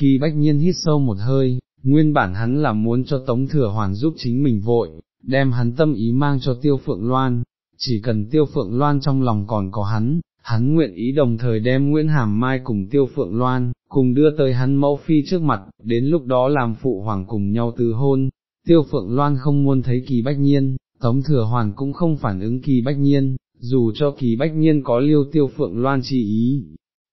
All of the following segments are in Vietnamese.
kỳ bách nhiên hít sâu một hơi, nguyên bản hắn là muốn cho Tống Thừa Hoàn giúp chính mình vội, đem hắn tâm ý mang cho Tiêu Phượng Loan, chỉ cần Tiêu Phượng Loan trong lòng còn có hắn, hắn nguyện ý đồng thời đem Nguyễn Hàm Mai cùng Tiêu Phượng Loan, cùng đưa tới hắn mẫu phi trước mặt, đến lúc đó làm phụ hoàng cùng nhau từ hôn, Tiêu Phượng Loan không muốn thấy kỳ bách nhiên, Tống Thừa Hoàn cũng không phản ứng kỳ bách nhiên, dù cho kỳ bách nhiên có liêu Tiêu Phượng Loan chỉ ý,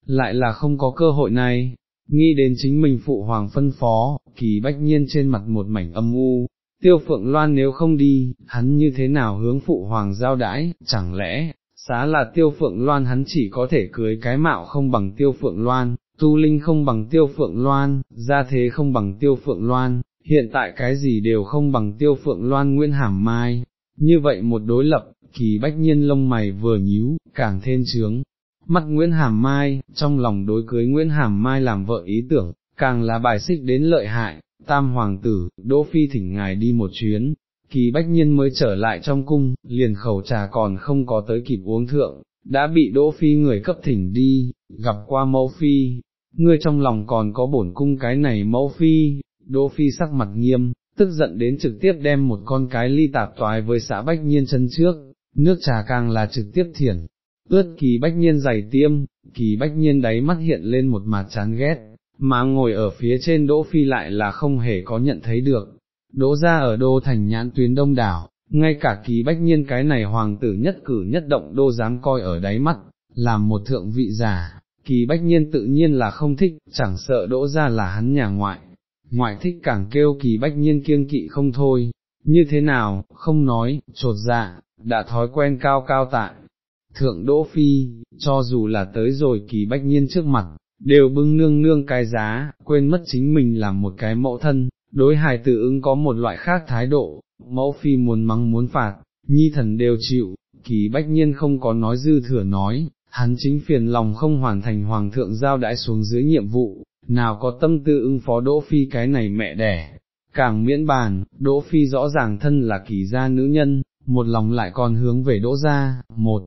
lại là không có cơ hội này, nghĩ đến chính mình phụ hoàng phân phó, kỳ bách nhiên trên mặt một mảnh âm u, tiêu phượng loan nếu không đi, hắn như thế nào hướng phụ hoàng giao đãi, chẳng lẽ, xá là tiêu phượng loan hắn chỉ có thể cưới cái mạo không bằng tiêu phượng loan, tu linh không bằng tiêu phượng loan, gia thế không bằng tiêu phượng loan, hiện tại cái gì đều không bằng tiêu phượng loan nguyên hàm mai, như vậy một đối lập, kỳ bách nhiên lông mày vừa nhíu, càng thêm trướng, mắt Nguyễn Hàm Mai, trong lòng đối cưới Nguyễn Hàm Mai làm vợ ý tưởng, càng là bài xích đến lợi hại, tam hoàng tử, Đỗ Phi thỉnh ngài đi một chuyến, kỳ bách nhiên mới trở lại trong cung, liền khẩu trà còn không có tới kịp uống thượng, đã bị Đỗ Phi người cấp thỉnh đi, gặp qua mẫu Phi, ngươi trong lòng còn có bổn cung cái này mẫu Phi, Đỗ Phi sắc mặt nghiêm, tức giận đến trực tiếp đem một con cái ly tạp toái với xã bách nhiên chân trước, nước trà càng là trực tiếp thiển, ướt kỳ bách nhiên giày tiêm, kỳ bách nhiên đáy mắt hiện lên một mặt chán ghét, mà ngồi ở phía trên đỗ phi lại là không hề có nhận thấy được, đỗ ra ở đô thành nhãn tuyến đông đảo, ngay cả kỳ bách nhiên cái này hoàng tử nhất cử nhất động đô dám coi ở đáy mắt, làm một thượng vị giả, kỳ bách nhiên tự nhiên là không thích, chẳng sợ đỗ ra là hắn nhà ngoại, ngoại thích càng kêu kỳ bách nhiên kiêng kỵ không thôi, như thế nào, không nói, trột dạ, đã thói quen cao cao tại thượng đỗ phi, cho dù là tới rồi kỳ bách nhiên trước mặt, đều bưng nương nương cái giá, quên mất chính mình làm một cái mẫu thân, đối hài tử ứng có một loại khác thái độ, mẫu phi muốn mắng muốn phạt, nhi thần đều chịu, kỳ bách nhiên không có nói dư thừa nói, hắn chính phiền lòng không hoàn thành hoàng thượng giao đãi xuống dưới nhiệm vụ, nào có tâm tư ứng phó đỗ phi cái này mẹ đẻ. Càng miễn bàn, Đỗ Phi rõ ràng thân là kỳ gia nữ nhân, một lòng lại còn hướng về Đỗ gia, một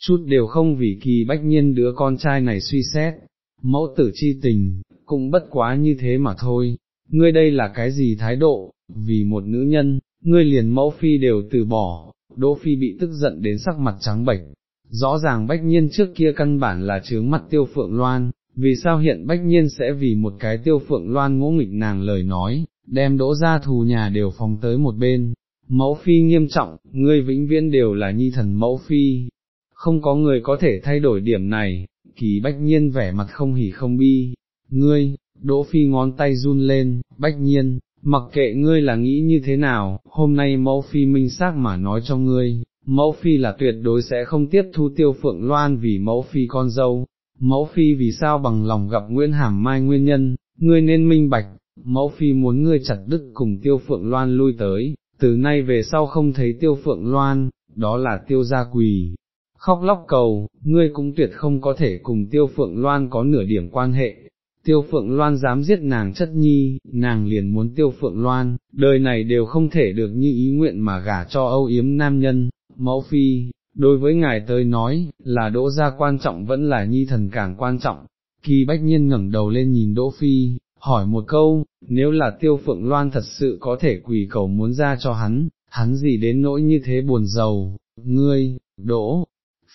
chút đều không vì kỳ bách nhiên đứa con trai này suy xét, mẫu tử chi tình, cũng bất quá như thế mà thôi, ngươi đây là cái gì thái độ, vì một nữ nhân, ngươi liền mẫu phi đều từ bỏ, đỗ phi bị tức giận đến sắc mặt trắng bệch, rõ ràng bách nhiên trước kia căn bản là chướng mặt tiêu phượng loan, vì sao hiện bách nhiên sẽ vì một cái tiêu phượng loan ngỗ nghịch nàng lời nói, đem đỗ ra thù nhà đều phóng tới một bên. Mẫu phi nghiêm trọng, ngươi vĩnh viễn đều là nhi thần mẫu phi, không có người có thể thay đổi điểm này, kỳ bách nhiên vẻ mặt không hỉ không bi, ngươi, đỗ phi ngón tay run lên, bách nhiên, mặc kệ ngươi là nghĩ như thế nào, hôm nay mẫu phi minh xác mà nói cho ngươi, mẫu phi là tuyệt đối sẽ không tiếp thu tiêu phượng loan vì mẫu phi con dâu, mẫu phi vì sao bằng lòng gặp Nguyễn Hàm Mai nguyên nhân, ngươi nên minh bạch, mẫu phi muốn ngươi chặt đứt cùng tiêu phượng loan lui tới, từ nay về sau không thấy tiêu phượng loan, đó là tiêu gia quỳ, khóc lóc cầu, ngươi cũng tuyệt không có thể cùng tiêu phượng loan có nửa điểm quan hệ. Tiêu phượng loan dám giết nàng chất nhi, nàng liền muốn tiêu phượng loan, đời này đều không thể được như ý nguyện mà gả cho âu yếm nam nhân, mẫu phi, đối với ngài tới nói, là đỗ gia quan trọng vẫn là nhi thần càng quan trọng. Kỳ bách nhiên ngẩng đầu lên nhìn đỗ phi, hỏi một câu, nếu là tiêu phượng loan thật sự có thể quỳ cầu muốn ra cho hắn, hắn gì đến nỗi như thế buồn giàu, ngươi, đỗ,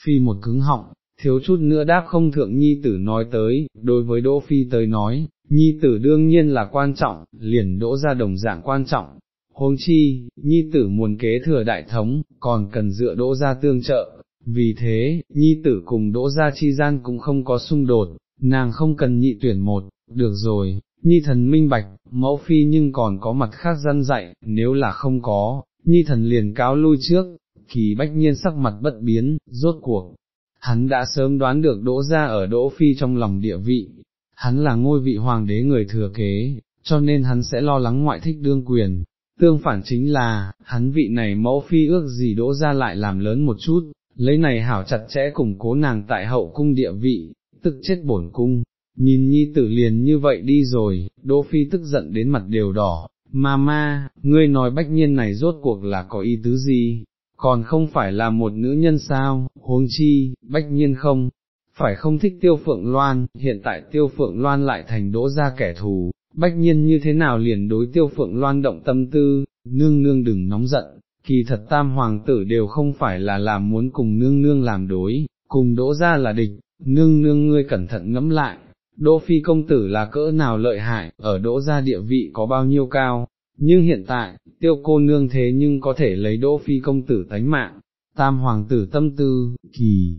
phi một cứng họng, thiếu chút nữa đáp không thượng nhi tử nói tới, đối với đỗ phi tới nói, nhi tử đương nhiên là quan trọng, liền đỗ ra đồng dạng quan trọng. Huống chi, nhi tử muốn kế thừa đại thống, còn cần dựa đỗ ra tương trợ, vì thế, nhi tử cùng đỗ ra chi gian cũng không có xung đột, nàng không cần nhị tuyển một, được rồi, nhi thần minh bạch, mẫu phi nhưng còn có mặt khác dân dạy, nếu là không có, nhi thần liền cáo lui trước, kỳ bách nhiên sắc mặt bất biến, rốt cuộc, hắn đã sớm đoán được đỗ ra ở đỗ phi trong lòng địa vị, hắn là ngôi vị hoàng đế người thừa kế, cho nên hắn sẽ lo lắng ngoại thích đương quyền, tương phản chính là, hắn vị này mẫu phi ước gì đỗ ra lại làm lớn một chút, lấy này hảo chặt chẽ củng cố nàng tại hậu cung địa vị, tức chết bổn cung. Nhìn nhi tử liền như vậy đi rồi, Đỗ Phi tức giận đến mặt đều đỏ, Mama, ngươi nói bách nhiên này rốt cuộc là có ý tứ gì, còn không phải là một nữ nhân sao, huống chi, bách nhiên không, phải không thích tiêu phượng loan, hiện tại tiêu phượng loan lại thành đỗ ra kẻ thù, bách nhiên như thế nào liền đối tiêu phượng loan động tâm tư, nương nương đừng nóng giận, kỳ thật tam hoàng tử đều không phải là làm muốn cùng nương nương làm đối, cùng đỗ ra là địch, nương nương ngươi cẩn thận ngẫm lại, đỗ phi công tử là cỡ nào lợi hại, ở đỗ Gia địa vị có bao nhiêu cao, nhưng hiện tại, tiêu cô nương thế nhưng có thể lấy đỗ phi công tử tánh mạng, tam hoàng tử tâm tư, kỳ,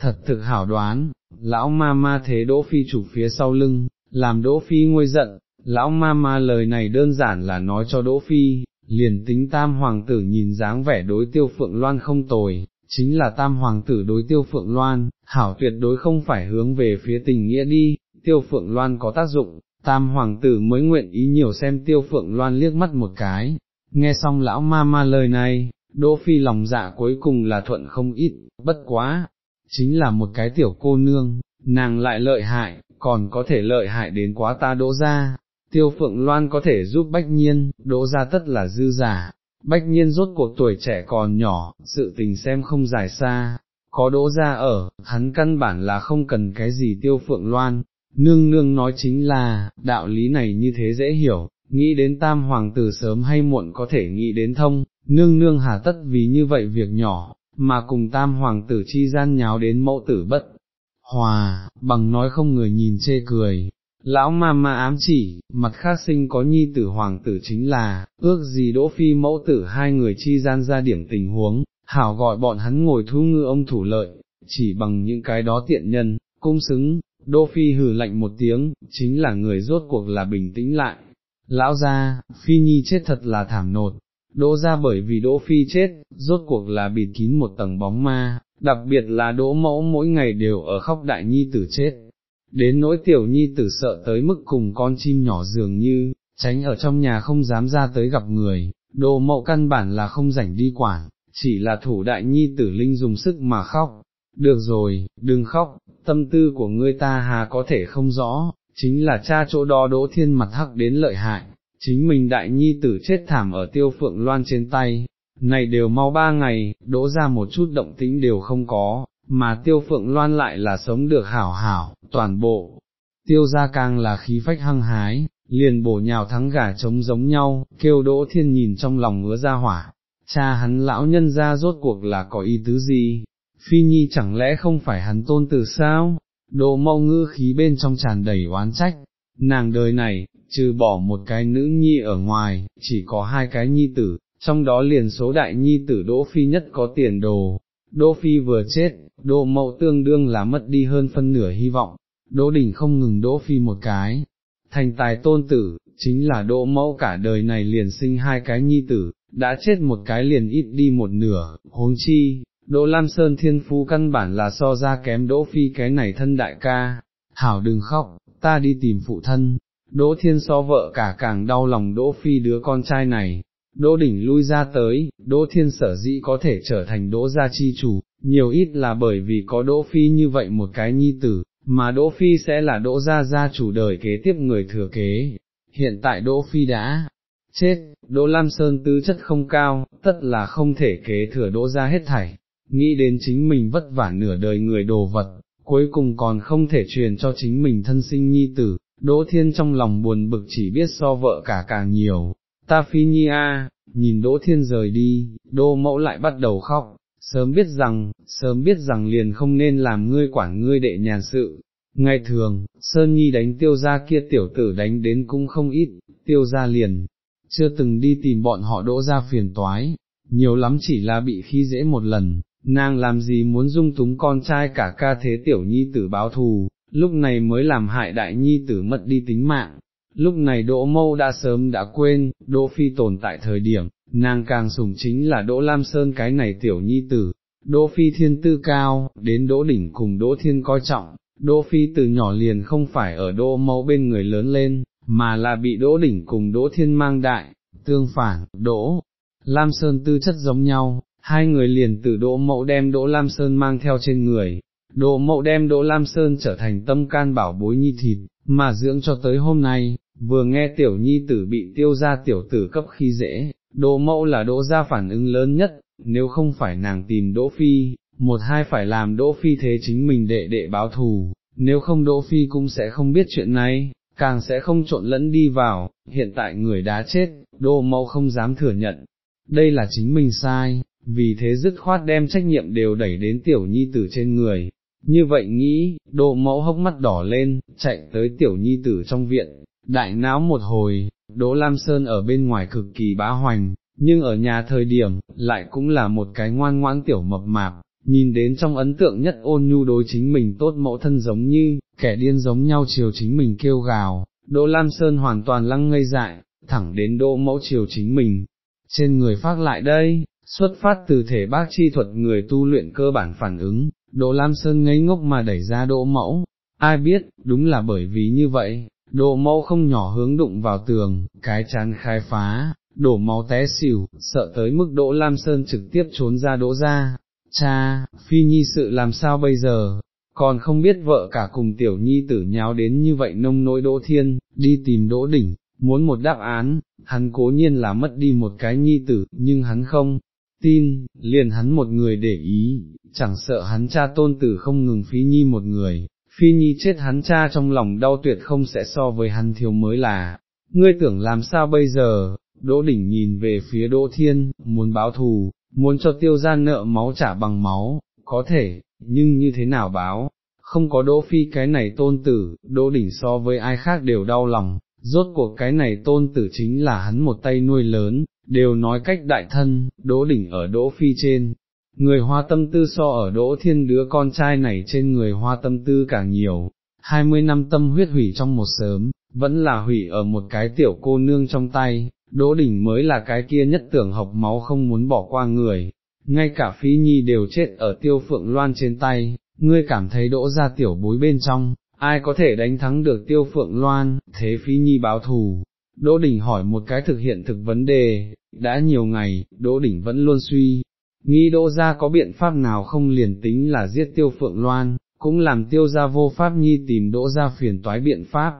thật thực hảo đoán, lão ma ma thế đỗ phi chủ phía sau lưng, làm đỗ phi nguôi giận, lão ma ma lời này đơn giản là nói cho đỗ phi, liền tính tam hoàng tử nhìn dáng vẻ đối tiêu phượng loan không tồi, chính là tam hoàng tử đối tiêu phượng loan, hảo tuyệt đối không phải hướng về phía tình nghĩa đi, tiêu phượng loan có tác dụng, tam hoàng tử mới nguyện ý nhiều xem tiêu phượng loan liếc mắt một cái, nghe xong lão ma ma lời này, đỗ phi lòng dạ cuối cùng là thuận không ít, bất quá, chính là một cái tiểu cô nương, nàng lại lợi hại, còn có thể lợi hại đến quá ta đỗ ra, tiêu phượng loan có thể giúp bách nhiên, đỗ ra tất là dư giả, bách nhiên rốt cuộc tuổi trẻ còn nhỏ, sự tình xem không dài xa, có đỗ ra ở, hắn căn bản là không cần cái gì tiêu phượng loan, nương nương nói chính là, đạo lý này như thế dễ hiểu, nghĩ đến tam hoàng tử sớm hay muộn có thể nghĩ đến thông, nương nương hà tất vì như vậy việc nhỏ, mà cùng tam hoàng tử chi gian nháo đến mẫu tử bất. Hòa, bằng nói không người nhìn chê cười, lão ma ma ám chỉ, mặt khác sinh có nhi tử hoàng tử chính là, ước gì đỗ phi mẫu tử hai người chi gian ra điểm tình huống, hảo gọi bọn hắn ngồi thu ngư ông thủ lợi, chỉ bằng những cái đó tiện nhân, cung xứng, đỗ phi hừ lạnh một tiếng, chính là người rốt cuộc là bình tĩnh lại. Lão gia, phi nhi chết thật là thảm nột, đỗ ra bởi vì đỗ phi chết, rốt cuộc là bịt kín một tầng bóng ma, đặc biệt là đỗ mẫu mỗi ngày đều ở khóc đại nhi tử chết, đến nỗi tiểu nhi tử sợ tới mức cùng con chim nhỏ dường như, tránh ở trong nhà không dám ra tới gặp người, Đỗ Mẫu căn bản là không rảnh đi quản, chỉ là thủ đại nhi tử linh dùng sức mà khóc, được rồi, đừng khóc, tâm tư của ngươi ta hà có thể không rõ, chính là cha chỗ đó đỗ thiên mặt hắc đến lợi hại, chính mình đại nhi tử chết thảm ở tiêu phượng loan trên tay, này đều mau ba ngày, đỗ ra một chút động tĩnh đều không có, mà tiêu phượng loan lại là sống được hảo hảo, toàn bộ, tiêu ra càng là khí phách hăng hái, liền bổ nhào thắng gà trống giống nhau, kêu đỗ thiên nhìn trong lòng ngứa ra hỏa, cha hắn lão nhân ra rốt cuộc là có ý tứ gì, phi nhi chẳng lẽ không phải hắn tôn từ sao, đồ mâu ngư khí bên trong tràn đầy oán trách, nàng đời này, trừ bỏ một cái nữ nhi ở ngoài, chỉ có hai cái nhi tử, trong đó liền số đại nhi tử Đỗ Phi nhất có tiền đồ, Đỗ Phi vừa chết, Đỗ Mậu tương đương là mất đi hơn phân nửa hy vọng, Đỗ Đình không ngừng Đỗ Phi một cái, thành tài tôn tử, chính là Đỗ Mẫu cả đời này liền sinh hai cái nhi tử, đã chết một cái liền ít đi một nửa, huống chi, Đỗ Lam Sơn thiên phú căn bản là so ra kém Đỗ Phi cái này thân đại ca, hảo đừng khóc, ta đi tìm phụ thân, Đỗ Thiên so vợ cả càng đau lòng Đỗ Phi đứa con trai này, Đỗ Đỉnh lui ra tới, Đỗ Thiên sở dĩ có thể trở thành Đỗ gia chi chủ, nhiều ít là bởi vì có Đỗ Phi như vậy một cái nhi tử, mà Đỗ Phi sẽ là Đỗ gia gia chủ đời kế tiếp người thừa kế. Hiện tại Đỗ Phi đã chết, Đỗ Lam Sơn tư chất không cao, tất là không thể kế thừa Đỗ gia hết thảy, nghĩ đến chính mình vất vả nửa đời người đồ vật, cuối cùng còn không thể truyền cho chính mình thân sinh nhi tử, Đỗ Thiên trong lòng buồn bực chỉ biết so vợ cả càng nhiều, ta phi nhi a, nhìn Đỗ Thiên rời đi, Đô mẫu lại bắt đầu khóc, sớm biết rằng, sớm biết rằng liền không nên làm ngươi quản ngươi đệ nhàn sự. Ngày thường, Sơn Nhi đánh tiêu gia kia tiểu tử đánh đến cũng không ít, tiêu gia liền, chưa từng đi tìm bọn họ đỗ ra phiền toái, nhiều lắm chỉ là bị khi dễ một lần, nàng làm gì muốn dung túng con trai cả ca thế tiểu nhi tử báo thù, lúc này mới làm hại đại nhi tử mất đi tính mạng. Lúc này Đỗ Mâu đã sớm đã quên, Đỗ Phi tồn tại thời điểm, nàng càng sùng chính là Đỗ Lam Sơn cái này tiểu nhi tử, Đỗ Phi thiên tư cao, đến Đỗ Đỉnh cùng Đỗ Thiên coi trọng, Đỗ Phi từ nhỏ liền không phải ở Đỗ Mâu bên người lớn lên, mà là bị Đỗ Đỉnh cùng Đỗ Thiên mang đại, tương phản, Đỗ Lam Sơn tư chất giống nhau, hai người liền từ Đỗ Mậu đem Đỗ Lam Sơn mang theo trên người, Đỗ Mậu đem Đỗ Lam Sơn trở thành tâm can bảo bối nhi thịt, mà dưỡng cho tới hôm nay, vừa nghe tiểu nhi tử bị tiêu ra tiểu tử cấp khi dễ, Đỗ Mậu là Đỗ ra phản ứng lớn nhất, nếu không phải nàng tìm Đỗ Phi, một hai phải làm Đỗ Phi thế chính mình đệ đệ báo thù, nếu không Đỗ Phi cũng sẽ không biết chuyện này, càng sẽ không trộn lẫn đi vào, hiện tại người đã chết, Đỗ Mẫu không dám thừa nhận, đây là chính mình sai, vì thế dứt khoát đem trách nhiệm đều đẩy đến tiểu nhi tử trên người. Như vậy nghĩ, Đỗ Mẫu hốc mắt đỏ lên, chạy tới tiểu nhi tử trong viện, đại náo một hồi, Đỗ Lam Sơn ở bên ngoài cực kỳ bá hoành, nhưng ở nhà thời điểm, lại cũng là một cái ngoan ngoãn tiểu mập mạp, nhìn đến trong ấn tượng nhất ôn nhu đối chính mình tốt mẫu thân giống như, kẻ điên giống nhau chiều chính mình kêu gào, Đỗ Lam Sơn hoàn toàn lăng ngây dại, thẳng đến đỗ mẫu chiều chính mình, trên người phát lại đây, xuất phát từ thể bác chi thuật người tu luyện cơ bản phản ứng, Đỗ Lam Sơn ngây ngốc mà đẩy ra đỗ mẫu, ai biết, đúng là bởi vì như vậy, đỗ mẫu không nhỏ hướng đụng vào tường, cái chán khai phá, đổ máu té xỉu, sợ tới mức đỗ Lam Sơn trực tiếp trốn ra đỗ ra, cha, phi nhi sự làm sao bây giờ, còn không biết vợ cả cùng tiểu nhi tử nháo đến như vậy nông nỗi đỗ thiên, đi tìm đỗ đỉnh, muốn một đáp án, hắn cố nhiên là mất đi một cái nhi tử, nhưng hắn không tin, liền hắn một người để ý, chẳng sợ hắn cha tôn tử không ngừng phi nhi một người, phi nhi chết hắn cha trong lòng đau tuyệt không sẽ so với hắn thiếu mới là, ngươi tưởng làm sao bây giờ, Đỗ Đỉnh nhìn về phía Đỗ Thiên, muốn báo thù, muốn cho tiêu ra nợ máu trả bằng máu, có thể, nhưng như thế nào báo, không có Đỗ Phi cái này tôn tử, Đỗ Đỉnh so với ai khác đều đau lòng, rốt cuộc cái này tôn tử chính là hắn một tay nuôi lớn, đều nói cách đại thân, Đỗ Đỉnh ở Đỗ Phi trên. Người hoa tâm tư so ở Đỗ Thiên đứa con trai này trên người hoa tâm tư càng nhiều, hai mươi năm tâm huyết hủy trong một sớm, vẫn là hủy ở một cái tiểu cô nương trong tay, Đỗ Đỉnh mới là cái kia nhất tưởng học máu không muốn bỏ qua người, ngay cả Phi Nhi đều chết ở tiêu phượng loan trên tay, ngươi cảm thấy đỗ ra tiểu bối bên trong, ai có thể đánh thắng được tiêu phượng loan, thế Phi Nhi báo thù. Đỗ Đỉnh hỏi một cái thực hiện thực vấn đề, đã nhiều ngày, Đỗ Đỉnh vẫn luôn suy, nghĩ Đỗ ra có biện pháp nào không liền tính là giết tiêu phượng loan, cũng làm tiêu ra vô pháp nhi tìm Đỗ ra phiền toái biện pháp,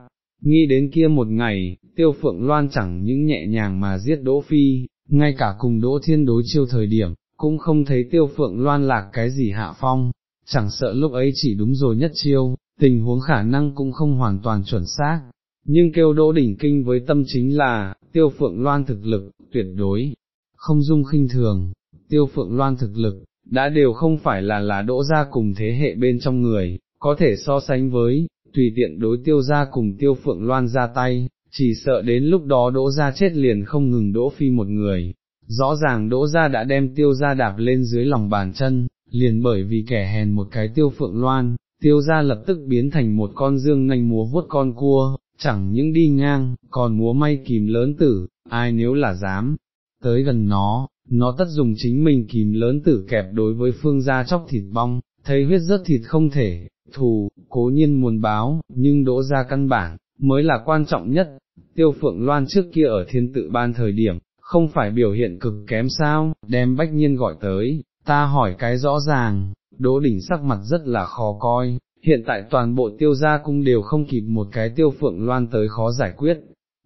Nghĩ đến kia một ngày, tiêu phượng loan chẳng những nhẹ nhàng mà giết Đỗ Phi, ngay cả cùng Đỗ Thiên đối chiêu thời điểm, cũng không thấy tiêu phượng loan lạc cái gì hạ phong, chẳng sợ lúc ấy chỉ đúng rồi nhất chiêu, tình huống khả năng cũng không hoàn toàn chuẩn xác. Nhưng kêu đỗ đỉnh kinh với tâm chính là, tiêu phượng loan thực lực, tuyệt đối, không dung khinh thường, tiêu phượng loan thực lực, đã đều không phải là là đỗ ra cùng thế hệ bên trong người, có thể so sánh với, tùy tiện đối tiêu ra cùng tiêu phượng loan ra tay, chỉ sợ đến lúc đó đỗ ra chết liền không ngừng đỗ phi một người. Rõ ràng đỗ ra đã đem tiêu ra đạp lên dưới lòng bàn chân, liền bởi vì kẻ hèn một cái tiêu phượng loan, tiêu ra lập tức biến thành một con dương nanh múa vuốt con cua, chẳng những đi ngang, còn múa may kìm lớn tử, ai nếu là dám, tới gần nó, nó tất dùng chính mình kìm lớn tử kẹp đối với phương gia chóc thịt bong, thấy huyết rất thịt không thể, thù, cố nhiên muốn báo, nhưng đỗ ra căn bản, mới là quan trọng nhất, tiêu phượng loan trước kia ở thiên tự ban thời điểm, không phải biểu hiện cực kém sao, đem bách nhiên gọi tới, ta hỏi cái rõ ràng, đỗ đỉnh sắc mặt rất là khó coi, hiện tại toàn bộ tiêu gia cung đều không kịp một cái tiêu phượng loan tới khó giải quyết,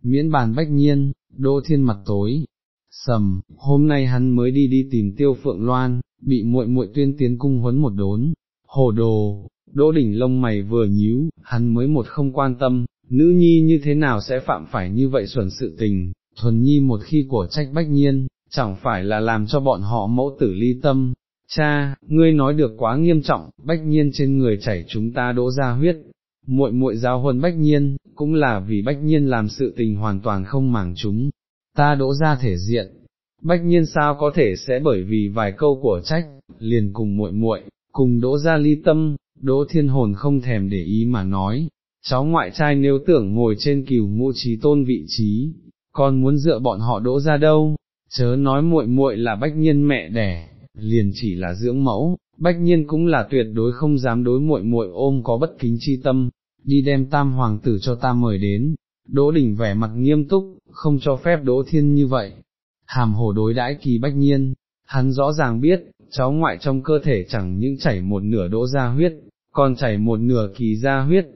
miễn bàn bách nhiên, đỗ thiên mặt tối. Sầm, hôm nay hắn mới đi đi tìm tiêu phượng loan, bị muội muội tuyên tiến cung huấn một đốn, hồ đồ, Đỗ đỉnh lông mày vừa nhíu, hắn mới một không quan tâm, nữ nhi như thế nào sẽ phạm phải như vậy xuẩn sự tình, thuần nhi một khi của trách bách nhiên, chẳng phải là làm cho bọn họ mẫu tử ly tâm. Cha, ngươi nói được quá nghiêm trọng, bách nhiên trên người chảy chúng ta đỗ ra huyết, muội muội giao huân bách nhiên, cũng là vì bách nhiên làm sự tình hoàn toàn không màng chúng, ta đỗ ra thể diện, bách nhiên sao có thể sẽ bởi vì vài câu của trách, liền cùng muội muội, cùng đỗ ra ly tâm, Đỗ thiên hồn không thèm để ý mà nói, cháu ngoại trai nếu tưởng ngồi trên cửu ngũ trí tôn vị trí, còn muốn dựa bọn họ đỗ ra đâu, chớ nói muội muội là bách nhiên mẹ đẻ, liền chỉ là dưỡng mẫu, bách nhiên cũng là tuyệt đối không dám đối muội muội ôm có bất kính chi tâm, đi đem tam hoàng tử cho ta mời đến, đỗ đỉnh vẻ mặt nghiêm túc, không cho phép đỗ thiên như vậy, hàm hồ đối đãi kỳ bách nhiên, hắn rõ ràng biết, cháu ngoại trong cơ thể chẳng những chảy một nửa đỗ ra huyết, còn chảy một nửa kỳ gia huyết,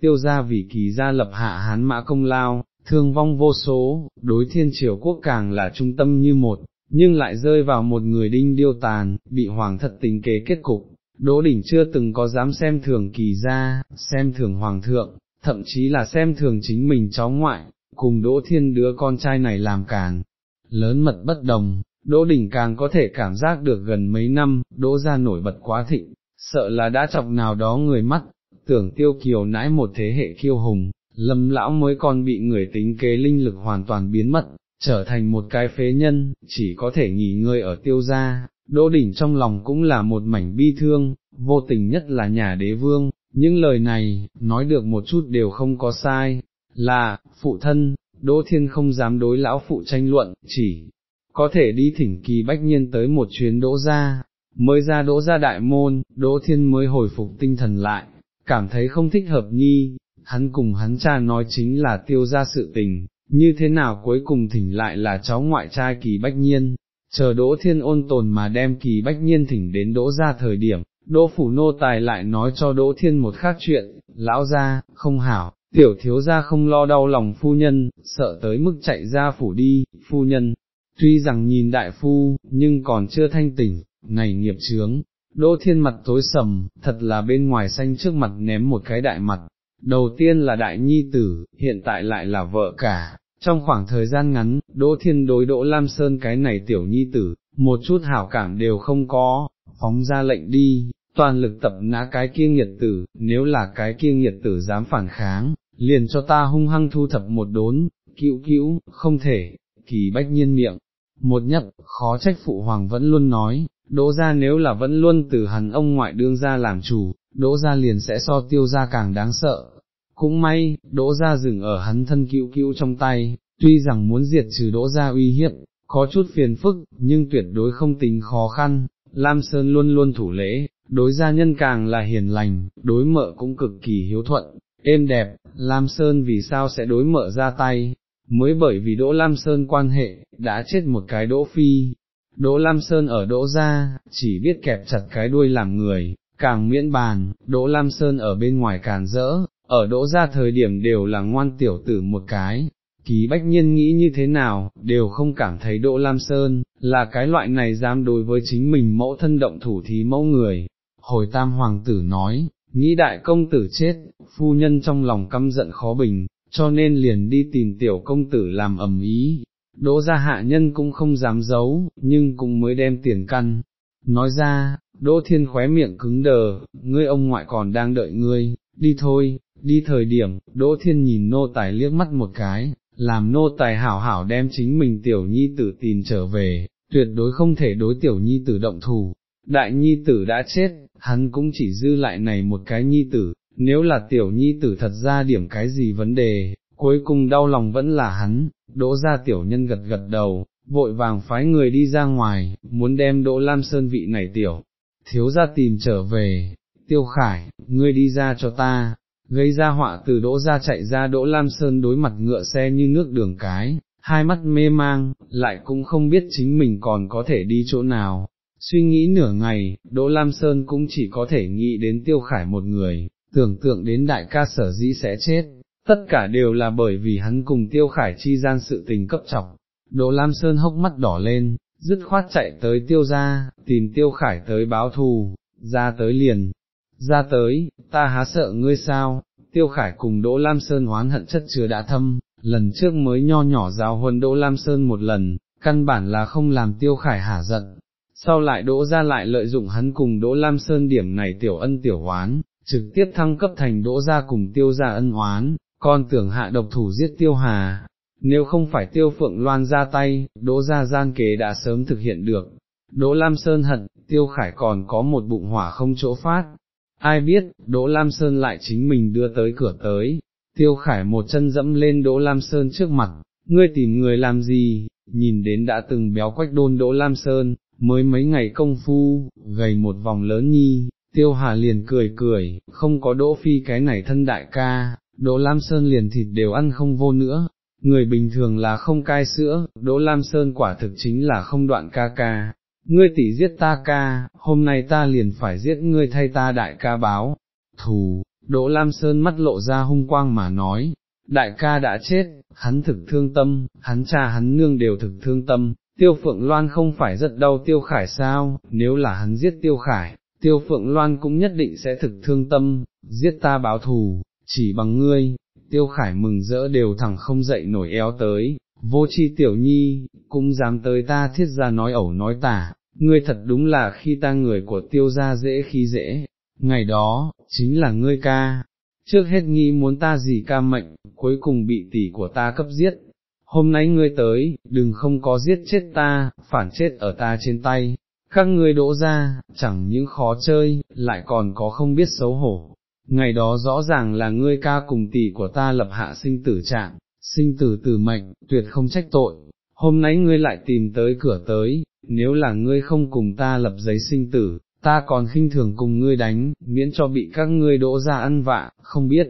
tiêu gia vì kỳ gia lập hạ hán mã công lao, thương vong vô số, đối thiên triều quốc càng là trung tâm như một, nhưng lại rơi vào một người đinh điêu tàn, bị hoàng thật tính kế kết cục. Đỗ đỉnh chưa từng có dám xem thường kỳ gia, xem thường hoàng thượng, thậm chí là xem thường chính mình cháu ngoại, cùng đỗ thiên đứa con trai này làm càn, lớn mật bất đồng, đỗ đỉnh càng có thể cảm giác được gần mấy năm, đỗ ra nổi bật quá thịnh, sợ là đã chọc nào đó người mắt, tưởng tiêu kiều nãi một thế hệ kiêu hùng, lâm lão mới còn bị người tính kế linh lực hoàn toàn biến mất, trở thành một cái phế nhân, chỉ có thể nghỉ ngơi ở tiêu gia, đỗ đỉnh trong lòng cũng là một mảnh bi thương, vô tình nhất là nhà đế vương, những lời này, nói được một chút đều không có sai, là, phụ thân, đỗ thiên không dám đối lão phụ tranh luận, chỉ có thể đi thỉnh kỳ bách nhiên tới một chuyến đỗ ra, mới ra đỗ ra đại môn, đỗ thiên mới hồi phục tinh thần lại, cảm thấy không thích hợp nhi, hắn cùng hắn cha nói chính là tiêu ra sự tình, như thế nào cuối cùng thỉnh lại là cháu ngoại trai kỳ bách nhiên, chờ đỗ thiên ôn tồn mà đem kỳ bách nhiên thỉnh đến đỗ ra thời điểm, đỗ phủ nô tài lại nói cho đỗ thiên một khác chuyện, lão ra, không hảo, tiểu thiếu ra không lo đau lòng phu nhân, sợ tới mức chạy ra phủ đi, phu nhân, tuy rằng nhìn đại phu, nhưng còn chưa thanh tỉnh, này nghiệp chướng, đỗ thiên mặt tối sầm, thật là bên ngoài xanh trước mặt ném một cái đại mặt, đầu tiên là đại nhi tử, hiện tại lại là vợ cả, trong khoảng thời gian ngắn, đỗ thiên đối đỗ Lam Sơn cái này tiểu nhi tử, một chút hảo cảm đều không có, phóng ra lệnh đi, toàn lực tập ná cái kia nhiệt tử, nếu là cái kia nhiệt tử dám phản kháng, liền cho ta hung hăng thu thập một đốn, cữu cữu, không thể, kỳ bách nhiên miệng, một nhất, khó trách phụ hoàng vẫn luôn nói, đỗ ra nếu là vẫn luôn từ hắn ông ngoại đương ra làm chủ, đỗ ra liền sẽ so tiêu ra càng đáng sợ. Cũng may, đỗ ra dừng ở hắn thân cứu cứu trong tay, tuy rằng muốn diệt trừ đỗ ra uy hiếp, có chút phiền phức, nhưng tuyệt đối không tính khó khăn, Lam Sơn luôn luôn thủ lễ, đối gia nhân càng là hiền lành, đối mợ cũng cực kỳ hiếu thuận, êm đẹp, Lam Sơn vì sao sẽ đối mợ ra tay, mới bởi vì Đỗ Lam Sơn quan hệ, đã chết một cái Đỗ Phi. Đỗ Lam Sơn ở Đỗ gia, chỉ biết kẹp chặt cái đuôi làm người, càng miễn bàn, Đỗ Lam Sơn ở bên ngoài càng rỡ, ở Đỗ gia thời điểm đều là ngoan tiểu tử một cái. Ký bách nhiên nghĩ như thế nào, đều không cảm thấy Đỗ Lam Sơn, là cái loại này dám đối với chính mình mẫu thân động thủ thí mẫu người. Hồi tam hoàng tử nói, nghĩ đại công tử chết, phu nhân trong lòng căm giận khó bình, cho nên liền đi tìm tiểu công tử làm ầm ý, đỗ ra hạ nhân cũng không dám giấu, nhưng cũng mới đem tiền căn. Nói ra, đỗ thiên khóe miệng cứng đờ, ngươi ông ngoại còn đang đợi ngươi, đi thôi, đi thời điểm, đỗ thiên nhìn nô tài liếc mắt một cái, làm nô tài hảo hảo đem chính mình tiểu nhi tử tìm trở về, tuyệt đối không thể đối tiểu nhi tử động thủ. Đại nhi tử đã chết, hắn cũng chỉ dư lại này một cái nhi tử, nếu là tiểu nhi tử thật ra điểm cái gì vấn đề, cuối cùng đau lòng vẫn là hắn, đỗ ra tiểu nhân gật gật đầu, vội vàng phái người đi ra ngoài, muốn đem đỗ Lam Sơn vị này tiểu, thiếu ra tìm trở về, tiêu khải, ngươi đi ra cho ta, gây ra họa từ đỗ ra chạy ra đỗ Lam Sơn đối mặt ngựa xe như nước đường cái, hai mắt mê mang, lại cũng không biết chính mình còn có thể đi chỗ nào. Suy nghĩ nửa ngày, Đỗ Lam Sơn cũng chỉ có thể nghĩ đến tiêu khải một người, tưởng tượng đến đại ca sở dĩ sẽ chết, tất cả đều là bởi vì hắn cùng tiêu khải chi gian sự tình cấp trọng. Đỗ Lam Sơn hốc mắt đỏ lên, dứt khoát chạy tới tiêu ra, tìm tiêu khải tới báo thù, ra tới liền, ra tới, ta há sợ ngươi sao, tiêu khải cùng Đỗ Lam Sơn hoán hận chất chứa đã thâm, lần trước mới nho nhỏ giáo huấn Đỗ Lam Sơn một lần, căn bản là không làm tiêu khải hả giận, sau lại Đỗ ra lại lợi dụng hắn cùng Đỗ Lam Sơn điểm này tiểu ân tiểu oán, trực tiếp thăng cấp thành đỗ ra cùng tiêu ra ân oán, con tưởng hạ độc thủ giết tiêu hà, nếu không phải tiêu phượng loan ra tay, đỗ ra gian kế đã sớm thực hiện được. Đỗ Lam Sơn hận, tiêu khải còn có một bụng hỏa không chỗ phát, ai biết, Đỗ Lam Sơn lại chính mình đưa tới cửa tới, tiêu khải một chân dẫm lên Đỗ Lam Sơn trước mặt, ngươi tìm người làm gì, nhìn đến đã từng béo quách đôn Đỗ Lam Sơn, mới mấy ngày công phu, gầy một vòng lớn nhi, tiêu hà liền cười cười, không có đỗ phi cái này thân đại ca, đỗ Lam Sơn liền thịt đều ăn không vô nữa, người bình thường là không cai sữa, đỗ Lam Sơn quả thực chính là không đoạn ca ca, ngươi tỷ giết ta ca, hôm nay ta liền phải giết ngươi thay ta đại ca báo, thù, đỗ Lam Sơn mắt lộ ra hung quang mà nói, đại ca đã chết, hắn thực thương tâm, hắn cha hắn nương đều thực thương tâm, tiêu phượng loan không phải rất đau tiêu khải sao, nếu là hắn giết tiêu khải, tiêu phượng loan cũng nhất định sẽ thực thương tâm, giết ta báo thù, chỉ bằng ngươi, tiêu khải mừng rỡ đều thẳng không dậy nổi eo tới, vô chi tiểu nhi, cũng dám tới ta thiết ra nói ẩu nói tả, ngươi thật đúng là khi ta người của tiêu gia dễ khi dễ, ngày đó, chính là ngươi ca, trước hết nghĩ muốn ta gì ca mệnh, cuối cùng bị tỷ của ta cấp giết. Hôm nay ngươi tới, đừng không có giết chết ta, phản chết ở ta trên tay, các ngươi đỗ ra, chẳng những khó chơi, lại còn có không biết xấu hổ. Ngày đó rõ ràng là ngươi ca cùng tỷ của ta lập hạ sinh tử trạng, sinh tử tử mệnh, tuyệt không trách tội. Hôm nay ngươi lại tìm tới cửa tới, nếu là ngươi không cùng ta lập giấy sinh tử, ta còn khinh thường cùng ngươi đánh, miễn cho bị các ngươi đỗ ra ăn vạ, không biết,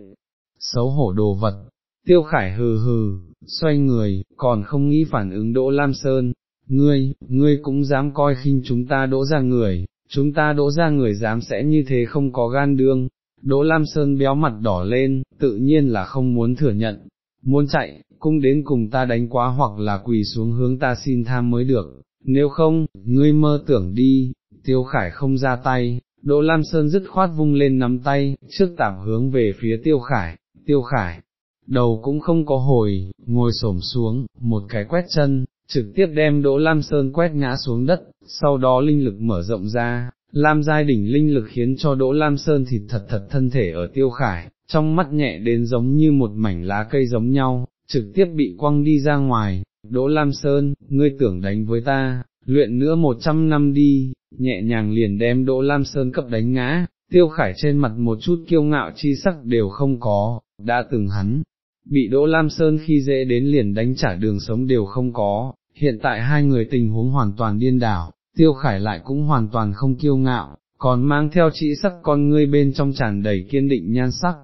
xấu hổ đồ vật, tiêu khải hừ hừ, xoay người, còn không nghĩ phản ứng đỗ Lam Sơn, ngươi, ngươi cũng dám coi khinh chúng ta đỗ ra người, chúng ta đỗ ra người dám sẽ như thế không có gan đương, đỗ Lam Sơn béo mặt đỏ lên, tự nhiên là không muốn thừa nhận, muốn chạy, cũng đến cùng ta đánh quá hoặc là quỳ xuống hướng ta xin tham mới được, nếu không, ngươi mơ tưởng đi, tiêu khải không ra tay, Đỗ Lam Sơn dứt khoát vung lên nắm tay, trước tạm hướng về phía tiêu khải, tiêu khải, đầu cũng không có hồi, ngồi xổm xuống, một cái quét chân, trực tiếp đem Đỗ Lam Sơn quét ngã xuống đất, sau đó linh lực mở rộng ra, Lam giai đỉnh linh lực khiến cho Đỗ Lam Sơn thịt thật thật thân thể ở tiêu khải, trong mắt nhẹ đến giống như một mảnh lá cây giống nhau, trực tiếp bị quăng đi ra ngoài, Đỗ Lam Sơn, ngươi tưởng đánh với ta, luyện nữa một trăm năm đi, nhẹ nhàng liền đem Đỗ Lam Sơn cấp đánh ngã, tiêu khải trên mặt một chút kiêu ngạo chi sắc đều không có, đã từng hắn, bị Đỗ Lam Sơn khi dễ đến liền đánh trả đường sống đều không có, hiện tại hai người tình huống hoàn toàn điên đảo, tiêu khải lại cũng hoàn toàn không kiêu ngạo, còn mang theo chỉ sắc con ngươi bên trong tràn đầy kiên định nhan sắc,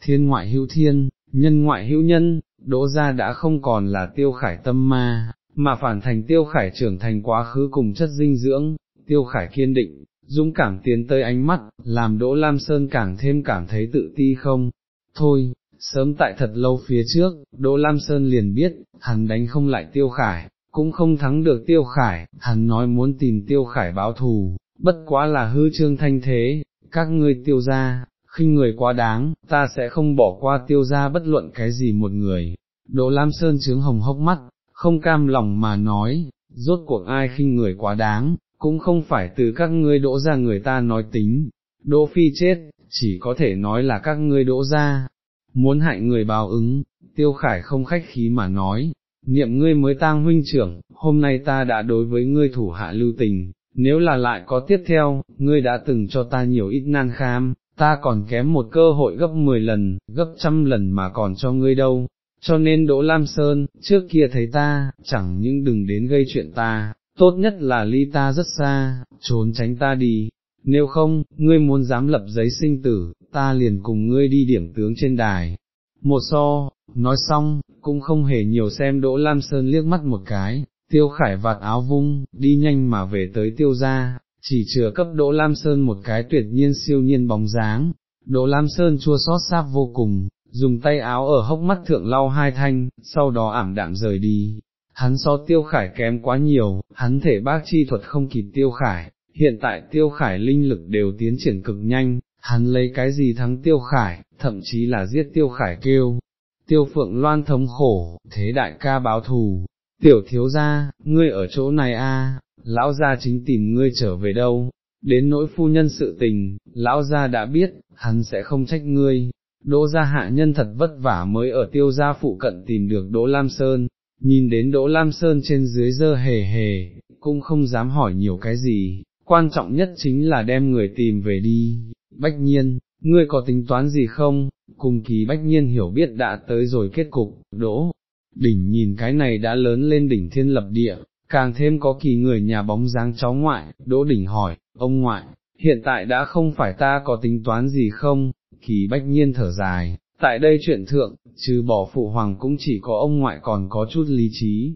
thiên ngoại hữu thiên, nhân ngoại hữu nhân, đỗ ra đã không còn là tiêu khải tâm ma, mà phản thành tiêu khải trưởng thành quá khứ cùng chất dinh dưỡng, tiêu khải kiên định, dũng cảm tiến tới ánh mắt, làm Đỗ Lam Sơn càng thêm cảm thấy tự ti không, thôi, sớm tại thật lâu phía trước, Đỗ Lam Sơn liền biết, hắn đánh không lại tiêu khải, cũng không thắng được tiêu khải, hắn nói muốn tìm tiêu khải báo thù, bất quá là hư trương thanh thế, các ngươi tiêu ra, khinh người quá đáng, ta sẽ không bỏ qua tiêu ra bất luận cái gì một người. Đỗ Lam Sơn trướng hồng hốc mắt, không cam lòng mà nói, rốt cuộc ai khinh người quá đáng, cũng không phải từ các ngươi đỗ ra người ta nói tính, đỗ phi chết, chỉ có thể nói là các ngươi đỗ ra, muốn hại người báo ứng, tiêu khải không khách khí mà nói, niệm ngươi mới tang huynh trưởng, hôm nay ta đã đối với ngươi thủ hạ lưu tình, nếu là lại có tiếp theo, ngươi đã từng cho ta nhiều ít nan kham, ta còn kém một cơ hội gấp 10 lần, gấp trăm lần mà còn cho ngươi đâu, cho nên Đỗ Lam Sơn, trước kia thấy ta, chẳng những đừng đến gây chuyện ta, tốt nhất là ly ta rất xa, trốn tránh ta đi, nếu không, ngươi muốn dám lập giấy sinh tử, ta liền cùng ngươi đi điểm tướng trên đài. Một so, nói xong, cũng không hề nhiều xem Đỗ Lam Sơn liếc mắt một cái, tiêu khải vạt áo vung, đi nhanh mà về tới tiêu gia, chỉ chừa cấp Đỗ Lam Sơn một cái tuyệt nhiên siêu nhiên bóng dáng. Đỗ Lam Sơn chua xót sáp vô cùng, dùng tay áo ở hốc mắt thượng lau hai thanh, sau đó ảm đạm rời đi. Hắn so tiêu khải kém quá nhiều, hắn thể bác chi thuật không kịp tiêu khải, hiện tại tiêu khải linh lực đều tiến triển cực nhanh, hắn lấy cái gì thắng tiêu khải, thậm chí là giết tiêu khải kêu. Tiêu phượng loan thống khổ, thế đại ca báo thù, tiểu thiếu gia, ngươi ở chỗ này a, lão gia chính tìm ngươi trở về đâu, đến nỗi phu nhân sự tình, lão gia đã biết, hắn sẽ không trách ngươi, Đỗ gia hạ nhân thật vất vả mới ở tiêu gia phụ cận tìm được Đỗ Lam Sơn, nhìn đến Đỗ Lam Sơn trên dưới dơ hề hề, cũng không dám hỏi nhiều cái gì, quan trọng nhất chính là đem người tìm về đi, bách nhiên, ngươi có tính toán gì không, cùng kỳ bách nhiên hiểu biết đã tới rồi kết cục, Đỗ, đỉnh nhìn cái này đã lớn lên đỉnh thiên lập địa, càng thêm có kỳ người nhà bóng dáng cháu ngoại, Đỗ đỉnh hỏi, ông ngoại, hiện tại đã không phải ta có tính toán gì không, kỳ bách nhiên thở dài, tại đây chuyện thượng, trừ bỏ phụ hoàng cũng chỉ có ông ngoại còn có chút lý trí.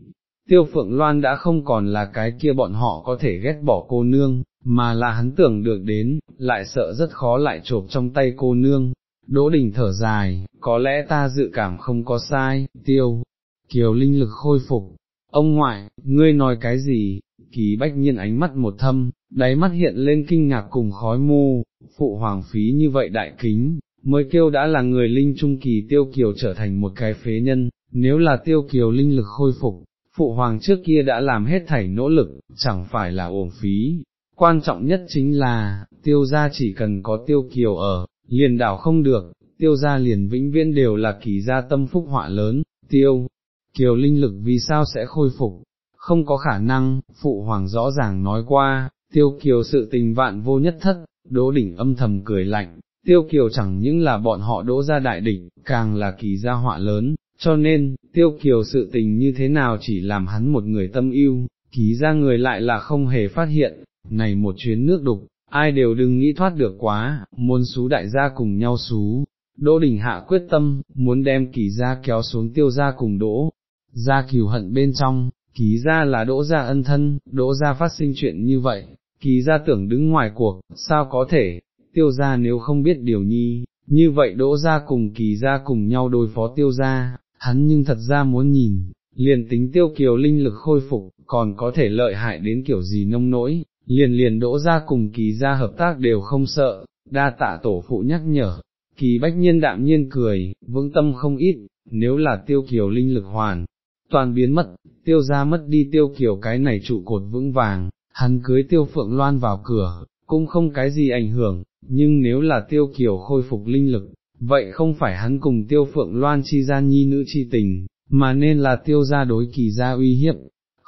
Tiêu Phượng Loan đã không còn là cái kia bọn họ có thể ghét bỏ cô nương, mà là hắn tưởng được đến, lại sợ rất khó lại chộp trong tay cô nương. Đỗ đình thở dài, có lẽ ta dự cảm không có sai, tiêu, kiều linh lực khôi phục, ông ngoại, ngươi nói cái gì, kỳ bách nhiên ánh mắt một thâm, đáy mắt hiện lên kinh ngạc cùng khói mù. phụ hoàng phí như vậy đại kính, mới kêu đã là người linh trung kỳ tiêu kiều trở thành một cái phế nhân, nếu là tiêu kiều linh lực khôi phục, phụ hoàng trước kia đã làm hết thảy nỗ lực, chẳng phải là uổng phí. Quan trọng nhất chính là, tiêu gia chỉ cần có tiêu kiều ở, liền đảo không được, tiêu gia liền vĩnh viễn đều là kỳ gia tâm phúc họa lớn, tiêu, kiều linh lực vì sao sẽ khôi phục, không có khả năng, phụ hoàng rõ ràng nói qua, tiêu kiều sự tình vạn vô nhất thất, đỗ đỉnh âm thầm cười lạnh, tiêu kiều chẳng những là bọn họ đỗ ra đại đỉnh, càng là kỳ gia họa lớn, cho nên, tiêu kiều sự tình như thế nào chỉ làm hắn một người tâm yêu, ký ra người lại là không hề phát hiện, này một chuyến nước đục, ai đều đừng nghĩ thoát được quá, muốn xú đại gia cùng nhau xú. Đỗ Đình Hạ quyết tâm, muốn đem kỳ gia kéo xuống tiêu gia cùng đỗ, gia kiều hận bên trong, kỳ gia là đỗ gia ân thân, đỗ gia phát sinh chuyện như vậy, kỳ gia tưởng đứng ngoài cuộc, sao có thể, tiêu gia nếu không biết điều nhi, như vậy đỗ gia cùng kỳ gia cùng nhau đối phó tiêu gia, hắn nhưng thật ra muốn nhìn, liền tính tiêu kiều linh lực khôi phục, còn có thể lợi hại đến kiểu gì nông nỗi, liền liền đỗ ra cùng kỳ ra hợp tác đều không sợ, đa tạ tổ phụ nhắc nhở, kỳ bách nhiên đạm nhiên cười, vững tâm không ít, nếu là tiêu kiều linh lực hoàn, toàn biến mất, tiêu gia mất đi tiêu kiều cái này trụ cột vững vàng, hắn cưới tiêu phượng loan vào cửa, cũng không cái gì ảnh hưởng, nhưng nếu là tiêu kiều khôi phục linh lực, vậy không phải hắn cùng tiêu phượng loan chi gian nhi nữ chi tình, mà nên là tiêu gia đối kỳ gia uy hiếp.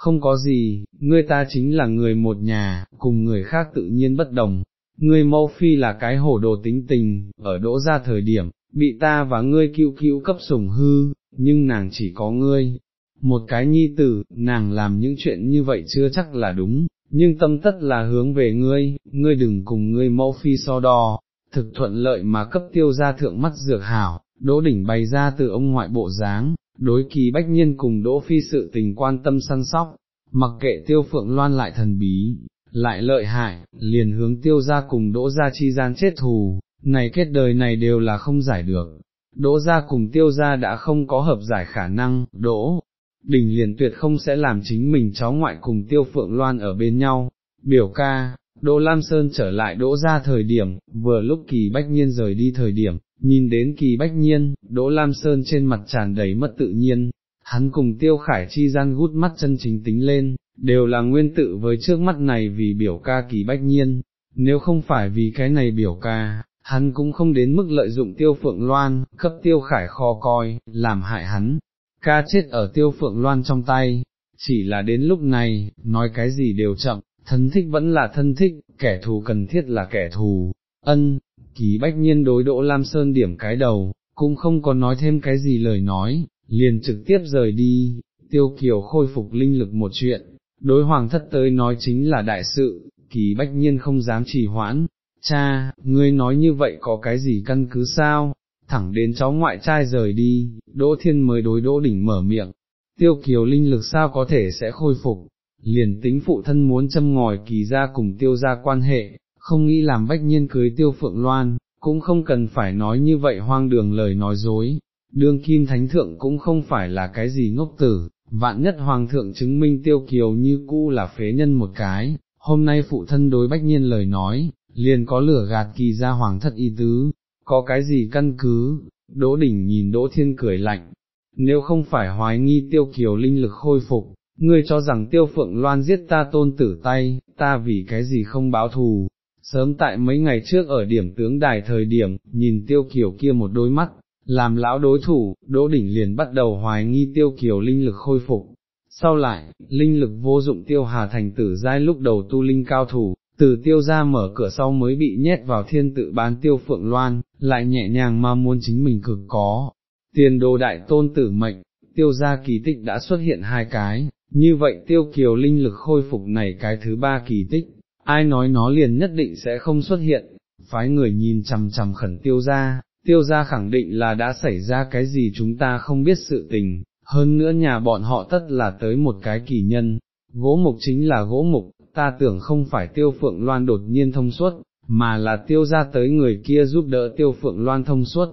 Không có gì, ngươi ta chính là người một nhà, cùng người khác tự nhiên bất đồng. Ngươi mâu phi là cái hổ đồ tính tình, ở đỗ ra thời điểm, bị ta và ngươi cứu cứu cấp sủng hư, nhưng nàng chỉ có ngươi. Một cái nhi tử, nàng làm những chuyện như vậy chưa chắc là đúng, nhưng tâm tất là hướng về ngươi, ngươi đừng cùng ngươi mẫu phi so đo, thực thuận lợi mà cấp tiêu ra thượng mắt dược hảo, đỗ đỉnh bày ra từ ông ngoại bộ dáng, đối kỳ bách nhiên cùng đỗ phi sự tình quan tâm săn sóc, mặc kệ tiêu phượng loan lại thần bí, lại lợi hại, liền hướng tiêu ra cùng đỗ ra chi gian chết thù, này kết đời này đều là không giải được. Đỗ ra cùng tiêu ra đã không có hợp giải khả năng, đỗ, đình liền tuyệt không sẽ làm chính mình cháu ngoại cùng tiêu phượng loan ở bên nhau, biểu ca, Đỗ Lam Sơn trở lại đỗ ra thời điểm, vừa lúc kỳ bách nhiên rời đi thời điểm, nhìn đến kỳ bách nhiên, Đỗ Lam Sơn trên mặt tràn đầy mất tự nhiên, hắn cùng tiêu khải chi gian gút mắt chân chính tính lên, đều là nguyên tự với trước mắt này vì biểu ca kỳ bách nhiên, nếu không phải vì cái này biểu ca, hắn cũng không đến mức lợi dụng tiêu phượng loan, cấp tiêu khải kho coi, làm hại hắn, ca chết ở tiêu phượng loan trong tay, chỉ là đến lúc này, nói cái gì đều chậm, thân thích vẫn là thân thích, kẻ thù cần thiết là kẻ thù, ân, Kỳ bách nhiên đối đỗ Lam Sơn điểm cái đầu, cũng không có nói thêm cái gì lời nói, liền trực tiếp rời đi, tiêu kiều khôi phục linh lực một chuyện, đối hoàng thất tới nói chính là đại sự, kỳ bách nhiên không dám trì hoãn, cha, ngươi nói như vậy có cái gì căn cứ sao, thẳng đến cháu ngoại trai rời đi, đỗ thiên mới đối đỗ đỉnh mở miệng, tiêu kiều linh lực sao có thể sẽ khôi phục, liền tính phụ thân muốn châm ngòi kỳ ra cùng tiêu ra quan hệ, không nghĩ làm bách nhiên cưới tiêu phượng loan, cũng không cần phải nói như vậy hoang đường lời nói dối, đương kim thánh thượng cũng không phải là cái gì ngốc tử, vạn nhất hoàng thượng chứng minh tiêu kiều như cũ là phế nhân một cái, hôm nay phụ thân đối bách nhiên lời nói, liền có lửa gạt kỳ ra hoàng thất y tứ, có cái gì căn cứ, đỗ đỉnh nhìn đỗ thiên cười lạnh, nếu không phải hoài nghi tiêu kiều linh lực khôi phục, ngươi cho rằng tiêu phượng loan giết ta tôn tử tay, ta vì cái gì không báo thù, sớm tại mấy ngày trước ở điểm tướng đài thời điểm, nhìn tiêu kiều kia một đôi mắt, làm lão đối thủ, đỗ đỉnh liền bắt đầu hoài nghi tiêu kiều linh lực khôi phục. Sau lại, linh lực vô dụng tiêu hà thành tử giai lúc đầu tu linh cao thủ, từ tiêu ra mở cửa sau mới bị nhét vào thiên tự bán tiêu phượng loan, lại nhẹ nhàng mà muốn chính mình cực có. Tiền đồ đại tôn tử mệnh, tiêu ra kỳ tích đã xuất hiện hai cái, như vậy tiêu kiều linh lực khôi phục này cái thứ ba kỳ tích, ai nói nó liền nhất định sẽ không xuất hiện, phái người nhìn chằm chằm khẩn tiêu ra, tiêu ra khẳng định là đã xảy ra cái gì chúng ta không biết sự tình, hơn nữa nhà bọn họ tất là tới một cái kỳ nhân, gỗ mục chính là gỗ mục, ta tưởng không phải tiêu phượng loan đột nhiên thông suốt, mà là tiêu ra tới người kia giúp đỡ tiêu phượng loan thông suốt.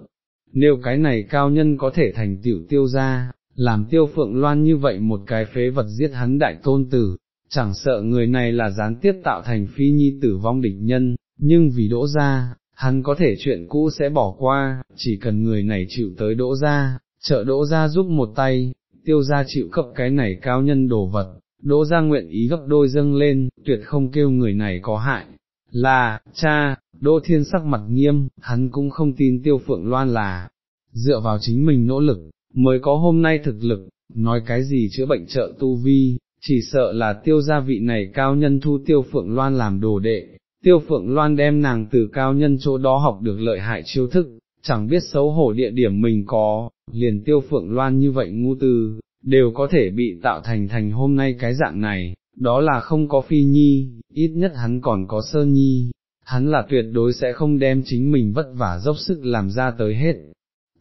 Nếu cái này cao nhân có thể thành tiểu tiêu ra, làm tiêu phượng loan như vậy một cái phế vật giết hắn đại tôn tử, chẳng sợ người này là gián tiếp tạo thành phi nhi tử vong địch nhân, nhưng vì đỗ ra, hắn có thể chuyện cũ sẽ bỏ qua, chỉ cần người này chịu tới đỗ ra, trợ đỗ ra giúp một tay, tiêu ra chịu cấp cái này cao nhân đồ vật, đỗ ra nguyện ý gấp đôi dâng lên, tuyệt không kêu người này có hại. Là, cha, đỗ thiên sắc mặt nghiêm, hắn cũng không tin tiêu phượng loan là, dựa vào chính mình nỗ lực, mới có hôm nay thực lực, nói cái gì chữa bệnh trợ tu vi, chỉ sợ là tiêu gia vị này cao nhân thu tiêu phượng loan làm đồ đệ, tiêu phượng loan đem nàng từ cao nhân chỗ đó học được lợi hại chiêu thức, chẳng biết xấu hổ địa điểm mình có, liền tiêu phượng loan như vậy ngu tư, đều có thể bị tạo thành thành hôm nay cái dạng này, đó là không có phi nhi, ít nhất hắn còn có sơ nhi, hắn là tuyệt đối sẽ không đem chính mình vất vả dốc sức làm ra tới hết.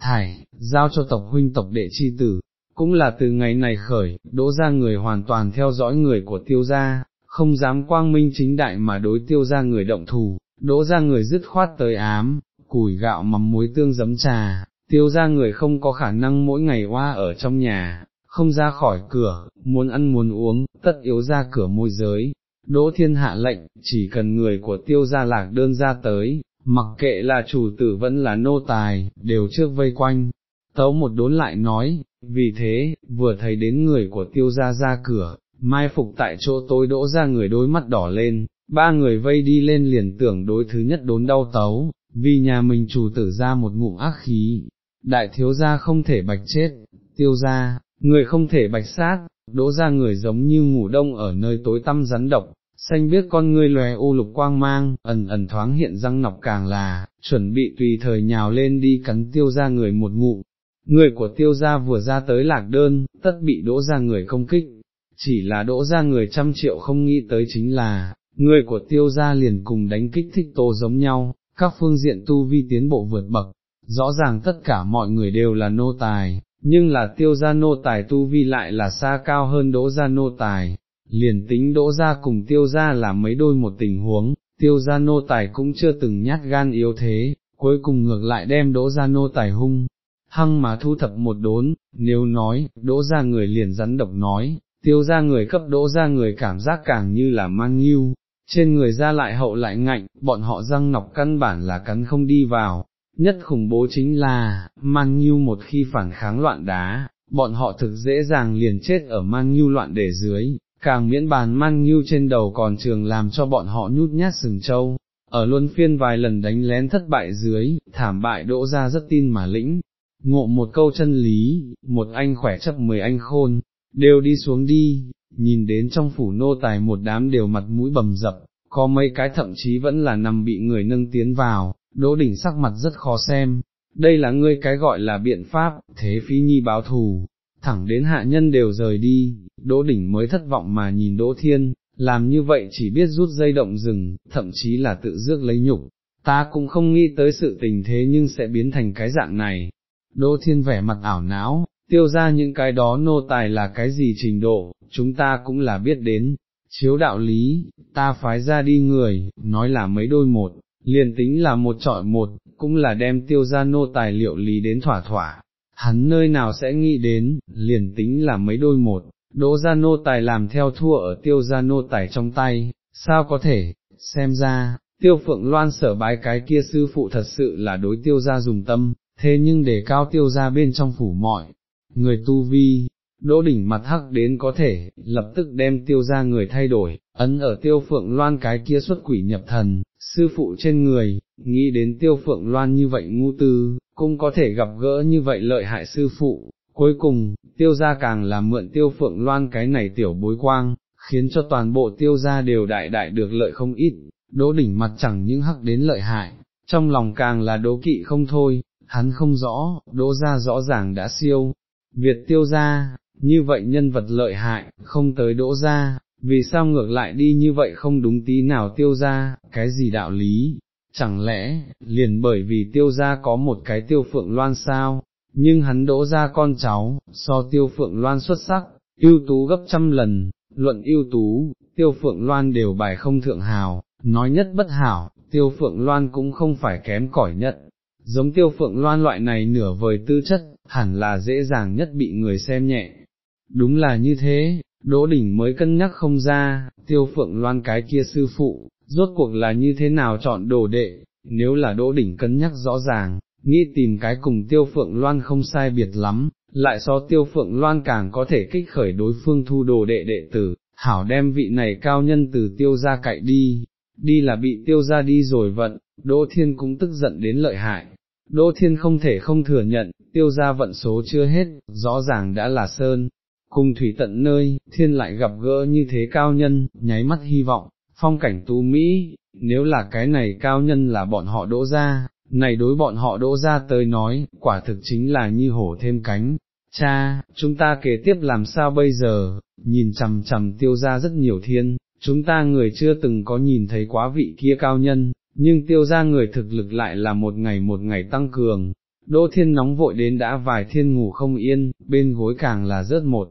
Thải, giao cho tộc huynh tộc đệ chi tử, cũng là từ ngày này khởi, đỗ ra người hoàn toàn theo dõi người của tiêu gia, không dám quang minh chính đại mà đối tiêu ra người động thù, đỗ ra người dứt khoát tới ám, củi gạo mắm muối tương giấm trà, tiêu ra người không có khả năng mỗi ngày hoa ở trong nhà, không ra khỏi cửa, muốn ăn muốn uống, tất yếu ra cửa môi giới. Đỗ thiên hạ lệnh, chỉ cần người của tiêu gia lạc đơn ra tới, mặc kệ là chủ tử vẫn là nô tài, đều trước vây quanh. Tấu một đốn lại nói, vì thế, vừa thấy đến người của tiêu gia ra cửa, mai phục tại chỗ tối đỗ ra người đôi mắt đỏ lên, ba người vây đi lên liền tưởng đối thứ nhất đốn đau tấu, vì nhà mình chủ tử ra một ngụm ác khí, đại thiếu gia không thể bạch chết, tiêu gia, người không thể bạch sát, đỗ ra người giống như ngủ đông ở nơi tối tăm rắn độc, xanh biết con ngươi lòe ô lục quang mang, ẩn ẩn thoáng hiện răng nọc càng là, chuẩn bị tùy thời nhào lên đi cắn tiêu ra người một ngụm Người của tiêu gia vừa ra tới lạc đơn, tất bị đỗ ra người công kích, chỉ là đỗ ra người trăm triệu không nghĩ tới chính là, người của tiêu gia liền cùng đánh kích thích tô giống nhau, các phương diện tu vi tiến bộ vượt bậc, rõ ràng tất cả mọi người đều là nô tài, nhưng là tiêu gia nô tài tu vi lại là xa cao hơn đỗ gia nô tài, liền tính đỗ gia cùng tiêu gia là mấy đôi một tình huống, tiêu gia nô tài cũng chưa từng nhát gan yếu thế, cuối cùng ngược lại đem đỗ gia nô tài hung, hăng mà thu thập một đốn, nếu nói, đỗ gia người liền rắn độc nói, tiêu gia người cấp đỗ gia người cảm giác càng như là mang nghiêu, trên người ra lại hậu lại ngạnh, bọn họ răng nọc căn bản là cắn không đi vào, nhất khủng bố chính là, mang nghiêu một khi phản kháng loạn đá, bọn họ thực dễ dàng liền chết ở mang nghiêu loạn để dưới, càng miễn bàn mang nghiêu trên đầu còn trường làm cho bọn họ nhút nhát sừng trâu. Ở luân phiên vài lần đánh lén thất bại dưới, thảm bại đỗ ra rất tin mà lĩnh, ngộ một câu chân lý, một anh khỏe chấp mười anh khôn, đều đi xuống đi, nhìn đến trong phủ nô tài một đám đều mặt mũi bầm dập, có mấy cái thậm chí vẫn là nằm bị người nâng tiến vào, đỗ đỉnh sắc mặt rất khó xem, đây là ngươi cái gọi là biện pháp, thế phi nhi báo thù, thẳng đến hạ nhân đều rời đi, đỗ đỉnh mới thất vọng mà nhìn đỗ thiên, làm như vậy chỉ biết rút dây động rừng, thậm chí là tự rước lấy nhục, ta cũng không nghĩ tới sự tình thế nhưng sẽ biến thành cái dạng này. Đô thiên vẻ mặt ảo não, tiêu ra những cái đó nô tài là cái gì trình độ, chúng ta cũng là biết đến, chiếu đạo lý, ta phái ra đi người, nói là mấy đôi một, liền tính là một trọi một, cũng là đem tiêu ra nô tài liệu lý đến thỏa thỏa, hắn nơi nào sẽ nghĩ đến, liền tính là mấy đôi một, đỗ ra nô tài làm theo thua ở tiêu ra nô tài trong tay, sao có thể, xem ra, tiêu phượng loan sở bái cái kia sư phụ thật sự là đối tiêu ra dùng tâm, thế nhưng để cao tiêu ra bên trong phủ mọi, người tu vi, đỗ đỉnh mặt hắc đến có thể, lập tức đem tiêu ra người thay đổi, ấn ở tiêu phượng loan cái kia xuất quỷ nhập thần, sư phụ trên người, nghĩ đến tiêu phượng loan như vậy ngu tư, cũng có thể gặp gỡ như vậy lợi hại sư phụ, cuối cùng, tiêu ra càng là mượn tiêu phượng loan cái này tiểu bối quang, khiến cho toàn bộ tiêu ra đều đại đại được lợi không ít, đỗ đỉnh mặt chẳng những hắc đến lợi hại, trong lòng càng là đố kỵ không thôi, hắn không rõ, đỗ ra rõ ràng đã siêu, Việt tiêu ra, như vậy nhân vật lợi hại, không tới đỗ ra, vì sao ngược lại đi như vậy không đúng tí nào tiêu ra, cái gì đạo lý, chẳng lẽ, liền bởi vì tiêu ra có một cái tiêu phượng loan sao, nhưng hắn đỗ ra con cháu, so tiêu phượng loan xuất sắc, ưu tú gấp trăm lần, luận ưu tú, tiêu phượng loan đều bài không thượng hào, nói nhất bất hảo, tiêu phượng loan cũng không phải kém cỏi nhất, giống tiêu phượng loan loại này nửa vời tư chất, hẳn là dễ dàng nhất bị người xem nhẹ. Đúng là như thế, Đỗ Đỉnh mới cân nhắc không ra, tiêu phượng loan cái kia sư phụ, rốt cuộc là như thế nào chọn đồ đệ, nếu là Đỗ Đỉnh cân nhắc rõ ràng, nghĩ tìm cái cùng tiêu phượng loan không sai biệt lắm, lại so tiêu phượng loan càng có thể kích khởi đối phương thu đồ đệ đệ tử, hảo đem vị này cao nhân từ tiêu ra cậy đi, đi là bị tiêu ra đi rồi vận, Đỗ Thiên cũng tức giận đến lợi hại. Đỗ Thiên không thể không thừa nhận, tiêu ra vận số chưa hết, rõ ràng đã là sơn, cùng thủy tận nơi, thiên lại gặp gỡ như thế cao nhân, nháy mắt hy vọng, phong cảnh tu Mỹ, nếu là cái này cao nhân là bọn họ đỗ ra, này đối bọn họ đỗ ra tới nói, quả thực chính là như hổ thêm cánh. Cha, chúng ta kế tiếp làm sao bây giờ, nhìn chằm chằm tiêu ra rất nhiều thiên, chúng ta người chưa từng có nhìn thấy quá vị kia cao nhân, nhưng tiêu ra người thực lực lại là một ngày một ngày tăng cường. Đỗ thiên nóng vội đến đã vài thiên ngủ không yên, bên gối càng là rớt một,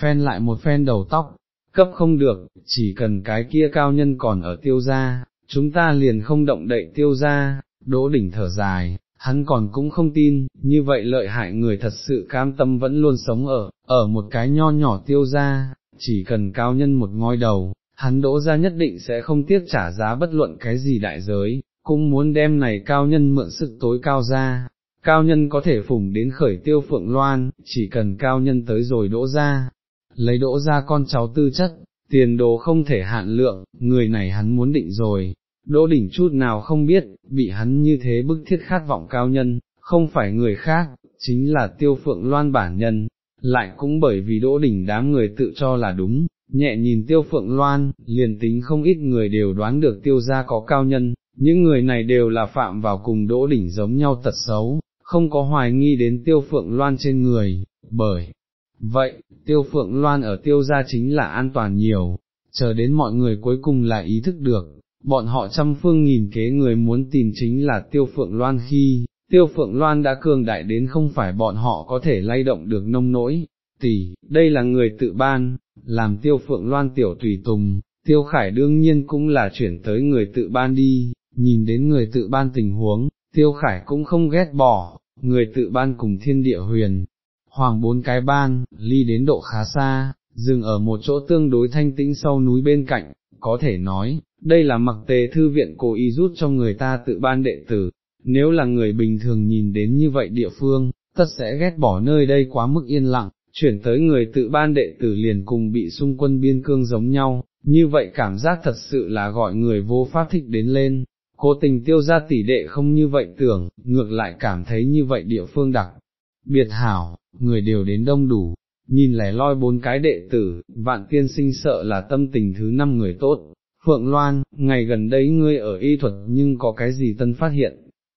phen lại một phen đầu tóc, cấp không được, chỉ cần cái kia cao nhân còn ở tiêu gia, chúng ta liền không động đậy tiêu gia, đỗ đỉnh thở dài, hắn còn cũng không tin, như vậy lợi hại người thật sự cam tâm vẫn luôn sống ở, ở một cái nho nhỏ tiêu gia, chỉ cần cao nhân một ngôi đầu, hắn đỗ ra nhất định sẽ không tiếc trả giá bất luận cái gì đại giới, cũng muốn đem này cao nhân mượn sức tối cao ra. Cao nhân có thể phủng đến khởi tiêu phượng loan, chỉ cần cao nhân tới rồi đỗ ra, lấy đỗ ra con cháu tư chất, tiền đồ không thể hạn lượng, người này hắn muốn định rồi, đỗ đỉnh chút nào không biết, bị hắn như thế bức thiết khát vọng cao nhân, không phải người khác, chính là tiêu phượng loan bản nhân, lại cũng bởi vì đỗ đỉnh đám người tự cho là đúng, nhẹ nhìn tiêu phượng loan, liền tính không ít người đều đoán được tiêu gia có cao nhân, những người này đều là phạm vào cùng đỗ đỉnh giống nhau tật xấu, không có hoài nghi đến tiêu phượng loan trên người, bởi Vậy, tiêu phượng loan ở tiêu gia chính là an toàn nhiều, chờ đến mọi người cuối cùng là ý thức được, bọn họ trăm phương nghìn kế người muốn tìm chính là tiêu phượng loan khi, tiêu phượng loan đã cường đại đến không phải bọn họ có thể lay động được nông nỗi, tỷ, đây là người tự ban, làm tiêu phượng loan tiểu tùy tùng, tiêu khải đương nhiên cũng là chuyển tới người tự ban đi, nhìn đến người tự ban tình huống, tiêu khải cũng không ghét bỏ, người tự ban cùng thiên địa huyền, hoàng bốn cái ban, ly đến độ khá xa, dừng ở một chỗ tương đối thanh tĩnh sau núi bên cạnh, có thể nói, đây là mặc tề thư viện cố ý rút cho người ta tự ban đệ tử, nếu là người bình thường nhìn đến như vậy địa phương, tất sẽ ghét bỏ nơi đây quá mức yên lặng, chuyển tới người tự ban đệ tử liền cùng bị xung quân biên cương giống nhau, như vậy cảm giác thật sự là gọi người vô pháp thích đến lên. Cố tình tiêu ra tỷ đệ không như vậy tưởng, ngược lại cảm thấy như vậy địa phương đặc, biệt hảo, người đều đến đông đủ, nhìn lẻ loi bốn cái đệ tử, vạn tiên sinh sợ là tâm tình thứ năm người tốt. Phượng Loan, ngày gần đây ngươi ở y thuật nhưng có cái gì tân phát hiện?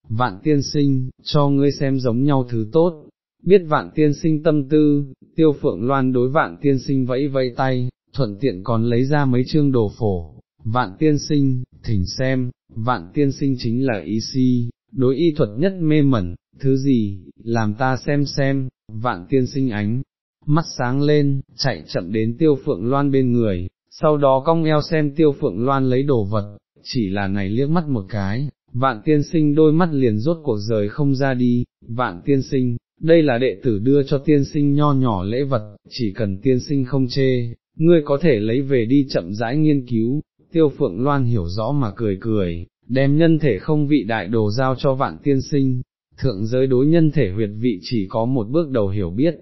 Vạn tiên sinh, cho ngươi xem giống nhau thứ tốt. Biết vạn tiên sinh tâm tư, tiêu Phượng Loan đối vạn tiên sinh vẫy vẫy tay, thuận tiện còn lấy ra mấy chương đồ phổ. Vạn tiên sinh, thỉnh xem, vạn tiên sinh chính là y si, đối y thuật nhất mê mẩn, thứ gì, làm ta xem xem, vạn tiên sinh ánh, mắt sáng lên, chạy chậm đến tiêu phượng loan bên người, sau đó cong eo xem tiêu phượng loan lấy đồ vật, chỉ là này liếc mắt một cái, vạn tiên sinh đôi mắt liền rốt cuộc rời không ra đi, vạn tiên sinh, đây là đệ tử đưa cho tiên sinh nho nhỏ lễ vật, chỉ cần tiên sinh không chê, ngươi có thể lấy về đi chậm rãi nghiên cứu, tiêu phượng loan hiểu rõ mà cười cười, đem nhân thể không vị đại đồ giao cho vạn tiên sinh, thượng giới đối nhân thể huyệt vị chỉ có một bước đầu hiểu biết.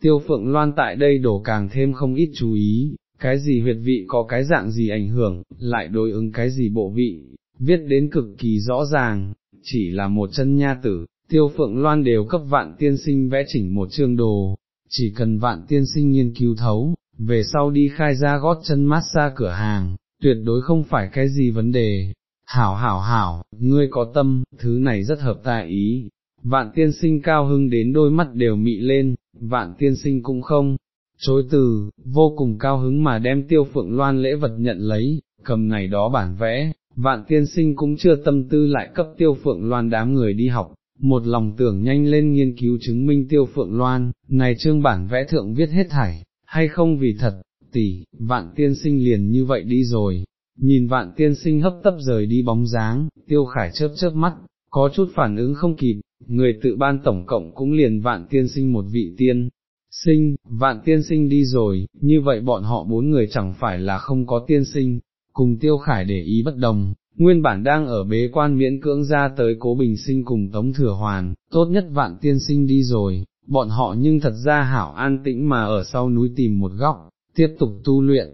Tiêu phượng loan tại đây đổ càng thêm không ít chú ý, cái gì huyệt vị có cái dạng gì ảnh hưởng, lại đối ứng cái gì bộ vị, viết đến cực kỳ rõ ràng, chỉ là một chân nha tử, tiêu phượng loan đều cấp vạn tiên sinh vẽ chỉnh một chương đồ, chỉ cần vạn tiên sinh nghiên cứu thấu, về sau đi khai ra gót chân massage cửa hàng, tuyệt đối không phải cái gì vấn đề, hảo hảo hảo, ngươi có tâm, thứ này rất hợp ta ý. Vạn tiên sinh cao hưng đến đôi mắt đều mị lên, vạn tiên sinh cũng không, chối từ, vô cùng cao hứng mà đem tiêu phượng loan lễ vật nhận lấy, cầm này đó bản vẽ, vạn tiên sinh cũng chưa tâm tư lại cấp tiêu phượng loan đám người đi học, một lòng tưởng nhanh lên nghiên cứu chứng minh tiêu phượng loan, này trương bản vẽ thượng viết hết thảy, hay không vì thật, tỷ, vạn tiên sinh liền như vậy đi rồi, nhìn vạn tiên sinh hấp tấp rời đi bóng dáng, tiêu khải chớp chớp mắt, có chút phản ứng không kịp, người tự ban tổng cộng cũng liền vạn tiên sinh một vị tiên. Sinh, vạn tiên sinh đi rồi, như vậy bọn họ bốn người chẳng phải là không có tiên sinh, cùng tiêu khải để ý bất đồng, nguyên bản đang ở bế quan miễn cưỡng ra tới cố bình sinh cùng tống thừa hoàn, tốt nhất vạn tiên sinh đi rồi, bọn họ nhưng thật ra hảo an tĩnh mà ở sau núi tìm một góc, tiếp tục tu luyện.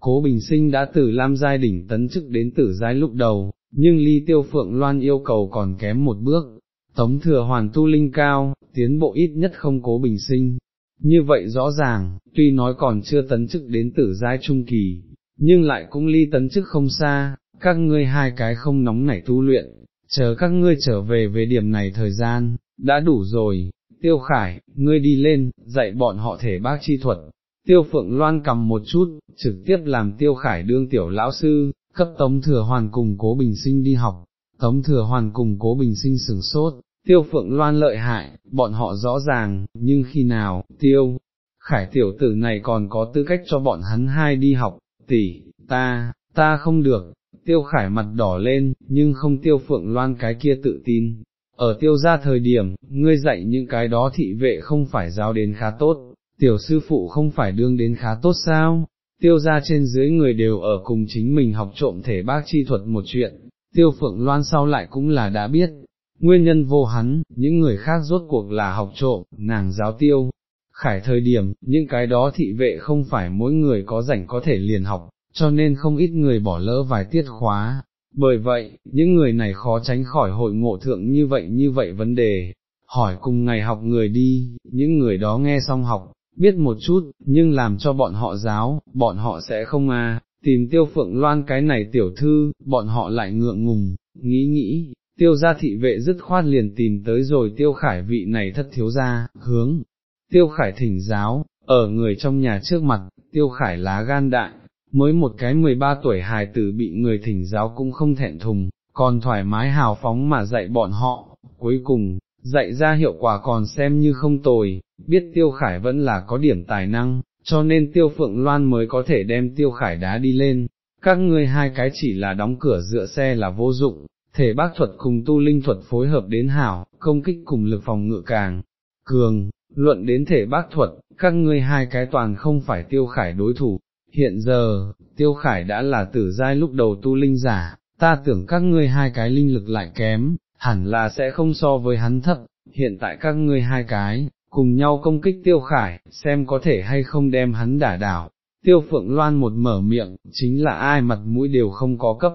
Cố Bình Sinh đã từ Lam Giai đỉnh tấn chức đến tử giai lúc đầu, nhưng ly tiêu phượng loan yêu cầu còn kém một bước, tống thừa hoàn tu linh cao, tiến bộ ít nhất không cố bình sinh. Như vậy rõ ràng, tuy nói còn chưa tấn chức đến tử giai trung kỳ, nhưng lại cũng ly tấn chức không xa, các ngươi hai cái không nóng nảy tu luyện, chờ các ngươi trở về về điểm này thời gian, đã đủ rồi, tiêu khải, ngươi đi lên, dạy bọn họ thể bác chi thuật. Tiêu phượng loan cầm một chút, trực tiếp làm tiêu khải đương tiểu lão sư, cấp tống thừa hoàn cùng cố bình sinh đi học, tống thừa hoàn cùng cố bình sinh sừng sốt, tiêu phượng loan lợi hại, bọn họ rõ ràng, nhưng khi nào, tiêu, khải tiểu tử này còn có tư cách cho bọn hắn hai đi học, tỷ, ta, ta không được, tiêu khải mặt đỏ lên, nhưng không tiêu phượng loan cái kia tự tin. Ở tiêu ra thời điểm, ngươi dạy những cái đó thị vệ không phải giáo đến khá tốt, tiểu sư phụ không phải đương đến khá tốt sao, tiêu ra trên dưới người đều ở cùng chính mình học trộm thể bác chi thuật một chuyện, tiêu phượng loan sau lại cũng là đã biết, nguyên nhân vô hắn, những người khác rốt cuộc là học trộm, nàng giáo tiêu. Khải thời điểm, những cái đó thị vệ không phải mỗi người có rảnh có thể liền học, cho nên không ít người bỏ lỡ vài tiết khóa. Bởi vậy, những người này khó tránh khỏi hội ngộ thượng như vậy như vậy vấn đề, hỏi cùng ngày học người đi, những người đó nghe xong học, biết một chút, nhưng làm cho bọn họ giáo, bọn họ sẽ không à, tìm tiêu phượng loan cái này tiểu thư, bọn họ lại ngượng ngùng, nghĩ nghĩ, tiêu gia thị vệ dứt khoát liền tìm tới rồi tiêu khải vị này thất thiếu gia, hướng, tiêu khải thỉnh giáo, ở người trong nhà trước mặt, tiêu khải lá gan đại, mới một cái 13 tuổi hài tử bị người thỉnh giáo cũng không thẹn thùng, còn thoải mái hào phóng mà dạy bọn họ, cuối cùng, dạy ra hiệu quả còn xem như không tồi, biết tiêu khải vẫn là có điểm tài năng, cho nên tiêu phượng loan mới có thể đem tiêu khải đá đi lên, các ngươi hai cái chỉ là đóng cửa dựa xe là vô dụng, thể bác thuật cùng tu linh thuật phối hợp đến hảo, công kích cùng lực phòng ngự càng, cường, luận đến thể bác thuật, các ngươi hai cái toàn không phải tiêu khải đối thủ, hiện giờ, tiêu khải đã là tử giai lúc đầu tu linh giả, ta tưởng các ngươi hai cái linh lực lại kém, hẳn là sẽ không so với hắn thấp, hiện tại các ngươi hai cái, cùng nhau công kích tiêu khải, xem có thể hay không đem hắn đả đảo. Tiêu Phượng Loan một mở miệng, chính là ai mặt mũi đều không có cấp,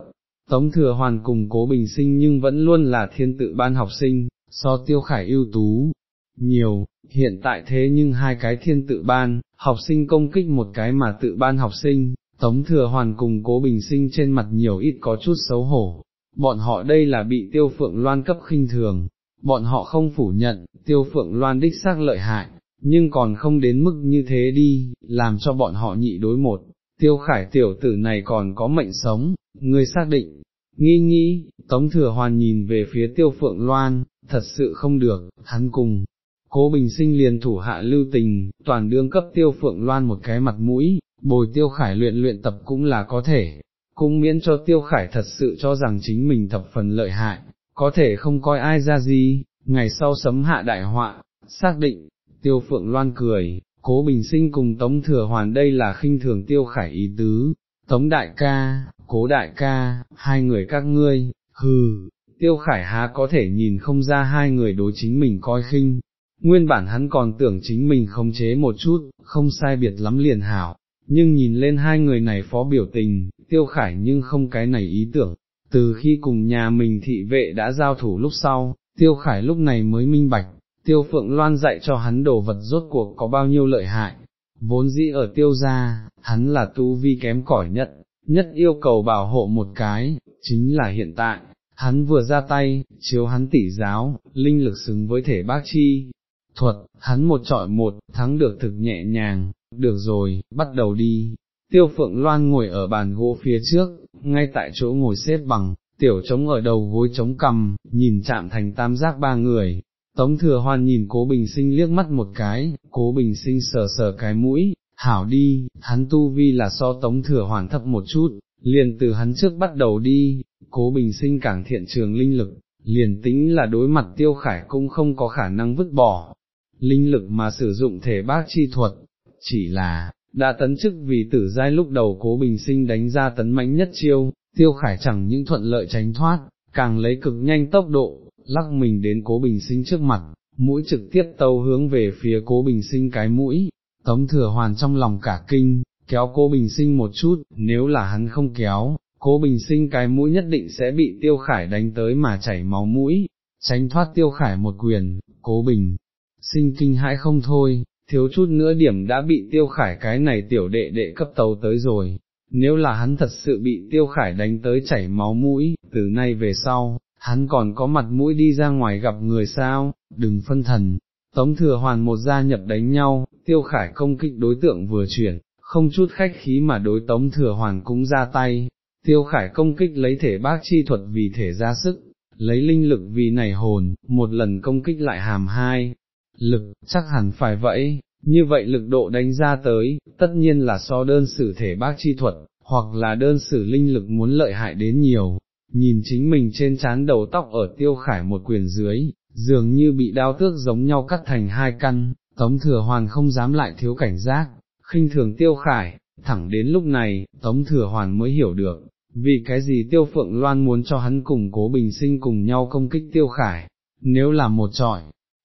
Tống Thừa Hoàn cùng Cố Bình Sinh nhưng vẫn luôn là thiên tự ban học sinh, so Tiêu Khải ưu tú, nhiều, hiện tại thế nhưng hai cái thiên tự ban, học sinh công kích một cái mà tự ban học sinh, Tống Thừa Hoàn cùng Cố Bình Sinh trên mặt nhiều ít có chút xấu hổ, bọn họ đây là bị Tiêu Phượng Loan cấp khinh thường, bọn họ không phủ nhận, Tiêu Phượng Loan đích xác lợi hại, nhưng còn không đến mức như thế đi, làm cho bọn họ nhị đối một. Tiêu khải tiểu tử này còn có mệnh sống, ngươi xác định, nghi nghĩ, Tống Thừa Hoàn nhìn về phía Tiêu Phượng Loan, thật sự không được, hắn cùng, Cố Bình Sinh liền thủ hạ lưu tình, toàn đương cấp Tiêu Phượng Loan một cái mặt mũi, bồi Tiêu Khải luyện luyện tập cũng là có thể, cũng miễn cho Tiêu Khải thật sự cho rằng chính mình thập phần lợi hại, có thể không coi ai ra gì, ngày sau sấm hạ đại họa, xác định, Tiêu Phượng Loan cười, Cố Bình Sinh cùng Tống Thừa Hoàn đây là khinh thường Tiêu Khải ý tứ, Tống Đại ca, Cố Đại ca, hai người các ngươi, hừ, Tiêu Khải há có thể nhìn không ra hai người đối chính mình coi khinh, nguyên bản hắn còn tưởng chính mình khống chế một chút, không sai biệt lắm liền hảo, nhưng nhìn lên hai người này phó biểu tình, Tiêu Khải nhưng không cái này ý tưởng, từ khi cùng nhà mình thị vệ đã giao thủ lúc sau, Tiêu Khải lúc này mới minh bạch, tiêu phượng loan dạy cho hắn đồ vật rốt cuộc có bao nhiêu lợi hại, vốn dĩ ở tiêu gia, hắn là tu vi kém cỏi nhất, nhất yêu cầu bảo hộ một cái, chính là hiện tại, hắn vừa ra tay, chiếu hắn tỉ giáo, linh lực xứng với thể bác chi, thuật, hắn một trọi một, thắng được thực nhẹ nhàng, được rồi, bắt đầu đi. Tiêu phượng loan ngồi ở bàn gỗ phía trước, ngay tại chỗ ngồi xếp bằng, tiểu trống ở đầu gối trống cầm, nhìn chạm thành tam giác ba người, Tống thừa hoan nhìn cố bình sinh liếc mắt một cái, cố bình sinh sờ sờ cái mũi, hảo đi, hắn tu vi là so tống thừa hoàn thấp một chút, liền từ hắn trước bắt đầu đi, cố bình sinh cảng thiện trường linh lực, liền tính là đối mặt tiêu khải cũng không có khả năng vứt bỏ, linh lực mà sử dụng thể bác chi thuật, chỉ là, đã tấn chức vì tử giai lúc đầu cố bình sinh đánh ra tấn mãnh nhất chiêu, tiêu khải chẳng những thuận lợi tránh thoát, càng lấy cực nhanh tốc độ, lắc mình đến cố bình sinh trước mặt, mũi trực tiếp tâu hướng về phía cố bình sinh cái mũi, tống thừa hoàn trong lòng cả kinh, kéo cố bình sinh một chút, nếu là hắn không kéo, cố bình sinh cái mũi nhất định sẽ bị tiêu khải đánh tới mà chảy máu mũi, tránh thoát tiêu khải một quyền, cố bình, sinh kinh hãi không thôi, thiếu chút nữa điểm đã bị tiêu khải cái này tiểu đệ đệ cấp tàu tới rồi, nếu là hắn thật sự bị tiêu khải đánh tới chảy máu mũi, từ nay về sau, hắn còn có mặt mũi đi ra ngoài gặp người sao, đừng phân thần. Tống thừa hoàn một gia nhập đánh nhau, tiêu khải công kích đối tượng vừa chuyển, không chút khách khí mà đối tống thừa hoàn cũng ra tay, tiêu khải công kích lấy thể bác chi thuật vì thể ra sức, lấy linh lực vì này hồn, một lần công kích lại hàm hai, lực, chắc hẳn phải vậy, như vậy lực độ đánh ra tới, tất nhiên là so đơn sử thể bác chi thuật, hoặc là đơn sử linh lực muốn lợi hại đến nhiều, nhìn chính mình trên trán đầu tóc ở tiêu khải một quyền dưới, dường như bị đao tước giống nhau cắt thành hai căn, tống thừa hoàn không dám lại thiếu cảnh giác, khinh thường tiêu khải, thẳng đến lúc này, tống thừa hoàn mới hiểu được, vì cái gì tiêu phượng loan muốn cho hắn cùng cố bình sinh cùng nhau công kích tiêu khải, nếu là một trọi,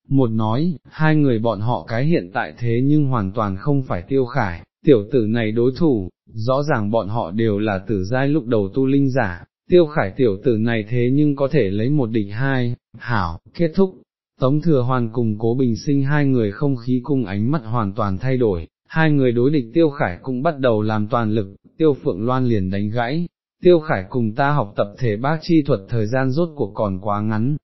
một nói, hai người bọn họ cái hiện tại thế nhưng hoàn toàn không phải tiêu khải, tiểu tử này đối thủ, rõ ràng bọn họ đều là tử giai lúc đầu tu linh giả, tiêu khải tiểu tử này thế nhưng có thể lấy một địch hai, hảo, kết thúc. Tống thừa hoàn cùng cố bình sinh hai người không khí cung ánh mắt hoàn toàn thay đổi, hai người đối địch tiêu khải cũng bắt đầu làm toàn lực, tiêu phượng loan liền đánh gãy, tiêu khải cùng ta học tập thể bác chi thuật thời gian rốt cuộc còn quá ngắn,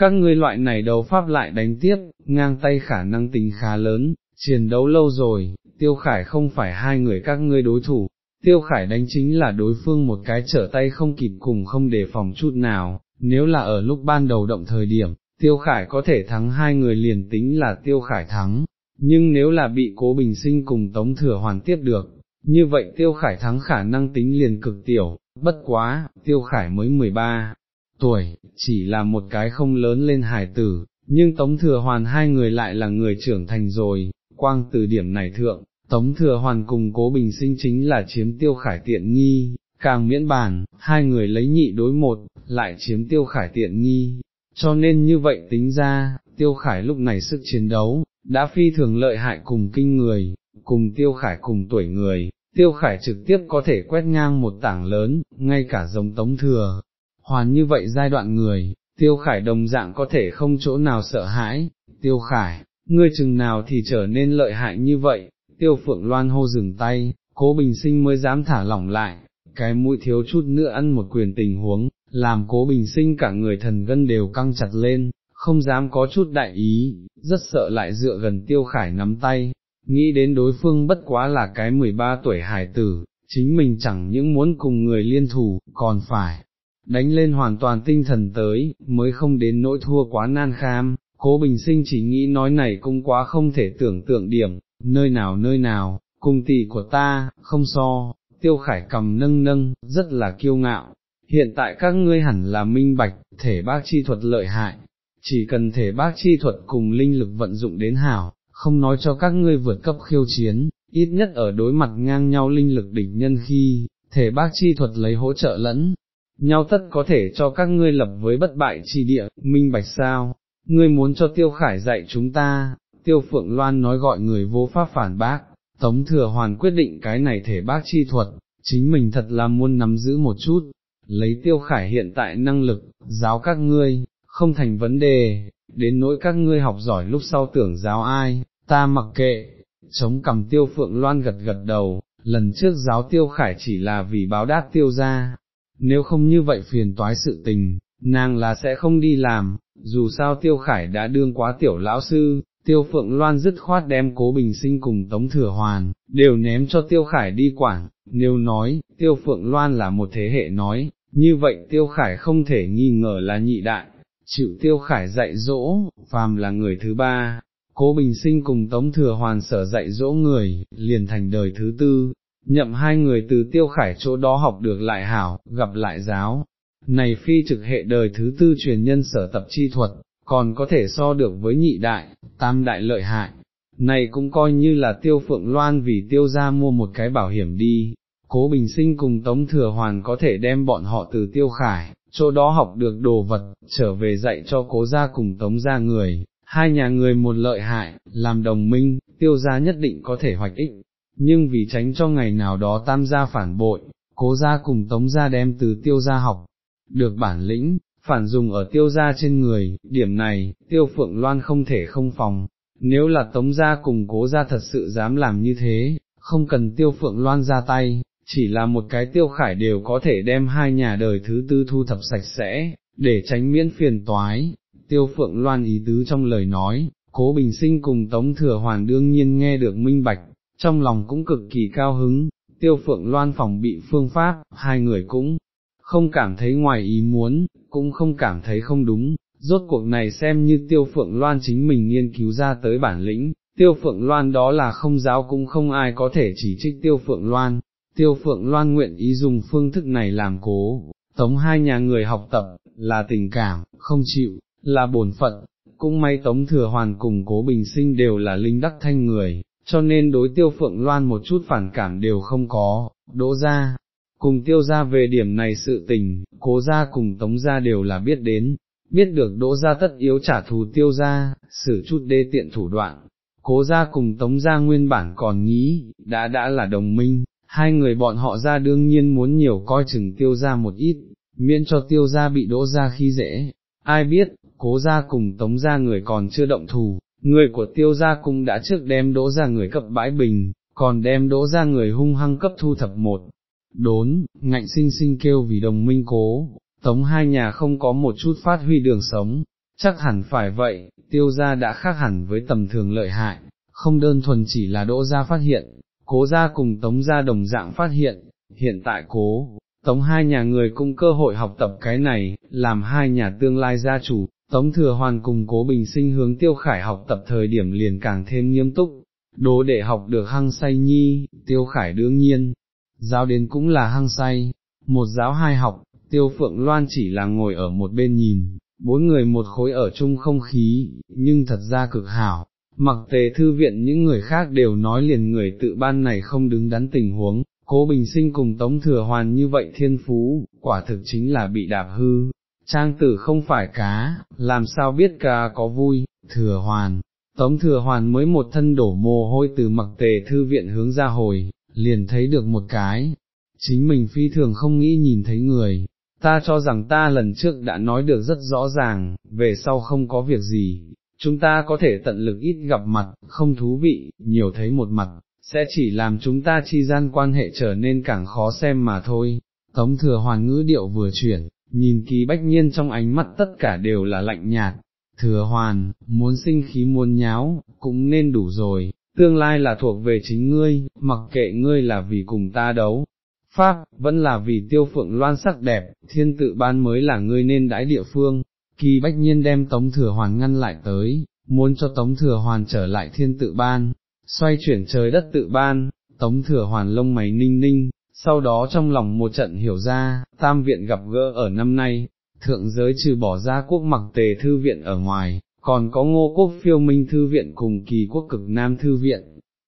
các ngươi loại này đấu pháp lại đánh tiếp, ngang tay khả năng tính khá lớn, chiến đấu lâu rồi, tiêu khải không phải hai người các ngươi đối thủ, tiêu khải đánh chính là đối phương một cái trở tay không kịp cùng không đề phòng chút nào, nếu là ở lúc ban đầu động thời điểm, tiêu khải có thể thắng hai người liền tính là tiêu khải thắng, nhưng nếu là bị cố bình sinh cùng tống thừa hoàn tiếp được, như vậy tiêu khải thắng khả năng tính liền cực tiểu, bất quá, tiêu khải mới 13 tuổi, chỉ là một cái không lớn lên hải tử, nhưng Tống Thừa Hoàn hai người lại là người trưởng thành rồi, quang từ điểm này thượng, Tống Thừa Hoàn cùng Cố Bình Sinh chính là chiếm tiêu khải tiện nghi, càng miễn bàn, hai người lấy nhị đối một, lại chiếm tiêu khải tiện nghi, cho nên như vậy tính ra, tiêu khải lúc này sức chiến đấu, đã phi thường lợi hại cùng kinh người, cùng tiêu khải cùng tuổi người, tiêu khải trực tiếp có thể quét ngang một tảng lớn, ngay cả giống tống thừa, hoàn như vậy giai đoạn người, tiêu khải đồng dạng có thể không chỗ nào sợ hãi, tiêu khải, ngươi chừng nào thì trở nên lợi hại như vậy, tiêu phượng loan hô dừng tay, cố bình sinh mới dám thả lỏng lại, cái mũi thiếu chút nữa ăn một quyền tình huống, làm cố bình sinh cả người thần gân đều căng chặt lên, không dám có chút đại ý, rất sợ lại dựa gần tiêu khải nắm tay, nghĩ đến đối phương bất quá là cái 13 tuổi hải tử, chính mình chẳng những muốn cùng người liên thủ, còn phải đánh lên hoàn toàn tinh thần tới, mới không đến nỗi thua quá nan kham, cố bình sinh chỉ nghĩ nói này cũng quá không thể tưởng tượng điểm, nơi nào nơi nào, cùng tỷ của ta, không so, tiêu khải cầm nâng nâng, rất là kiêu ngạo, hiện tại các ngươi hẳn là minh bạch, thể bác chi thuật lợi hại, chỉ cần thể bác chi thuật cùng linh lực vận dụng đến hảo, không nói cho các ngươi vượt cấp khiêu chiến, ít nhất ở đối mặt ngang nhau linh lực đỉnh nhân khi, thể bác chi thuật lấy hỗ trợ lẫn, nhau tất có thể cho các ngươi lập với bất bại chi địa, minh bạch sao, ngươi muốn cho tiêu khải dạy chúng ta, tiêu phượng loan nói gọi người vô pháp phản bác, tống thừa hoàn quyết định cái này thể bác chi thuật, chính mình thật là muốn nắm giữ một chút, lấy tiêu khải hiện tại năng lực, giáo các ngươi, không thành vấn đề, đến nỗi các ngươi học giỏi lúc sau tưởng giáo ai, ta mặc kệ, chống cầm tiêu phượng loan gật gật đầu, lần trước giáo tiêu khải chỉ là vì báo đáp tiêu ra, nếu không như vậy phiền toái sự tình, nàng là sẽ không đi làm, dù sao tiêu khải đã đương quá tiểu lão sư, tiêu phượng loan dứt khoát đem cố bình sinh cùng tống thừa hoàn, đều ném cho tiêu khải đi quản, nếu nói, tiêu phượng loan là một thế hệ nói, như vậy tiêu khải không thể nghi ngờ là nhị đại, chịu tiêu khải dạy dỗ, phàm là người thứ ba. Cố Bình Sinh cùng Tống Thừa Hoàn sở dạy dỗ người, liền thành đời thứ tư, nhậm hai người từ tiêu khải chỗ đó học được lại hảo, gặp lại giáo, này phi trực hệ đời thứ tư truyền nhân sở tập chi thuật, còn có thể so được với nhị đại, tam đại lợi hại. Này cũng coi như là tiêu phượng loan vì tiêu ra mua một cái bảo hiểm đi, cố bình sinh cùng tống thừa hoàn có thể đem bọn họ từ tiêu khải, chỗ đó học được đồ vật, trở về dạy cho cố gia cùng tống gia người, hai nhà người một lợi hại, làm đồng minh, tiêu gia nhất định có thể hoạch ích, nhưng vì tránh cho ngày nào đó tam gia phản bội, cố gia cùng tống gia đem từ tiêu gia học, được bản lĩnh, phản dùng ở tiêu gia trên người, điểm này, tiêu phượng loan không thể không phòng, nếu là tống gia cùng cố gia thật sự dám làm như thế, không cần tiêu phượng loan ra tay, chỉ là một cái tiêu khải đều có thể đem hai nhà đời thứ tư thu thập sạch sẽ, để tránh miễn phiền toái, tiêu phượng loan ý tứ trong lời nói, cố bình sinh cùng tống thừa hoàn đương nhiên nghe được minh bạch, trong lòng cũng cực kỳ cao hứng, tiêu phượng loan phòng bị phương pháp, hai người cũng không cảm thấy ngoài ý muốn, cũng không cảm thấy không đúng, rốt cuộc này xem như tiêu phượng loan chính mình nghiên cứu ra tới bản lĩnh, tiêu phượng loan đó là không giáo cũng không ai có thể chỉ trích tiêu phượng loan, tiêu phượng loan nguyện ý dùng phương thức này làm cố, tống hai nhà người học tập, là tình cảm, không chịu, là bổn phận, cũng may tống thừa hoàn cùng cố bình sinh đều là linh đắc thanh người, cho nên đối tiêu phượng loan một chút phản cảm đều không có, đỗ ra, cùng tiêu ra về điểm này sự tình, cố ra cùng tống ra đều là biết đến, biết được đỗ ra tất yếu trả thù tiêu ra, xử chút đê tiện thủ đoạn, cố ra cùng tống ra nguyên bản còn nghĩ, đã đã là đồng minh, hai người bọn họ ra đương nhiên muốn nhiều coi chừng tiêu ra một ít, miễn cho tiêu ra bị đỗ ra khi dễ, ai biết, cố ra cùng tống ra người còn chưa động thù, người của tiêu gia cũng đã trước đem đỗ ra người cấp bãi bình, còn đem đỗ ra người hung hăng cấp thu thập một, đốn, ngạnh sinh sinh kêu vì đồng minh cố, tống hai nhà không có một chút phát huy đường sống, chắc hẳn phải vậy, tiêu gia đã khác hẳn với tầm thường lợi hại, không đơn thuần chỉ là đỗ gia phát hiện, cố gia cùng tống gia đồng dạng phát hiện, hiện tại cố, tống hai nhà người cung cơ hội học tập cái này, làm hai nhà tương lai gia chủ, tống thừa hoàn cùng cố bình sinh hướng tiêu khải học tập thời điểm liền càng thêm nghiêm túc, đồ để học được hăng say nhi, tiêu khải đương nhiên, giáo đến cũng là hăng say, một giáo hai học, tiêu phượng loan chỉ là ngồi ở một bên nhìn, bốn người một khối ở chung không khí, nhưng thật ra cực hảo, mặc tề thư viện những người khác đều nói liền người tự ban này không đứng đắn tình huống, cố bình sinh cùng tống thừa hoàn như vậy thiên phú, quả thực chính là bị đạp hư, trang tử không phải cá, làm sao biết cá có vui, thừa hoàn. Tống thừa hoàn mới một thân đổ mồ hôi từ mặc tề thư viện hướng ra hồi, liền thấy được một cái, chính mình phi thường không nghĩ nhìn thấy người, ta cho rằng ta lần trước đã nói được rất rõ ràng, về sau không có việc gì, chúng ta có thể tận lực ít gặp mặt, không thú vị, nhiều thấy một mặt, sẽ chỉ làm chúng ta chi gian quan hệ trở nên càng khó xem mà thôi. Tống thừa hoàn ngữ điệu vừa chuyển, nhìn Kỳ bách nhiên trong ánh mắt tất cả đều là lạnh nhạt, thừa hoàn, muốn sinh khí muốn nháo, cũng nên đủ rồi, tương lai là thuộc về chính ngươi, mặc kệ ngươi là vì cùng ta đấu. Pháp, vẫn là vì tiêu phượng loan sắc đẹp, thiên tự ban mới là ngươi nên đãi địa phương, kỳ bách nhiên đem tống thừa hoàn ngăn lại tới, muốn cho tống thừa hoàn trở lại thiên tự ban, xoay chuyển trời đất tự ban, tống thừa hoàn lông mày ninh ninh, sau đó trong lòng một trận hiểu ra, tam viện gặp gỡ ở năm nay, thượng giới trừ bỏ ra quốc mặc tề thư viện ở ngoài, còn có ngô quốc phiêu minh thư viện cùng kỳ quốc cực nam thư viện,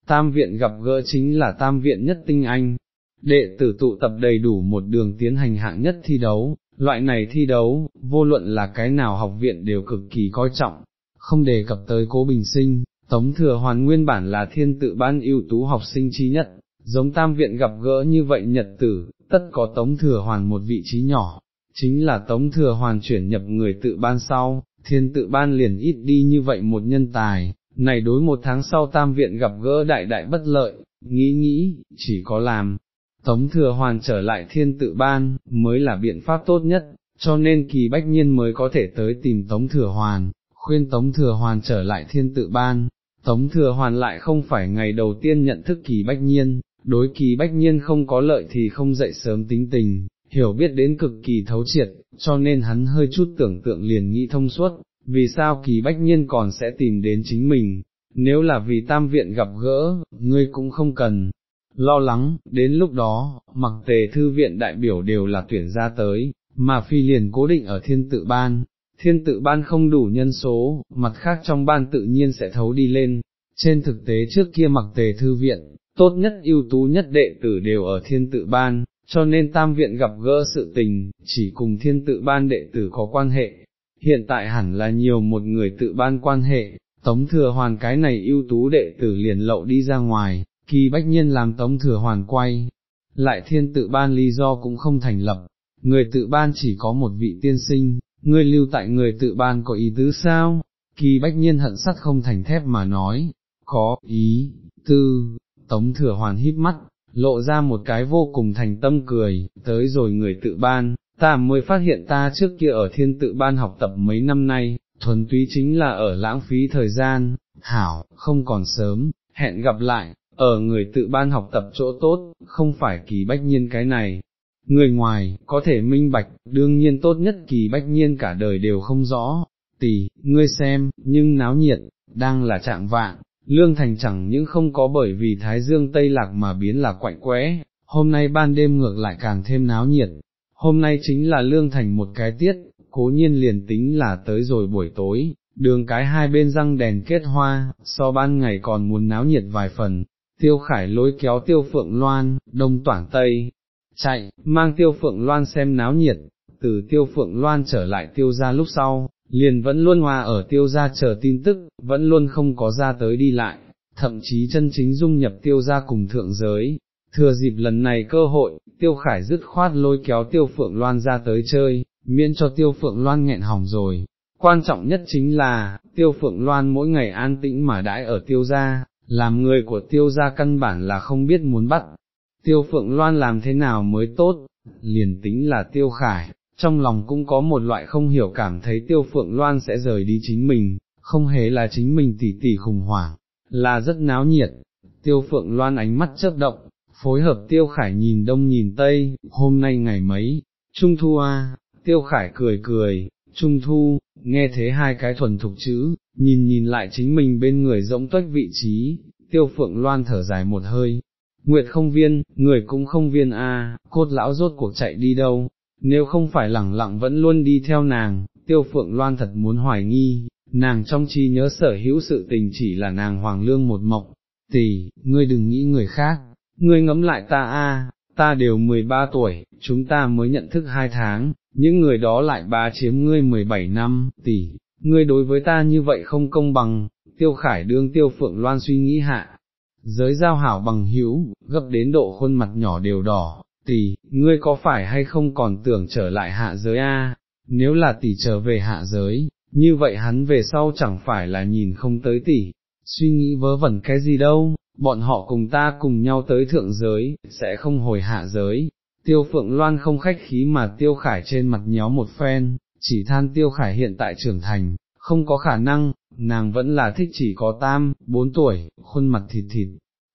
tam viện gặp gỡ chính là tam viện nhất tinh anh, đệ tử tụ tập đầy đủ một đường tiến hành hạng nhất thi đấu, loại này thi đấu, vô luận là cái nào học viện đều cực kỳ coi trọng, không đề cập tới cố bình sinh, tống thừa hoàn nguyên bản là thiên tự ban ưu tú học sinh trí nhất, giống tam viện gặp gỡ như vậy nhật tử, tất có tống thừa hoàn một vị trí nhỏ, chính là tống thừa hoàn chuyển nhập người tự ban sau, thiên tự ban liền ít đi như vậy một nhân tài, này đối một tháng sau tam viện gặp gỡ đại đại bất lợi, nghĩ nghĩ, chỉ có làm, tống thừa hoàn trở lại thiên tự ban, mới là biện pháp tốt nhất, cho nên kỳ bách nhiên mới có thể tới tìm tống thừa hoàn, khuyên tống thừa hoàn trở lại thiên tự ban. Tống thừa hoàn lại không phải ngày đầu tiên nhận thức kỳ bách nhiên, đối kỳ bách nhiên không có lợi thì không dậy sớm tính tình, hiểu biết đến cực kỳ thấu triệt, cho nên hắn hơi chút tưởng tượng liền nghĩ thông suốt, vì sao kỳ bách nhiên còn sẽ tìm đến chính mình, nếu là vì tam viện gặp gỡ, ngươi cũng không cần. Lo lắng, đến lúc đó, mặc tề thư viện đại biểu đều là tuyển ra tới, mà phi liền cố định ở thiên tự ban, thiên tự ban không đủ nhân số, mặt khác trong ban tự nhiên sẽ thấu đi lên, trên thực tế trước kia mặc tề thư viện, tốt nhất ưu tú nhất đệ tử đều ở thiên tự ban, cho nên tam viện gặp gỡ sự tình, chỉ cùng thiên tự ban đệ tử có quan hệ, hiện tại hẳn là nhiều một người tự ban quan hệ, tống thừa hoàn cái này ưu tú đệ tử liền lậu đi ra ngoài, kỳ bách nhiên làm tống thừa hoàn quay, lại thiên tự ban lý do cũng không thành lập, người tự ban chỉ có một vị tiên sinh, người lưu tại người tự ban có ý tứ sao, kỳ bách nhiên hận sắt không thành thép mà nói, có, ý, tư, tống thừa hoàn híp mắt, lộ ra một cái vô cùng thành tâm cười, tới rồi người tự ban, ta mới phát hiện ta trước kia ở thiên tự ban học tập mấy năm nay, thuần túy chính là ở lãng phí thời gian, hảo, không còn sớm, hẹn gặp lại, ở người tự ban học tập chỗ tốt, không phải kỳ bách nhiên cái này. Người ngoài, có thể minh bạch, đương nhiên tốt nhất kỳ bách nhiên cả đời đều không rõ, tỷ, ngươi xem, nhưng náo nhiệt, đang là trạng vạng, Lương Thành chẳng những không có bởi vì Thái Dương Tây Lạc mà biến là quạnh quẽ, hôm nay ban đêm ngược lại càng thêm náo nhiệt, hôm nay chính là Lương Thành một cái tiết, cố nhiên liền tính là tới rồi buổi tối, đường cái hai bên răng đèn kết hoa, so ban ngày còn muốn náo nhiệt vài phần, tiêu khải lối kéo tiêu phượng loan, đông toảng tây, chạy, mang tiêu phượng loan xem náo nhiệt, từ tiêu phượng loan trở lại tiêu ra lúc sau, liền vẫn luôn hòa ở tiêu gia chờ tin tức, vẫn luôn không có ra tới đi lại, thậm chí chân chính dung nhập tiêu gia cùng thượng giới. Thừa dịp lần này cơ hội, tiêu khải dứt khoát lôi kéo tiêu phượng loan ra tới chơi, miễn cho tiêu phượng loan nghẹn hỏng rồi. Quan trọng nhất chính là, tiêu phượng loan mỗi ngày an tĩnh mà đãi ở tiêu gia, làm người của tiêu gia căn bản là không biết muốn bắt. Tiêu phượng loan làm thế nào mới tốt, liền tính là tiêu khải, trong lòng cũng có một loại không hiểu cảm thấy tiêu phượng loan sẽ rời đi chính mình, không hề là chính mình tỉ tỉ khủng hoảng, là rất náo nhiệt, tiêu phượng loan ánh mắt chớp động, phối hợp tiêu khải nhìn đông nhìn tây, hôm nay ngày mấy, trung thu à, tiêu khải cười cười, trung thu, nghe thế hai cái thuần thục chữ, nhìn nhìn lại chính mình bên người rỗng tuếch vị trí, tiêu phượng loan thở dài một hơi. Nguyệt không viên, người cũng không viên a, cốt lão rốt cuộc chạy đi đâu, nếu không phải lẳng lặng vẫn luôn đi theo nàng, tiêu phượng loan thật muốn hoài nghi, nàng trong chi nhớ sở hữu sự tình chỉ là nàng hoàng lương một mộng, tỷ, ngươi đừng nghĩ người khác, ngươi ngẫm lại ta a, ta đều 13 tuổi, chúng ta mới nhận thức hai tháng, những người đó lại bá chiếm ngươi 17 năm, tỷ, ngươi đối với ta như vậy không công bằng, tiêu khải đương tiêu phượng loan suy nghĩ hạ, giới giao hảo bằng hữu, gấp đến độ khuôn mặt nhỏ đều đỏ, tỷ, ngươi có phải hay không còn tưởng trở lại hạ giới a? nếu là tỷ trở về hạ giới, như vậy hắn về sau chẳng phải là nhìn không tới tỷ, suy nghĩ vớ vẩn cái gì đâu, bọn họ cùng ta cùng nhau tới thượng giới, sẽ không hồi hạ giới. Tiêu Phượng Loan không khách khí mà Tiêu Khải trên mặt nhéo một phen, chỉ than Tiêu Khải hiện tại trưởng thành, không có khả năng, nàng vẫn là thích chỉ có tam, bốn tuổi, khuôn mặt thịt thịt,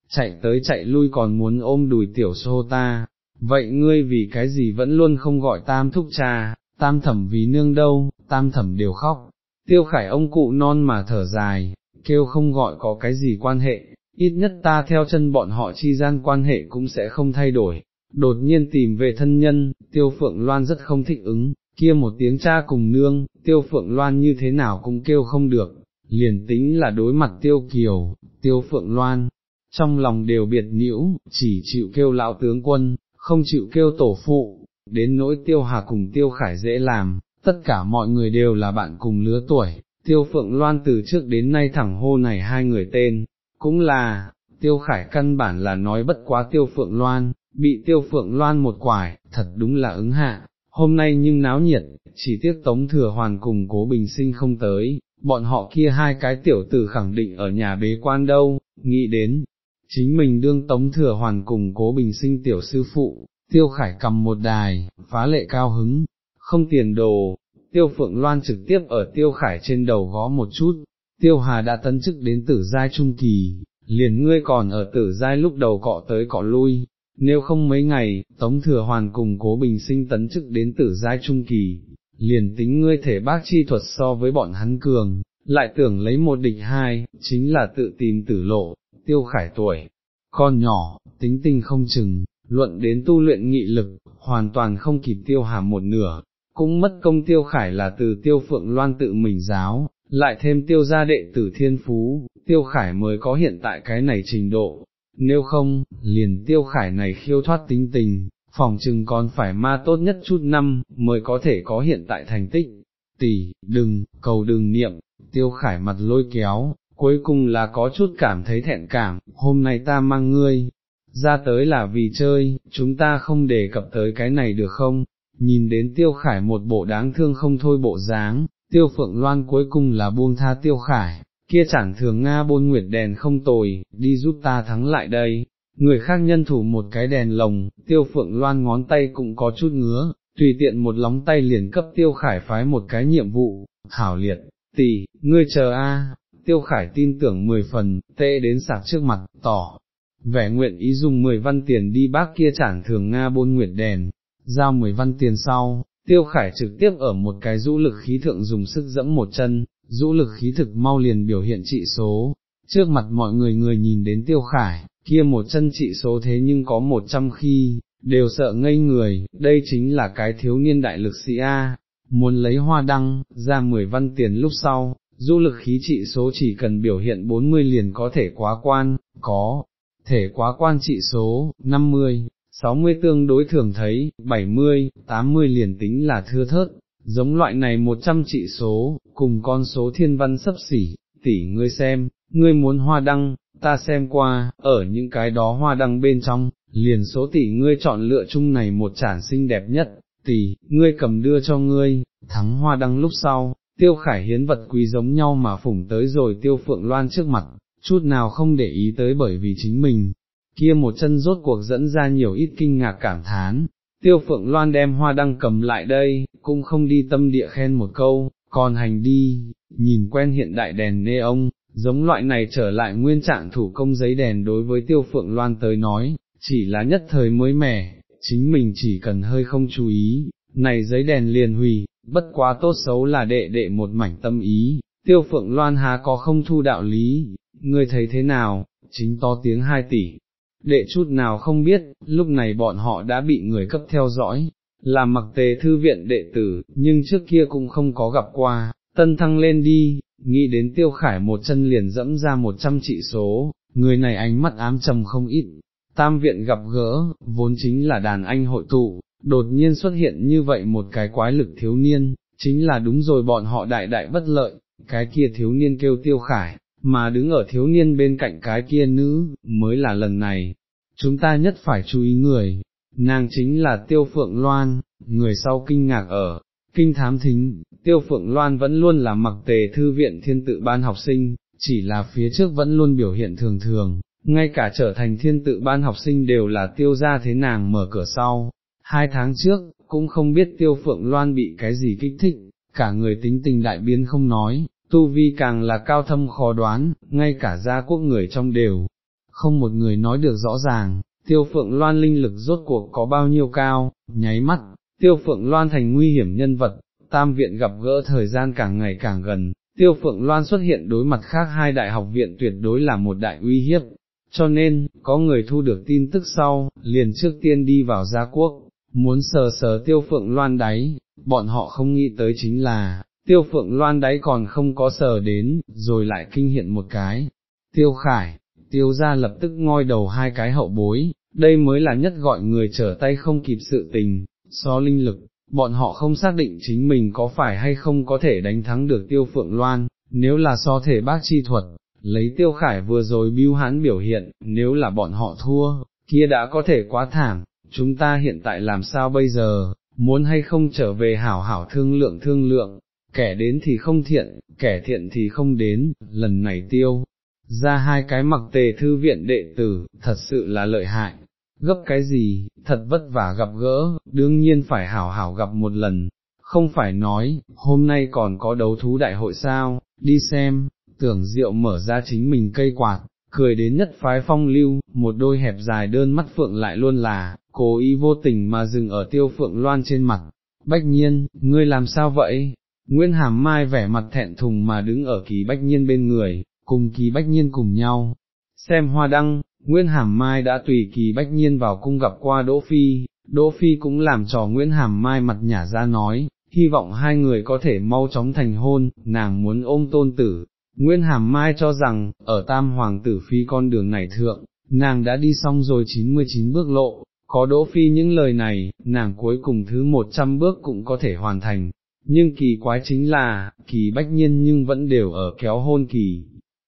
chạy tới chạy lui còn muốn ôm đùi tiểu sô ta, vậy ngươi vì cái gì vẫn luôn không gọi tam thúc cha, tam thẩm vì nương đâu, tam thẩm đều khóc, tiêu khải ông cụ non mà thở dài, kêu không gọi có cái gì quan hệ, ít nhất ta theo chân bọn họ chi gian quan hệ cũng sẽ không thay đổi. Đột nhiên tìm về thân nhân, tiêu phượng loan rất không thích ứng, kia một tiếng cha cùng nương, tiêu phượng loan như thế nào cũng kêu không được, liền tính là đối mặt tiêu kiều, tiêu phượng loan, trong lòng đều biệt nhiễu, chỉ chịu kêu lão tướng quân, không chịu kêu tổ phụ, đến nỗi tiêu hà cùng tiêu khải dễ làm, tất cả mọi người đều là bạn cùng lứa tuổi, tiêu phượng loan từ trước đến nay thẳng hô này hai người tên, cũng là, tiêu khải căn bản là nói bất quá tiêu phượng loan, bị tiêu phượng loan một quải, thật đúng là ứng hạ, hôm nay nhưng náo nhiệt, chỉ tiếc tống thừa hoàn cùng cố bình sinh không tới, bọn họ kia hai cái tiểu tử khẳng định ở nhà bế quan đâu, nghĩ đến, chính mình đương tống thừa hoàn cùng cố bình sinh tiểu sư phụ, tiêu khải cầm một đài, phá lệ cao hứng, không tiền đồ, tiêu phượng loan trực tiếp ở tiêu khải trên đầu gó một chút, tiêu hà đã tấn chức đến tử giai trung kỳ, liền ngươi còn ở tử giai lúc đầu cọ tới cọ lui, nếu không mấy ngày, tống thừa hoàn cùng cố bình sinh tấn chức đến tử giai trung kỳ, liền tính ngươi thể bác chi thuật so với bọn hắn cường, lại tưởng lấy một địch hai, chính là tự tìm tử lộ, tiêu khải tuổi, con nhỏ, tính tình không chừng, luận đến tu luyện nghị lực, hoàn toàn không kịp tiêu hàm một nửa, cũng mất công tiêu khải là từ tiêu phượng loan tự mình giáo, lại thêm tiêu gia đệ tử thiên phú, tiêu khải mới có hiện tại cái này trình độ, nếu không, liền tiêu khải này khiêu thoát tính tình, phòng chừng còn phải ma tốt nhất chút năm, mới có thể có hiện tại thành tích. Tỷ, đừng, cầu đừng niệm, tiêu khải mặt lôi kéo, cuối cùng là có chút cảm thấy thẹn cảm, hôm nay ta mang ngươi, ra tới là vì chơi, chúng ta không đề cập tới cái này được không, nhìn đến tiêu khải một bộ đáng thương không thôi bộ dáng, tiêu phượng loan cuối cùng là buông tha tiêu khải, kia chẳng thường Nga bôn nguyệt đèn không tồi, đi giúp ta thắng lại đây, người khác nhân thủ một cái đèn lồng, tiêu phượng loan ngón tay cũng có chút ngứa, tùy tiện một lóng tay liền cấp tiêu khải phái một cái nhiệm vụ, hảo liệt, tỷ, ngươi chờ a tiêu khải tin tưởng mười phần, tệ đến sạc trước mặt, tỏ, vẻ nguyện ý dùng mười văn tiền đi bác kia chản thường Nga bôn nguyệt đèn, giao mười văn tiền sau, tiêu khải trực tiếp ở một cái rũ lực khí thượng dùng sức dẫm một chân, rũ lực khí thực mau liền biểu hiện trị số, trước mặt mọi người người nhìn đến tiêu khải, kia một chân trị số thế nhưng có một trăm khi, đều sợ ngây người, đây chính là cái thiếu niên đại lực sĩ A, muốn lấy hoa đăng, ra mười văn tiền lúc sau, du lực khí trị số chỉ cần biểu hiện 40 liền có thể quá quan, có, thể quá quan trị số, 50, 60 tương đối thường thấy, 70, 80 liền tính là thưa thớt, giống loại này 100 trị số, cùng con số thiên văn sấp xỉ, tỷ ngươi xem, ngươi muốn hoa đăng, ta xem qua, ở những cái đó hoa đăng bên trong, liền số tỷ ngươi chọn lựa chung này một chản xinh đẹp nhất, tỷ, ngươi cầm đưa cho ngươi, thắng hoa đăng lúc sau, tiêu khải hiến vật quý giống nhau mà phủng tới rồi tiêu phượng loan trước mặt, chút nào không để ý tới bởi vì chính mình, kia một chân rốt cuộc dẫn ra nhiều ít kinh ngạc cảm thán, tiêu phượng loan đem hoa đăng cầm lại đây, cũng không đi tâm địa khen một câu, còn hành đi, nhìn quen hiện đại đèn nê ông, giống loại này trở lại nguyên trạng thủ công giấy đèn đối với tiêu phượng loan tới nói, chỉ là nhất thời mới mẻ, chính mình chỉ cần hơi không chú ý, này giấy đèn liền hủy, bất quá tốt xấu là đệ đệ một mảnh tâm ý, tiêu phượng loan há có không thu đạo lý, ngươi thấy thế nào, chính to tiếng hai tỷ, đệ chút nào không biết, lúc này bọn họ đã bị người cấp theo dõi, là mặc tề thư viện đệ tử, nhưng trước kia cũng không có gặp qua, tân thăng lên đi, nghĩ đến tiêu khải một chân liền dẫm ra một trăm trị số, người này ánh mắt ám trầm không ít, tam viện gặp gỡ, vốn chính là đàn anh hội tụ, đột nhiên xuất hiện như vậy một cái quái lực thiếu niên, chính là đúng rồi bọn họ đại đại bất lợi, cái kia thiếu niên kêu tiêu khải, mà đứng ở thiếu niên bên cạnh cái kia nữ, mới là lần này, chúng ta nhất phải chú ý người, nàng chính là tiêu phượng loan, người sau kinh ngạc ở, kinh thám thính, tiêu phượng loan vẫn luôn là mặc tề thư viện thiên tự ban học sinh, chỉ là phía trước vẫn luôn biểu hiện thường thường, ngay cả trở thành thiên tự ban học sinh đều là tiêu ra thế nàng mở cửa sau, hai tháng trước, cũng không biết tiêu phượng loan bị cái gì kích thích, cả người tính tình đại biến không nói, tu vi càng là cao thâm khó đoán, ngay cả gia quốc người trong đều, không một người nói được rõ ràng, tiêu phượng loan linh lực rốt cuộc có bao nhiêu cao, nháy mắt, tiêu phượng loan thành nguy hiểm nhân vật, tam viện gặp gỡ thời gian càng ngày càng gần, tiêu phượng loan xuất hiện đối mặt khác hai đại học viện tuyệt đối là một đại uy hiếp, cho nên, có người thu được tin tức sau, liền trước tiên đi vào gia quốc, muốn sờ sờ tiêu phượng loan đáy, bọn họ không nghĩ tới chính là, tiêu phượng loan đáy còn không có sờ đến, rồi lại kinh hiện một cái, tiêu khải, tiêu ra lập tức ngoi đầu hai cái hậu bối, đây mới là nhất gọi người trở tay không kịp sự tình, so linh lực, bọn họ không xác định chính mình có phải hay không có thể đánh thắng được tiêu phượng loan, nếu là so thể bác chi thuật, lấy tiêu khải vừa rồi biêu hãn biểu hiện, nếu là bọn họ thua, kia đã có thể quá thảm, chúng ta hiện tại làm sao bây giờ, muốn hay không trở về hảo hảo thương lượng thương lượng, kẻ đến thì không thiện, kẻ thiện thì không đến, lần này tiêu, ra hai cái mặc tề thư viện đệ tử, thật sự là lợi hại, gấp cái gì, thật vất vả gặp gỡ, đương nhiên phải hảo hảo gặp một lần, không phải nói, hôm nay còn có đấu thú đại hội sao, đi xem, tưởng rượu mở ra chính mình cây quạt, cười đến nhất phái phong lưu, một đôi hẹp dài đơn mắt phượng lại luôn là, cố ý vô tình mà dừng ở tiêu phượng loan trên mặt, bách nhiên, ngươi làm sao vậy? Nguyên Hàm Mai vẻ mặt thẹn thùng mà đứng ở kỳ bách nhiên bên người, cùng kỳ bách nhiên cùng nhau, xem hoa đăng, Nguyễn Hàm Mai đã tùy kỳ bách nhiên vào cung gặp qua Đỗ Phi, Đỗ Phi cũng làm trò Nguyễn Hàm Mai mặt nhả ra nói, hy vọng hai người có thể mau chóng thành hôn, nàng muốn ôm tôn tử. Nguyễn Hàm Mai cho rằng, ở Tam Hoàng tử Phi con đường này thượng, nàng đã đi xong rồi 99 bước lộ, có Đỗ Phi những lời này, nàng cuối cùng thứ 100 bước cũng có thể hoàn thành, nhưng kỳ quái chính là, kỳ bách nhiên nhưng vẫn đều ở kéo hôn kỳ.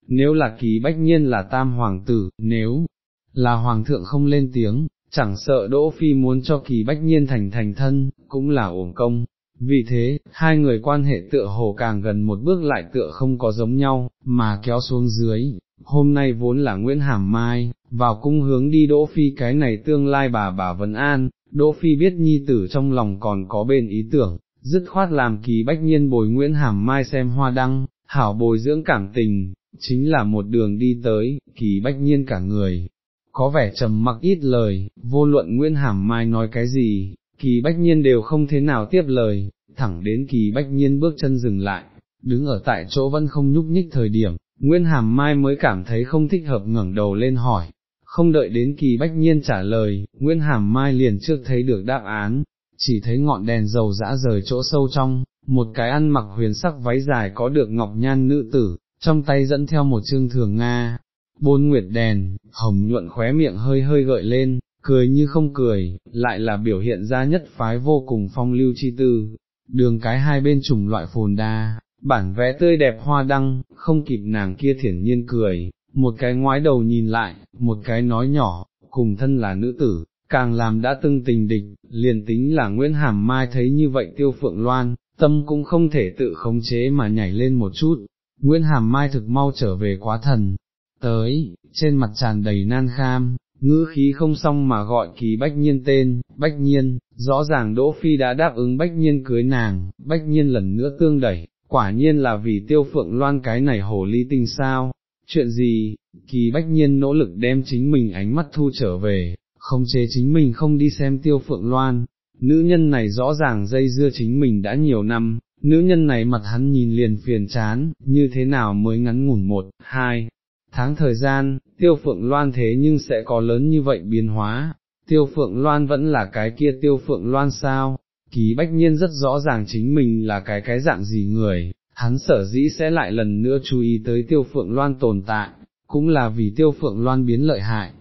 Nếu là kỳ bách nhiên là tam hoàng tử, nếu là hoàng thượng không lên tiếng, chẳng sợ Đỗ Phi muốn cho kỳ bách nhiên thành thành thân, cũng là uổng công. Vì thế, hai người quan hệ tựa hồ càng gần một bước lại tựa không có giống nhau, mà kéo xuống dưới, hôm nay vốn là Nguyễn Hàm Mai, vào cung hướng đi Đỗ Phi cái này tương lai bà bà Vân An, Đỗ Phi biết nhi tử trong lòng còn có bên ý tưởng, dứt khoát làm kỳ bách nhiên bồi Nguyễn Hàm Mai xem hoa đăng, hảo bồi dưỡng cảm tình, chính là một đường đi tới, kỳ bách nhiên cả người, có vẻ trầm mặc ít lời, vô luận Nguyễn Hàm Mai nói cái gì, kỳ bách nhiên đều không thế nào tiếp lời, thẳng đến kỳ bách nhiên bước chân dừng lại, đứng ở tại chỗ vẫn không nhúc nhích thời điểm, Nguyễn Hàm Mai mới cảm thấy không thích hợp ngẩng đầu lên hỏi, không đợi đến kỳ bách nhiên trả lời, Nguyễn Hàm Mai liền trước thấy được đáp án, chỉ thấy ngọn đèn dầu dã rời chỗ sâu trong, một cái ăn mặc huyền sắc váy dài có được ngọc nhan nữ tử, trong tay dẫn theo một chương thường Nga, bôn nguyệt đèn, hồng nhuận khóe miệng hơi hơi gợi lên, cười như không cười, lại là biểu hiện ra nhất phái vô cùng phong lưu chi tư, đường cái hai bên trùng loại phồn đa, bản vẽ tươi đẹp hoa đăng, không kịp nàng kia thiển nhiên cười, một cái ngoái đầu nhìn lại, một cái nói nhỏ, cùng thân là nữ tử, càng làm đã từng tình địch, liền tính là Nguyễn Hàm Mai thấy như vậy tiêu phượng loan, tâm cũng không thể tự khống chế mà nhảy lên một chút, Nguyễn Hàm Mai thực mau trở về quá thần, tới, trên mặt tràn đầy nan kham, ngữ khí không xong mà gọi kỳ bách nhiên tên, bách nhiên, rõ ràng Đỗ Phi đã đáp ứng bách nhiên cưới nàng, bách nhiên lần nữa tương đẩy, quả nhiên là vì tiêu phượng loan cái này hồ ly tinh sao, chuyện gì, kỳ bách nhiên nỗ lực đem chính mình ánh mắt thu trở về, không chế chính mình không đi xem tiêu phượng loan, nữ nhân này rõ ràng dây dưa chính mình đã nhiều năm, nữ nhân này mặt hắn nhìn liền phiền chán, như thế nào mới ngắn ngủn một, hai, tháng thời gian, tiêu phượng loan thế nhưng sẽ có lớn như vậy biến hóa, tiêu phượng loan vẫn là cái kia tiêu phượng loan sao, ký bách nhiên rất rõ ràng chính mình là cái cái dạng gì người, hắn sở dĩ sẽ lại lần nữa chú ý tới tiêu phượng loan tồn tại, cũng là vì tiêu phượng loan biến lợi hại,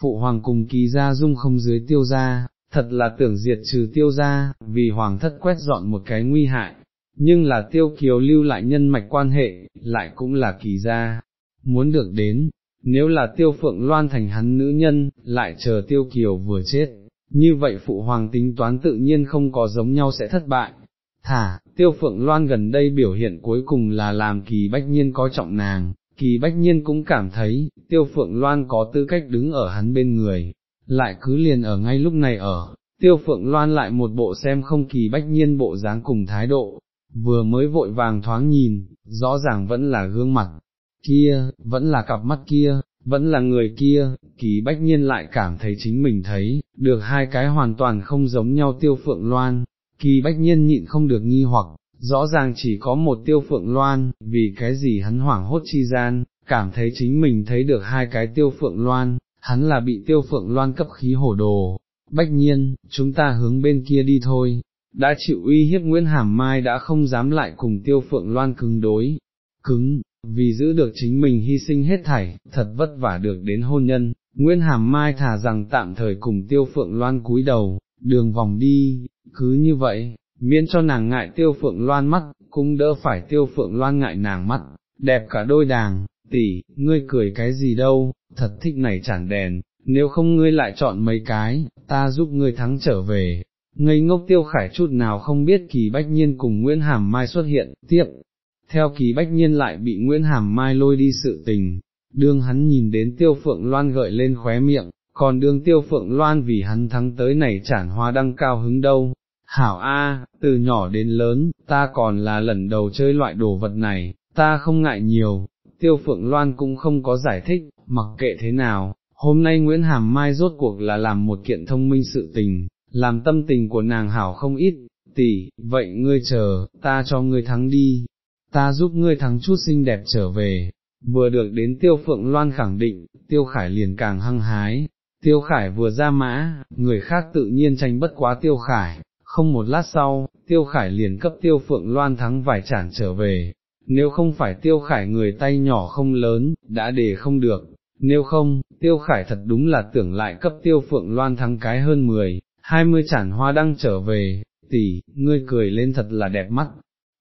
phụ hoàng cùng kỳ gia dung không dưới tiêu gia, thật là tưởng diệt trừ tiêu gia, vì hoàng thất quét dọn một cái nguy hại, nhưng là tiêu kiều lưu lại nhân mạch quan hệ, lại cũng là kỳ gia, muốn được đến, nếu là tiêu phượng loan thành hắn nữ nhân, lại chờ tiêu kiều vừa chết, như vậy phụ hoàng tính toán tự nhiên không có giống nhau sẽ thất bại. Thả, tiêu phượng loan gần đây biểu hiện cuối cùng là làm kỳ bách nhiên có trọng nàng, kỳ bách nhiên cũng cảm thấy, tiêu phượng loan có tư cách đứng ở hắn bên người, lại cứ liền ở ngay lúc này ở, tiêu phượng loan lại một bộ xem không kỳ bách nhiên bộ dáng cùng thái độ, vừa mới vội vàng thoáng nhìn, rõ ràng vẫn là gương mặt kia, vẫn là cặp mắt kia, vẫn là người kia, kỳ bách nhiên lại cảm thấy chính mình thấy, được hai cái hoàn toàn không giống nhau tiêu phượng loan, kỳ bách nhiên nhịn không được nghi hoặc, rõ ràng chỉ có một tiêu phượng loan, vì cái gì hắn hoảng hốt chi gian, cảm thấy chính mình thấy được hai cái tiêu phượng loan, hắn là bị tiêu phượng loan cấp khí hổ đồ, bách nhiên, chúng ta hướng bên kia đi thôi, đã chịu uy hiếp Nguyễn Hàm Mai đã không dám lại cùng tiêu phượng loan cứng đối, cứng, vì giữ được chính mình hy sinh hết thảy, thật vất vả được đến hôn nhân, Nguyễn Hàm Mai thả rằng tạm thời cùng tiêu phượng loan cúi đầu, đường vòng đi, cứ như vậy, miễn cho nàng ngại tiêu phượng loan mắt, cũng đỡ phải tiêu phượng loan ngại nàng mắt, đẹp cả đôi đàng, tỷ, ngươi cười cái gì đâu, thật thích này chản đèn, nếu không ngươi lại chọn mấy cái, ta giúp ngươi thắng trở về. Ngây ngốc tiêu khải chút nào không biết kỳ bách nhiên cùng Nguyễn Hàm Mai xuất hiện, tiếp, theo kỳ bách nhiên lại bị Nguyễn Hàm Mai lôi đi sự tình, đương hắn nhìn đến tiêu phượng loan gợi lên khóe miệng, còn đương tiêu phượng loan vì hắn thắng tới này chản hoa đăng cao hứng đâu. Hảo A, từ nhỏ đến lớn, ta còn là lần đầu chơi loại đồ vật này, ta không ngại nhiều, tiêu phượng loan cũng không có giải thích, mặc kệ thế nào, hôm nay Nguyễn Hàm Mai rốt cuộc là làm một kiện thông minh sự tình, làm tâm tình của nàng hảo không ít, tỷ, vậy ngươi chờ, ta cho ngươi thắng đi, ta giúp ngươi thắng chút xinh đẹp trở về, vừa được đến tiêu phượng loan khẳng định, tiêu khải liền càng hăng hái, tiêu khải vừa ra mã, người khác tự nhiên tranh bất quá tiêu khải, không một lát sau, tiêu khải liền cấp tiêu phượng loan thắng vài chản trở về, nếu không phải tiêu khải người tay nhỏ không lớn, đã để không được, nếu không, tiêu khải thật đúng là tưởng lại cấp tiêu phượng loan thắng cái hơn 10, 20 chản hoa đăng trở về, tỷ, ngươi cười lên thật là đẹp mắt.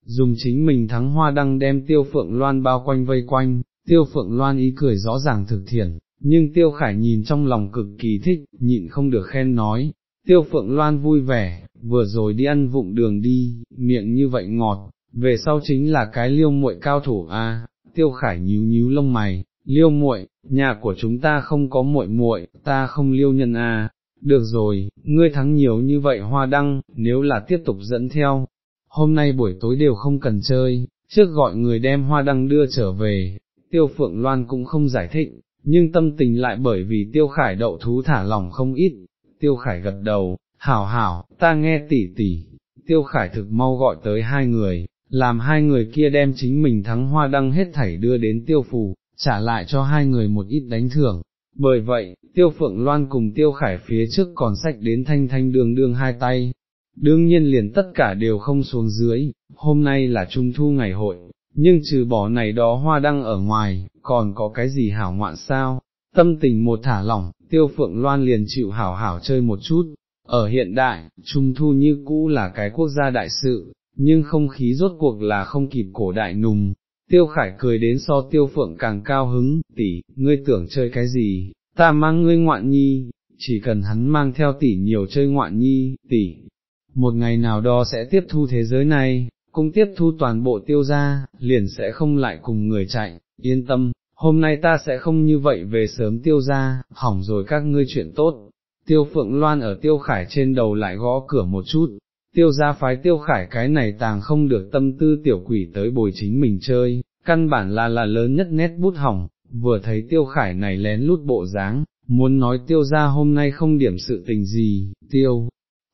Dùng chính mình thắng hoa đăng đem tiêu phượng loan bao quanh vây quanh, tiêu phượng loan ý cười rõ ràng thực thiện, nhưng tiêu khải nhìn trong lòng cực kỳ thích, nhịn không được khen nói, tiêu phượng loan vui vẻ, vừa rồi đi ăn vụng đường đi, miệng như vậy ngọt, về sau chính là cái liêu muội cao thủ a. tiêu khải nhíu nhíu lông mày, liêu muội, nhà của chúng ta không có muội muội, ta không liêu nhân a. được rồi, ngươi thắng nhiều như vậy hoa đăng, nếu là tiếp tục dẫn theo, hôm nay buổi tối đều không cần chơi, trước gọi người đem hoa đăng đưa trở về, tiêu phượng loan cũng không giải thích, nhưng tâm tình lại bởi vì tiêu khải đậu thú thả lỏng không ít, tiêu khải gật đầu, hảo hảo, ta nghe tỉ tỉ, tiêu khải thực mau gọi tới hai người, làm hai người kia đem chính mình thắng hoa đăng hết thảy đưa đến tiêu phù, trả lại cho hai người một ít đánh thưởng. Bởi vậy, tiêu phượng loan cùng tiêu khải phía trước còn sách đến thanh thanh đường đương hai tay, đương nhiên liền tất cả đều không xuống dưới, hôm nay là trung thu ngày hội, nhưng trừ bỏ này đó hoa đăng ở ngoài, còn có cái gì hảo ngoạn sao, tâm tình một thả lỏng, tiêu phượng loan liền chịu hảo hảo chơi một chút, ở hiện đại, trung thu như cũ là cái quốc gia đại sự, nhưng không khí rốt cuộc là không kịp cổ đại nùng. Tiêu Khải cười đến so tiêu phượng càng cao hứng, tỷ, ngươi tưởng chơi cái gì, ta mang ngươi ngoạn nhi, chỉ cần hắn mang theo tỷ nhiều chơi ngoạn nhi, tỷ, một ngày nào đó sẽ tiếp thu thế giới này, cũng tiếp thu toàn bộ tiêu gia, liền sẽ không lại cùng người chạy, yên tâm, hôm nay ta sẽ không như vậy về sớm tiêu gia, hỏng rồi các ngươi chuyện tốt. Tiêu Phượng Loan ở tiêu khải trên đầu lại gõ cửa một chút, tiêu gia phái tiêu khải cái này tàng không được tâm tư tiểu quỷ tới bồi chính mình chơi, căn bản là là lớn nhất nét bút hỏng, vừa thấy tiêu khải này lén lút bộ dáng, muốn nói tiêu gia hôm nay không điểm sự tình gì, tiêu,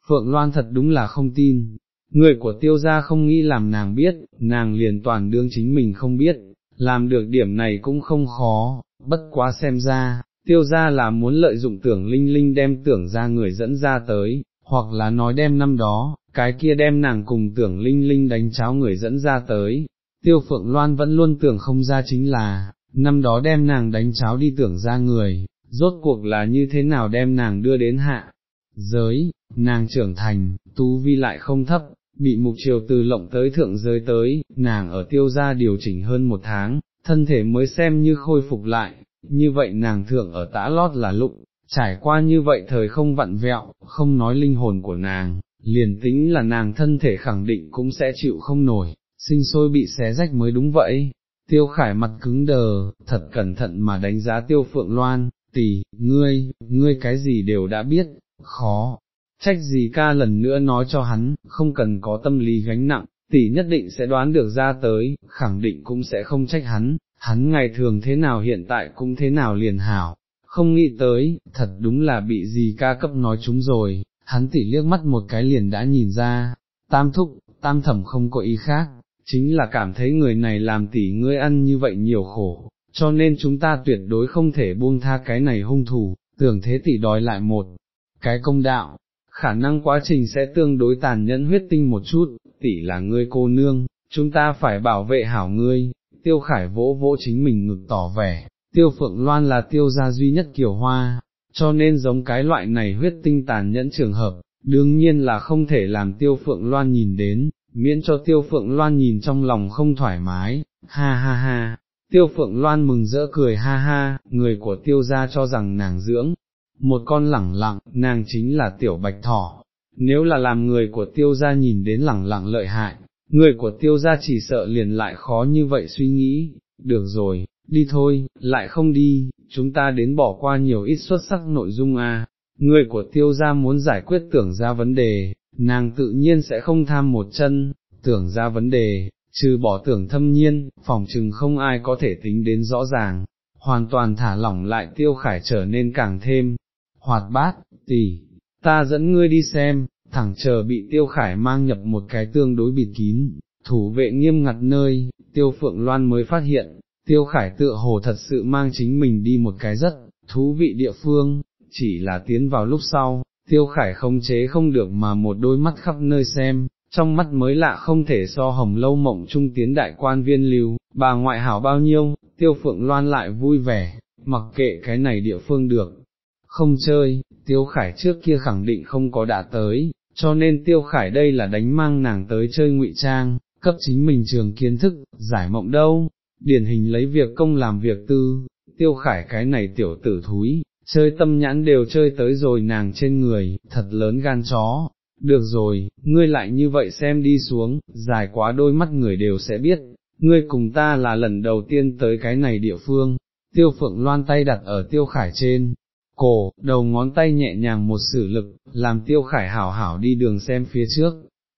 Phượng Loan thật đúng là không tin, người của tiêu gia không nghĩ làm nàng biết, nàng liền toàn đương chính mình không biết, làm được điểm này cũng không khó, bất quá xem ra, tiêu gia là muốn lợi dụng tưởng linh linh đem tưởng ra người dẫn ra tới, hoặc là nói đem năm đó, cái kia đem nàng cùng tưởng linh linh đánh cháo người dẫn ra tới, tiêu phượng loan vẫn luôn tưởng không ra chính là, năm đó đem nàng đánh cháo đi tưởng ra người, rốt cuộc là như thế nào đem nàng đưa đến hạ, giới, nàng trưởng thành, tú vi lại không thấp, bị mục triều từ lộng tới thượng giới tới, nàng ở tiêu gia điều chỉnh hơn một tháng, thân thể mới xem như khôi phục lại, như vậy nàng thượng ở tã lót là lụng, trải qua như vậy thời không vặn vẹo, không nói linh hồn của nàng, liền tính là nàng thân thể khẳng định cũng sẽ chịu không nổi, sinh sôi bị xé rách mới đúng vậy. Tiêu khải mặt cứng đờ, thật cẩn thận mà đánh giá tiêu phượng loan, tỷ, ngươi, ngươi cái gì đều đã biết, khó, trách gì ca lần nữa nói cho hắn, không cần có tâm lý gánh nặng, tỷ nhất định sẽ đoán được ra tới, khẳng định cũng sẽ không trách hắn, hắn ngày thường thế nào hiện tại cũng thế nào liền hảo, không nghĩ tới, thật đúng là bị gì ca cấp nói chúng rồi, hắn tỷ liếc mắt một cái liền đã nhìn ra, tam thúc, tam thẩm không có ý khác, chính là cảm thấy người này làm tỷ ngươi ăn như vậy nhiều khổ, cho nên chúng ta tuyệt đối không thể buông tha cái này hung thủ, tưởng thế tỷ đòi lại một cái công đạo, khả năng quá trình sẽ tương đối tàn nhẫn huyết tinh một chút, tỷ là ngươi cô nương, chúng ta phải bảo vệ hảo ngươi, tiêu khải vỗ vỗ chính mình ngực tỏ vẻ, tiêu phượng loan là tiêu gia duy nhất kiểu hoa, cho nên giống cái loại này huyết tinh tàn nhẫn trường hợp, đương nhiên là không thể làm tiêu phượng loan nhìn đến, miễn cho tiêu phượng loan nhìn trong lòng không thoải mái, ha ha ha. Tiêu phượng loan mừng rỡ cười ha ha, người của tiêu gia cho rằng nàng dưỡng, một con lẳng lặng, nàng chính là tiểu bạch thỏ, nếu là làm người của tiêu gia nhìn đến lẳng lặng lợi hại, người của tiêu gia chỉ sợ liền lại khó như vậy suy nghĩ, được rồi, đi thôi, lại không đi, chúng ta đến bỏ qua nhiều ít xuất sắc nội dung a. người của tiêu gia muốn giải quyết tưởng ra vấn đề, nàng tự nhiên sẽ không tham một chân, tưởng ra vấn đề, trừ bỏ tưởng thâm nhiên, phòng chừng không ai có thể tính đến rõ ràng, hoàn toàn thả lỏng lại tiêu khải trở nên càng thêm, hoạt bát, tỷ, ta dẫn ngươi đi xem, thẳng chờ bị tiêu khải mang nhập một cái tương đối bịt kín, thủ vệ nghiêm ngặt nơi, tiêu phượng loan mới phát hiện, tiêu khải tựa hồ thật sự mang chính mình đi một cái rất thú vị địa phương, chỉ là tiến vào lúc sau, tiêu khải không chế không được mà một đôi mắt khắp nơi xem, trong mắt mới lạ không thể so hồng lâu mộng trung tiến đại quan viên lưu, bà ngoại hảo bao nhiêu, tiêu phượng loan lại vui vẻ, mặc kệ cái này địa phương được, không chơi, tiêu khải trước kia khẳng định không có đã tới, cho nên tiêu khải đây là đánh mang nàng tới chơi ngụy trang, cấp chính mình trường kiến thức, giải mộng đâu, điển hình lấy việc công làm việc tư, tiêu khải cái này tiểu tử thúi, chơi tâm nhãn đều chơi tới rồi nàng trên người, thật lớn gan chó. Được rồi, ngươi lại như vậy xem đi xuống, dài quá đôi mắt người đều sẽ biết, ngươi cùng ta là lần đầu tiên tới cái này địa phương, tiêu phượng loan tay đặt ở tiêu khải trên, cổ, đầu ngón tay nhẹ nhàng một sử lực, làm tiêu khải hảo hảo đi đường xem phía trước,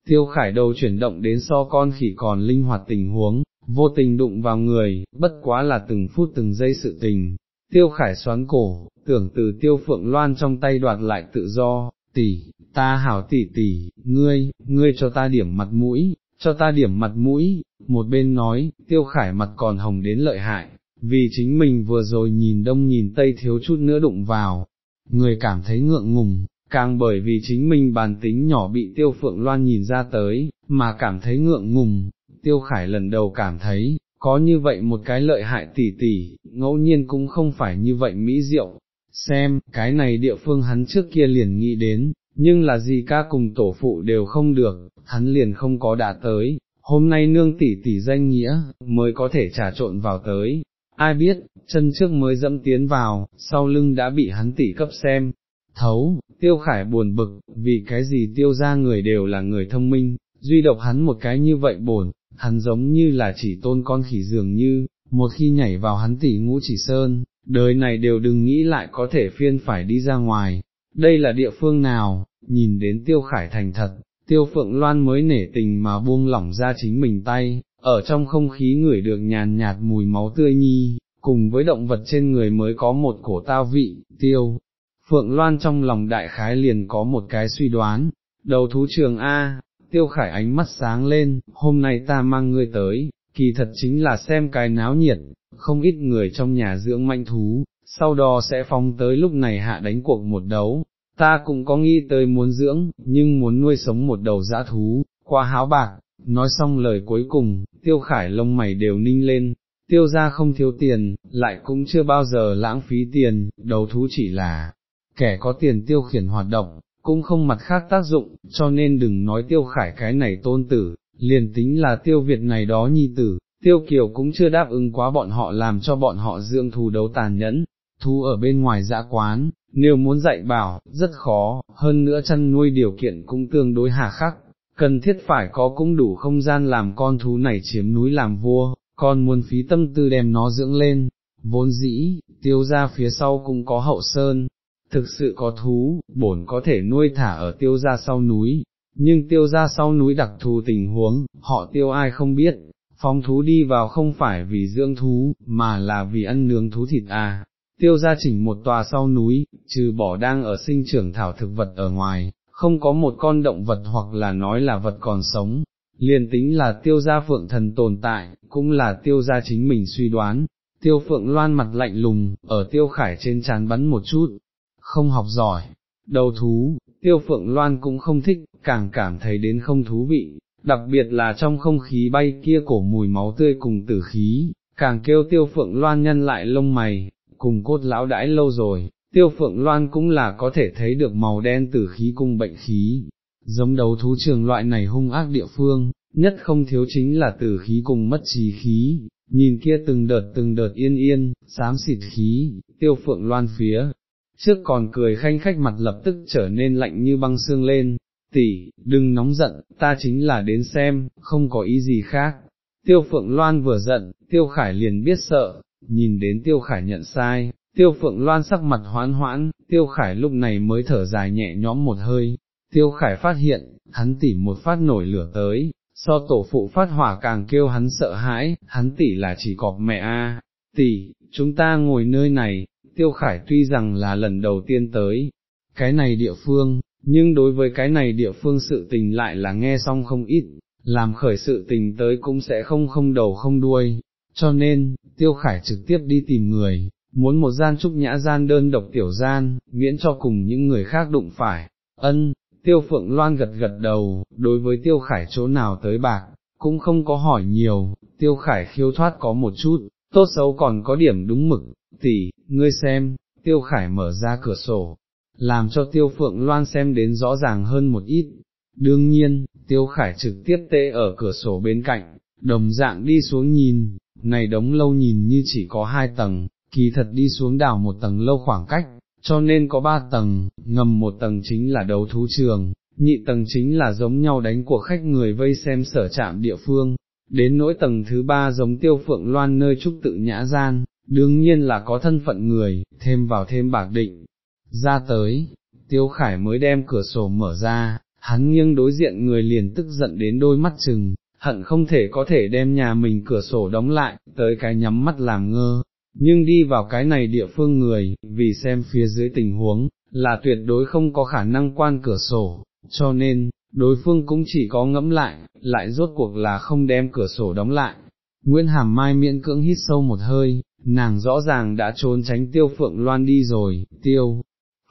tiêu khải đầu chuyển động đến so con khỉ còn linh hoạt tình huống, vô tình đụng vào người, bất quá là từng phút từng giây sự tình, tiêu khải xoắn cổ, tưởng từ tiêu phượng loan trong tay đoạt lại tự do, tỷ, ta hảo tỷ tỷ, ngươi, ngươi cho ta điểm mặt mũi, cho ta điểm mặt mũi, một bên nói, tiêu khải mặt còn hồng đến lợi hại, vì chính mình vừa rồi nhìn đông nhìn tây thiếu chút nữa đụng vào, người cảm thấy ngượng ngùng, càng bởi vì chính mình bàn tính nhỏ bị tiêu phượng loan nhìn ra tới, mà cảm thấy ngượng ngùng, tiêu khải lần đầu cảm thấy, có như vậy một cái lợi hại tỉ tỉ, ngẫu nhiên cũng không phải như vậy mỹ diệu, xem, cái này địa phương hắn trước kia liền nghĩ đến, nhưng là gì ca cùng tổ phụ đều không được, hắn liền không có đã tới, hôm nay nương tỷ tỷ danh nghĩa, mới có thể trà trộn vào tới, ai biết, chân trước mới dẫm tiến vào, sau lưng đã bị hắn tỷ cấp xem, thấu, tiêu khải buồn bực, vì cái gì tiêu ra người đều là người thông minh, duy độc hắn một cái như vậy bổn, hắn giống như là chỉ tôn con khỉ dường như, một khi nhảy vào hắn tỷ ngũ chỉ sơn, đời này đều đừng nghĩ lại có thể phiên phải đi ra ngoài, đây là địa phương nào, nhìn đến tiêu khải thành thật, tiêu phượng loan mới nể tình mà buông lỏng ra chính mình tay, ở trong không khí ngửi được nhàn nhạt mùi máu tươi nhi, cùng với động vật trên người mới có một cổ tao vị, tiêu. Phượng Loan trong lòng đại khái liền có một cái suy đoán, đầu thú trường A, tiêu khải ánh mắt sáng lên, hôm nay ta mang ngươi tới, kỳ thật chính là xem cái náo nhiệt, không ít người trong nhà dưỡng manh thú, sau đó sẽ phong tới lúc này hạ đánh cuộc một đấu, ta cũng có nghĩ tới muốn dưỡng, nhưng muốn nuôi sống một đầu dã thú, qua háo bạc, nói xong lời cuối cùng, tiêu khải lông mày đều ninh lên, tiêu ra không thiếu tiền, lại cũng chưa bao giờ lãng phí tiền, đầu thú chỉ là kẻ có tiền tiêu khiển hoạt động, cũng không mặt khác tác dụng, cho nên đừng nói tiêu khải cái này tôn tử, liền tính là tiêu Việt này đó nhi tử, tiêu kiều cũng chưa đáp ứng quá bọn họ làm cho bọn họ dưỡng thù đấu tàn nhẫn, thu ở bên ngoài dã quán, nếu muốn dạy bảo, rất khó, hơn nữa chăn nuôi điều kiện cũng tương đối hà khắc, cần thiết phải có cũng đủ không gian làm con thú này chiếm núi làm vua, còn muốn phí tâm tư đem nó dưỡng lên, vốn dĩ, tiêu ra phía sau cũng có hậu sơn, thực sự có thú, bổn có thể nuôi thả ở tiêu ra sau núi, nhưng tiêu ra sau núi đặc thù tình huống, họ tiêu ai không biết, phóng thú đi vào không phải vì dưỡng thú, mà là vì ăn nướng thú thịt à. Tiêu ra chỉnh một tòa sau núi, trừ bỏ đang ở sinh trưởng thảo thực vật ở ngoài, không có một con động vật hoặc là nói là vật còn sống, liền tính là tiêu gia phượng thần tồn tại, cũng là tiêu gia chính mình suy đoán, tiêu phượng loan mặt lạnh lùng, ở tiêu khải trên trán bắn một chút, không học giỏi, đầu thú, tiêu phượng loan cũng không thích, càng cảm thấy đến không thú vị, đặc biệt là trong không khí bay kia cổ mùi máu tươi cùng tử khí, càng kêu tiêu phượng loan nhân lại lông mày, cùng cốt lão đãi lâu rồi, tiêu phượng loan cũng là có thể thấy được màu đen từ khí cung bệnh khí, giống đầu thú trường loại này hung ác địa phương, nhất không thiếu chính là từ khí cùng mất trí khí, nhìn kia từng đợt từng đợt yên yên, xám xịt khí, tiêu phượng loan phía, trước còn cười khanh khách mặt lập tức trở nên lạnh như băng xương lên, tỷ, đừng nóng giận, ta chính là đến xem, không có ý gì khác. Tiêu Phượng Loan vừa giận, Tiêu Khải liền biết sợ, nhìn đến Tiêu Khải nhận sai, Tiêu Phượng Loan sắc mặt hoãn hoãn, Tiêu Khải lúc này mới thở dài nhẹ nhõm một hơi, Tiêu Khải phát hiện, hắn tỉ một phát nổi lửa tới, so tổ phụ phát hỏa càng kêu hắn sợ hãi, hắn tỉ là chỉ cọp mẹ a, tỷ, chúng ta ngồi nơi này, Tiêu Khải tuy rằng là lần đầu tiên tới, cái này địa phương, nhưng đối với cái này địa phương sự tình lại là nghe xong không ít, làm khởi sự tình tới cũng sẽ không không đầu không đuôi, cho nên, Tiêu Khải trực tiếp đi tìm người, muốn một gian trúc nhã gian đơn độc tiểu gian, miễn cho cùng những người khác đụng phải, ân, tiêu phượng loan gật gật đầu, đối với tiêu khải chỗ nào tới bạc, cũng không có hỏi nhiều, tiêu khải khiêu thoát có một chút, tốt xấu còn có điểm đúng mực, tỷ, ngươi xem, tiêu khải mở ra cửa sổ, làm cho tiêu phượng loan xem đến rõ ràng hơn một ít. Đương nhiên, tiêu khải trực tiếp tê ở cửa sổ bên cạnh, đồng dạng đi xuống nhìn, này đống lâu nhìn như chỉ có hai tầng, kỳ thật đi xuống đảo một tầng lâu khoảng cách, cho nên có ba tầng, ngầm một tầng chính là đấu thú trường, nhị tầng chính là giống nhau đánh của khách người vây xem sở trạm địa phương, đến nỗi tầng thứ ba giống tiêu phượng loan nơi trúc tự nhã gian, đương nhiên là có thân phận người, thêm vào thêm bạc định. Ra tới, tiêu khải mới đem cửa sổ mở ra, hắn nghiêng đối diện người liền tức giận đến đôi mắt chừng, hận không thể có thể đem nhà mình cửa sổ đóng lại, tới cái nhắm mắt làm ngơ, nhưng đi vào cái này địa phương người, vì xem phía dưới tình huống, là tuyệt đối không có khả năng quan cửa sổ, cho nên, đối phương cũng chỉ có ngẫm lại, lại rốt cuộc là không đem cửa sổ đóng lại. Nguyễn Hàm Mai miễn cưỡng hít sâu một hơi, nàng rõ ràng đã trốn tránh tiêu Phượng Loan đi rồi, tiêu.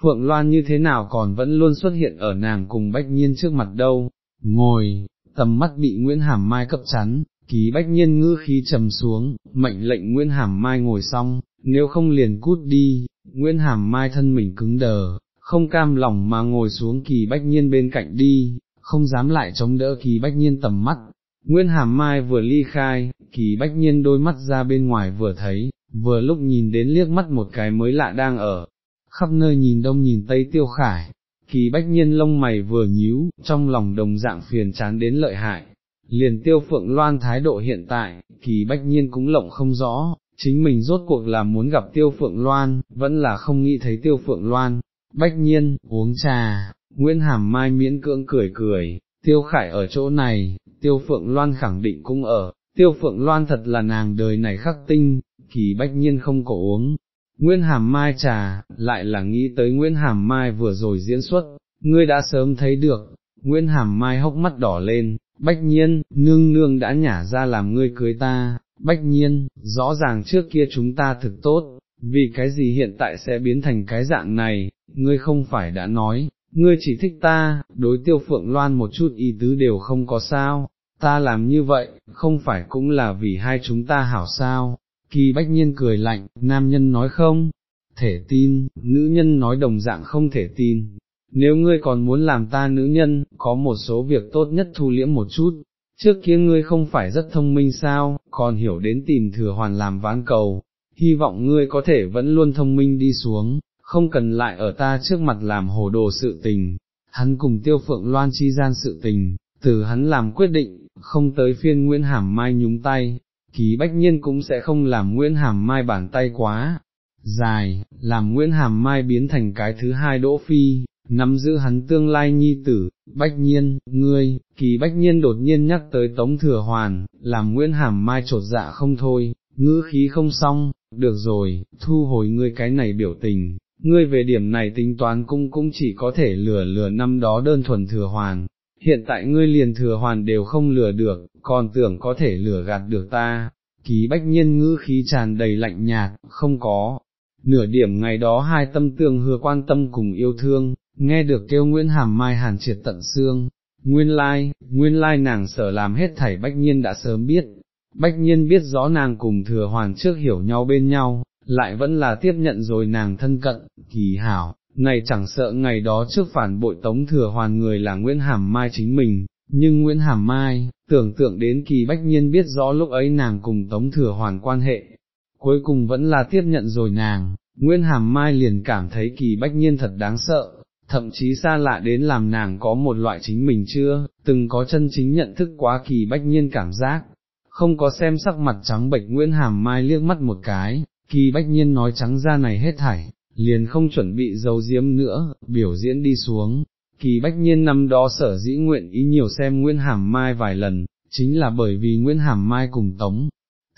Phượng Loan như thế nào còn vẫn luôn xuất hiện ở nàng cùng Bách Nhiên trước mặt đâu, ngồi, tầm mắt bị Nguyễn Hàm Mai cấp chắn, ký Bách Nhiên ngư khí trầm xuống, mệnh lệnh Nguyễn Hàm Mai ngồi xong, nếu không liền cút đi, Nguyễn Hàm Mai thân mình cứng đờ, không cam lòng mà ngồi xuống kỳ Bách Nhiên bên cạnh đi, không dám lại chống đỡ kỳ Bách Nhiên tầm mắt. Nguyễn Hàm Mai vừa ly khai, kỳ Bách Nhiên đôi mắt ra bên ngoài vừa thấy, vừa lúc nhìn đến liếc mắt một cái mới lạ đang ở, khắp nơi nhìn đông nhìn tây tiêu khải, kỳ bách nhiên lông mày vừa nhíu, trong lòng đồng dạng phiền chán đến lợi hại, liền tiêu phượng loan thái độ hiện tại, kỳ bách nhiên cũng lộng không rõ, chính mình rốt cuộc là muốn gặp tiêu phượng loan, vẫn là không nghĩ thấy tiêu phượng loan, bách nhiên, uống trà, Nguyễn Hàm Mai miễn cưỡng cười cười, tiêu khải ở chỗ này, tiêu phượng loan khẳng định cũng ở, tiêu phượng loan thật là nàng đời này khắc tinh, kỳ bách nhiên không có uống. Nguyễn Hàm Mai trà, lại là nghĩ tới Nguyễn Hàm Mai vừa rồi diễn xuất, ngươi đã sớm thấy được, Nguyễn Hàm Mai hốc mắt đỏ lên, bách nhiên, nương nương đã nhả ra làm ngươi cưới ta, bách nhiên, rõ ràng trước kia chúng ta thực tốt, vì cái gì hiện tại sẽ biến thành cái dạng này, ngươi không phải đã nói, ngươi chỉ thích ta, đối tiêu phượng loan một chút ý tứ đều không có sao, ta làm như vậy, không phải cũng là vì hai chúng ta hảo sao, kỳ bách nhiên cười lạnh, nam nhân nói không, thể tin, nữ nhân nói đồng dạng không thể tin, nếu ngươi còn muốn làm ta nữ nhân, có một số việc tốt nhất thu liễm một chút, trước kia ngươi không phải rất thông minh sao, còn hiểu đến tìm thừa hoàn làm ván cầu, hy vọng ngươi có thể vẫn luôn thông minh đi xuống, không cần lại ở ta trước mặt làm hồ đồ sự tình, hắn cùng tiêu phượng loan chi gian sự tình, từ hắn làm quyết định, không tới phiên Nguyễn Hàm Mai nhúng tay, ký bách nhiên cũng sẽ không làm Nguyễn Hàm Mai bàn tay quá. Dài, làm Nguyễn Hàm Mai biến thành cái thứ hai đỗ phi, nắm giữ hắn tương lai nhi tử, bách nhiên, ngươi, kỳ bách nhiên đột nhiên nhắc tới tống thừa hoàn, làm Nguyễn Hàm Mai trột dạ không thôi, ngữ khí không xong, được rồi, thu hồi ngươi cái này biểu tình, ngươi về điểm này tính toán cung cũng chỉ có thể lừa lừa năm đó đơn thuần thừa hoàn, hiện tại ngươi liền thừa hoàn đều không lừa được, còn tưởng có thể lừa gạt được ta, ký bách nhiên ngữ khí tràn đầy lạnh nhạt, không có. Nửa điểm ngày đó hai tâm tương hứa quan tâm cùng yêu thương, nghe được kêu Nguyễn Hàm Mai hàn triệt tận xương, nguyên lai, nguyên lai nàng sở làm hết thảy bách nhiên đã sớm biết, bách nhiên biết rõ nàng cùng thừa hoàn trước hiểu nhau bên nhau, lại vẫn là tiếp nhận rồi nàng thân cận, kỳ hảo, này chẳng sợ ngày đó trước phản bội tống thừa hoàn người là Nguyễn Hàm Mai chính mình, nhưng Nguyễn Hàm Mai, tưởng tượng đến kỳ bách nhiên biết rõ lúc ấy nàng cùng tống thừa hoàn quan hệ, cuối cùng vẫn là tiếp nhận rồi nàng, Nguyễn Hàm Mai liền cảm thấy kỳ bách nhiên thật đáng sợ, thậm chí xa lạ đến làm nàng có một loại chính mình chưa, từng có chân chính nhận thức quá kỳ bách nhiên cảm giác, không có xem sắc mặt trắng bệch Nguyễn Hàm Mai liếc mắt một cái, kỳ bách nhiên nói trắng ra này hết thảy, liền không chuẩn bị dấu diếm nữa, biểu diễn đi xuống. Kỳ bách nhiên năm đó sở dĩ nguyện ý nhiều xem Nguyễn Hàm Mai vài lần, chính là bởi vì Nguyễn Hàm Mai cùng Tống,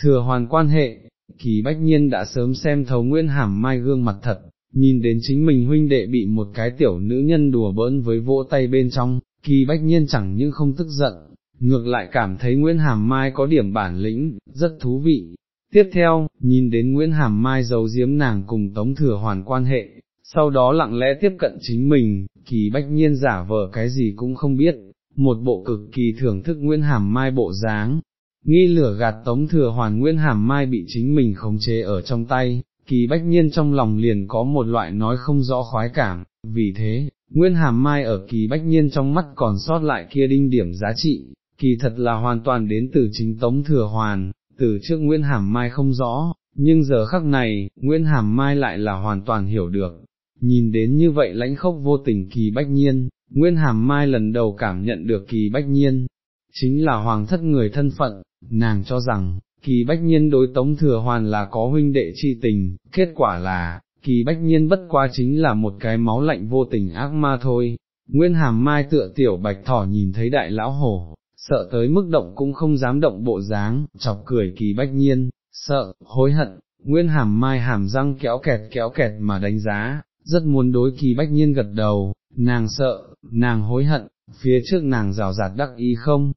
thừa hoàn quan hệ, kỳ bách nhiên đã sớm xem thấu Nguyễn Hàm Mai gương mặt thật, nhìn đến chính mình huynh đệ bị một cái tiểu nữ nhân đùa bỡn với vỗ tay bên trong, kỳ bách nhiên chẳng những không tức giận, ngược lại cảm thấy Nguyễn Hàm Mai có điểm bản lĩnh, rất thú vị. Tiếp theo, nhìn đến Nguyễn Hàm Mai giấu giếm nàng cùng Tống Thừa Hoàn quan hệ, sau đó lặng lẽ tiếp cận chính mình, kỳ bách nhiên giả vờ cái gì cũng không biết, một bộ cực kỳ thưởng thức Nguyễn Hàm Mai bộ dáng. Nghi lửa gạt tống thừa hoàn Nguyễn Hàm Mai bị chính mình khống chế ở trong tay, kỳ bách nhiên trong lòng liền có một loại nói không rõ khoái cảm, vì thế, Nguyên Hàm Mai ở kỳ bách nhiên trong mắt còn sót lại kia đinh điểm giá trị, kỳ thật là hoàn toàn đến từ chính Tống Thừa Hoàn, từ trước Nguyễn Hàm Mai không rõ, nhưng giờ khắc này, Nguyễn Hàm Mai lại là hoàn toàn hiểu được. Nhìn đến như vậy lãnh khốc vô tình kỳ bách nhiên, Nguyễn Hàm Mai lần đầu cảm nhận được kỳ bách nhiên, chính là hoàng thất người thân phận, nàng cho rằng, kỳ bách nhiên đối tống thừa hoàn là có huynh đệ chi tình, kết quả là, kỳ bách nhiên bất quá chính là một cái máu lạnh vô tình ác ma thôi. Nguyên hàm mai tựa tiểu bạch thỏ nhìn thấy đại lão hổ, sợ tới mức động cũng không dám động bộ dáng, chọc cười kỳ bách nhiên, sợ, hối hận, nguyên hàm mai hàm răng kéo kẹt kéo kẹt mà đánh giá, rất muốn đối kỳ bách nhiên gật đầu, nàng sợ, nàng hối hận, phía trước nàng rào rạt đắc ý không,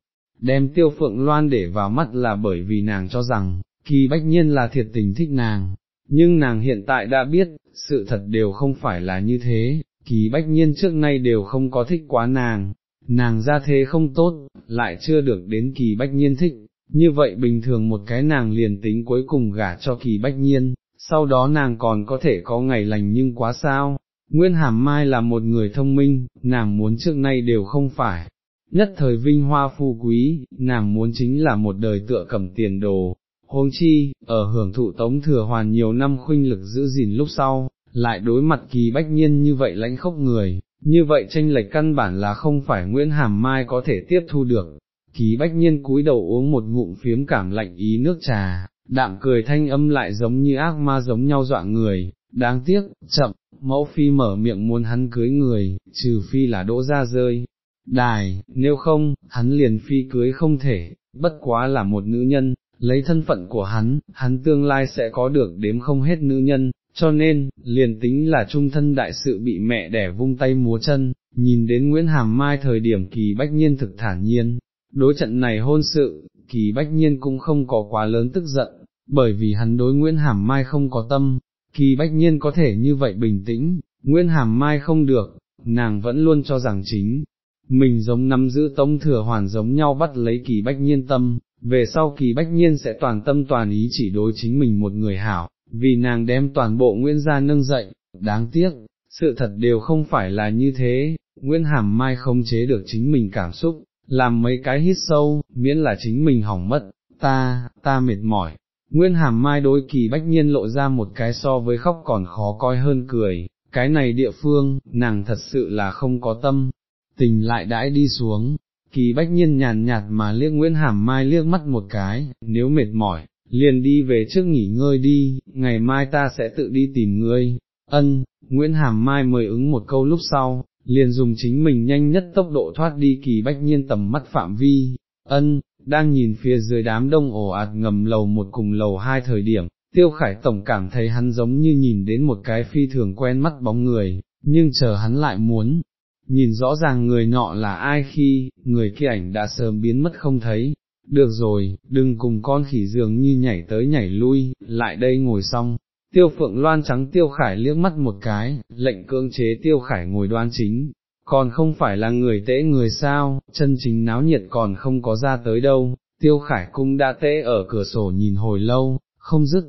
đem tiêu phượng loan để vào mắt là bởi vì nàng cho rằng, kỳ bách nhiên là thiệt tình thích nàng, nhưng nàng hiện tại đã biết, sự thật đều không phải là như thế, kỳ bách nhiên trước nay đều không có thích quá nàng, nàng ra thế không tốt, lại chưa được đến kỳ bách nhiên thích, như vậy bình thường một cái nàng liền tính cuối cùng gả cho kỳ bách nhiên, sau đó nàng còn có thể có ngày lành nhưng quá sao. Nguyên Hàm Mai là một người thông minh, nàng muốn trước nay đều không phải, nhất thời vinh hoa phu quý, nàng muốn chính là một đời tựa cầm tiền đồ, huống chi, ở hưởng thụ tống thừa hoàn nhiều năm khuynh lực giữ gìn lúc sau, lại đối mặt kỳ bách nhiên như vậy lãnh khốc người, như vậy tranh lệch căn bản là không phải Nguyễn Hàm Mai có thể tiếp thu được. Kỳ bách nhiên cúi đầu uống một ngụm phiếm cảm lạnh ý nước trà, đạm cười thanh âm lại giống như ác ma giống nhau dọa người, đáng tiếc, chậm, mẫu phi mở miệng muốn hắn cưới người, trừ phi là đỗ ra rơi. Đài, nếu không, hắn liền phi cưới không thể, bất quá là một nữ nhân, lấy thân phận của hắn, hắn tương lai sẽ có được đếm không hết nữ nhân, cho nên, liền tính là trung thân đại sự bị mẹ đẻ vung tay múa chân, nhìn đến Nguyễn Hàm Mai thời điểm kỳ bách nhiên thực thản nhiên, đối trận này hôn sự, kỳ bách nhiên cũng không có quá lớn tức giận, bởi vì hắn đối Nguyễn Hàm Mai không có tâm, kỳ bách nhiên có thể như vậy bình tĩnh, Nguyễn Hàm Mai không được, nàng vẫn luôn cho rằng chính, mình giống nắm giữ tông thừa hoàn giống nhau bắt lấy kỳ bách nhiên tâm, về sau kỳ bách nhiên sẽ toàn tâm toàn ý chỉ đối chính mình một người hảo, vì nàng đem toàn bộ Nguyễn gia nâng dậy, đáng tiếc, sự thật đều không phải là như thế, Nguyễn Hàm Mai không chế được chính mình cảm xúc, làm mấy cái hít sâu, miễn là chính mình hỏng mất, ta, ta mệt mỏi. Nguyễn Hàm Mai đối kỳ bách nhiên lộ ra một cái so với khóc còn khó coi hơn cười, cái này địa phương, nàng thật sự là không có tâm, tình lại đãi đi xuống, kỳ bách nhiên nhàn nhạt mà liếc Nguyễn Hàm Mai liếc mắt một cái, nếu mệt mỏi, liền đi về trước nghỉ ngơi đi, ngày mai ta sẽ tự đi tìm ngươi, ân, Nguyễn Hàm Mai mời ứng một câu lúc sau, liền dùng chính mình nhanh nhất tốc độ thoát đi kỳ bách nhiên tầm mắt phạm vi, ân, đang nhìn phía dưới đám đông ồ ạt ngầm lầu một cùng lầu hai thời điểm, tiêu khải tổng cảm thấy hắn giống như nhìn đến một cái phi thường quen mắt bóng người, nhưng chờ hắn lại muốn, nhìn rõ ràng người nọ là ai khi, người kia ảnh đã sớm biến mất không thấy. Được rồi, đừng cùng con khỉ dường như nhảy tới nhảy lui, lại đây ngồi xong. Tiêu phượng loan trắng tiêu khải liếc mắt một cái, lệnh cưỡng chế tiêu khải ngồi đoan chính, còn không phải là người tễ người sao, chân chính náo nhiệt còn không có ra tới đâu, tiêu khải cung đã tễ ở cửa sổ nhìn hồi lâu, không dứt,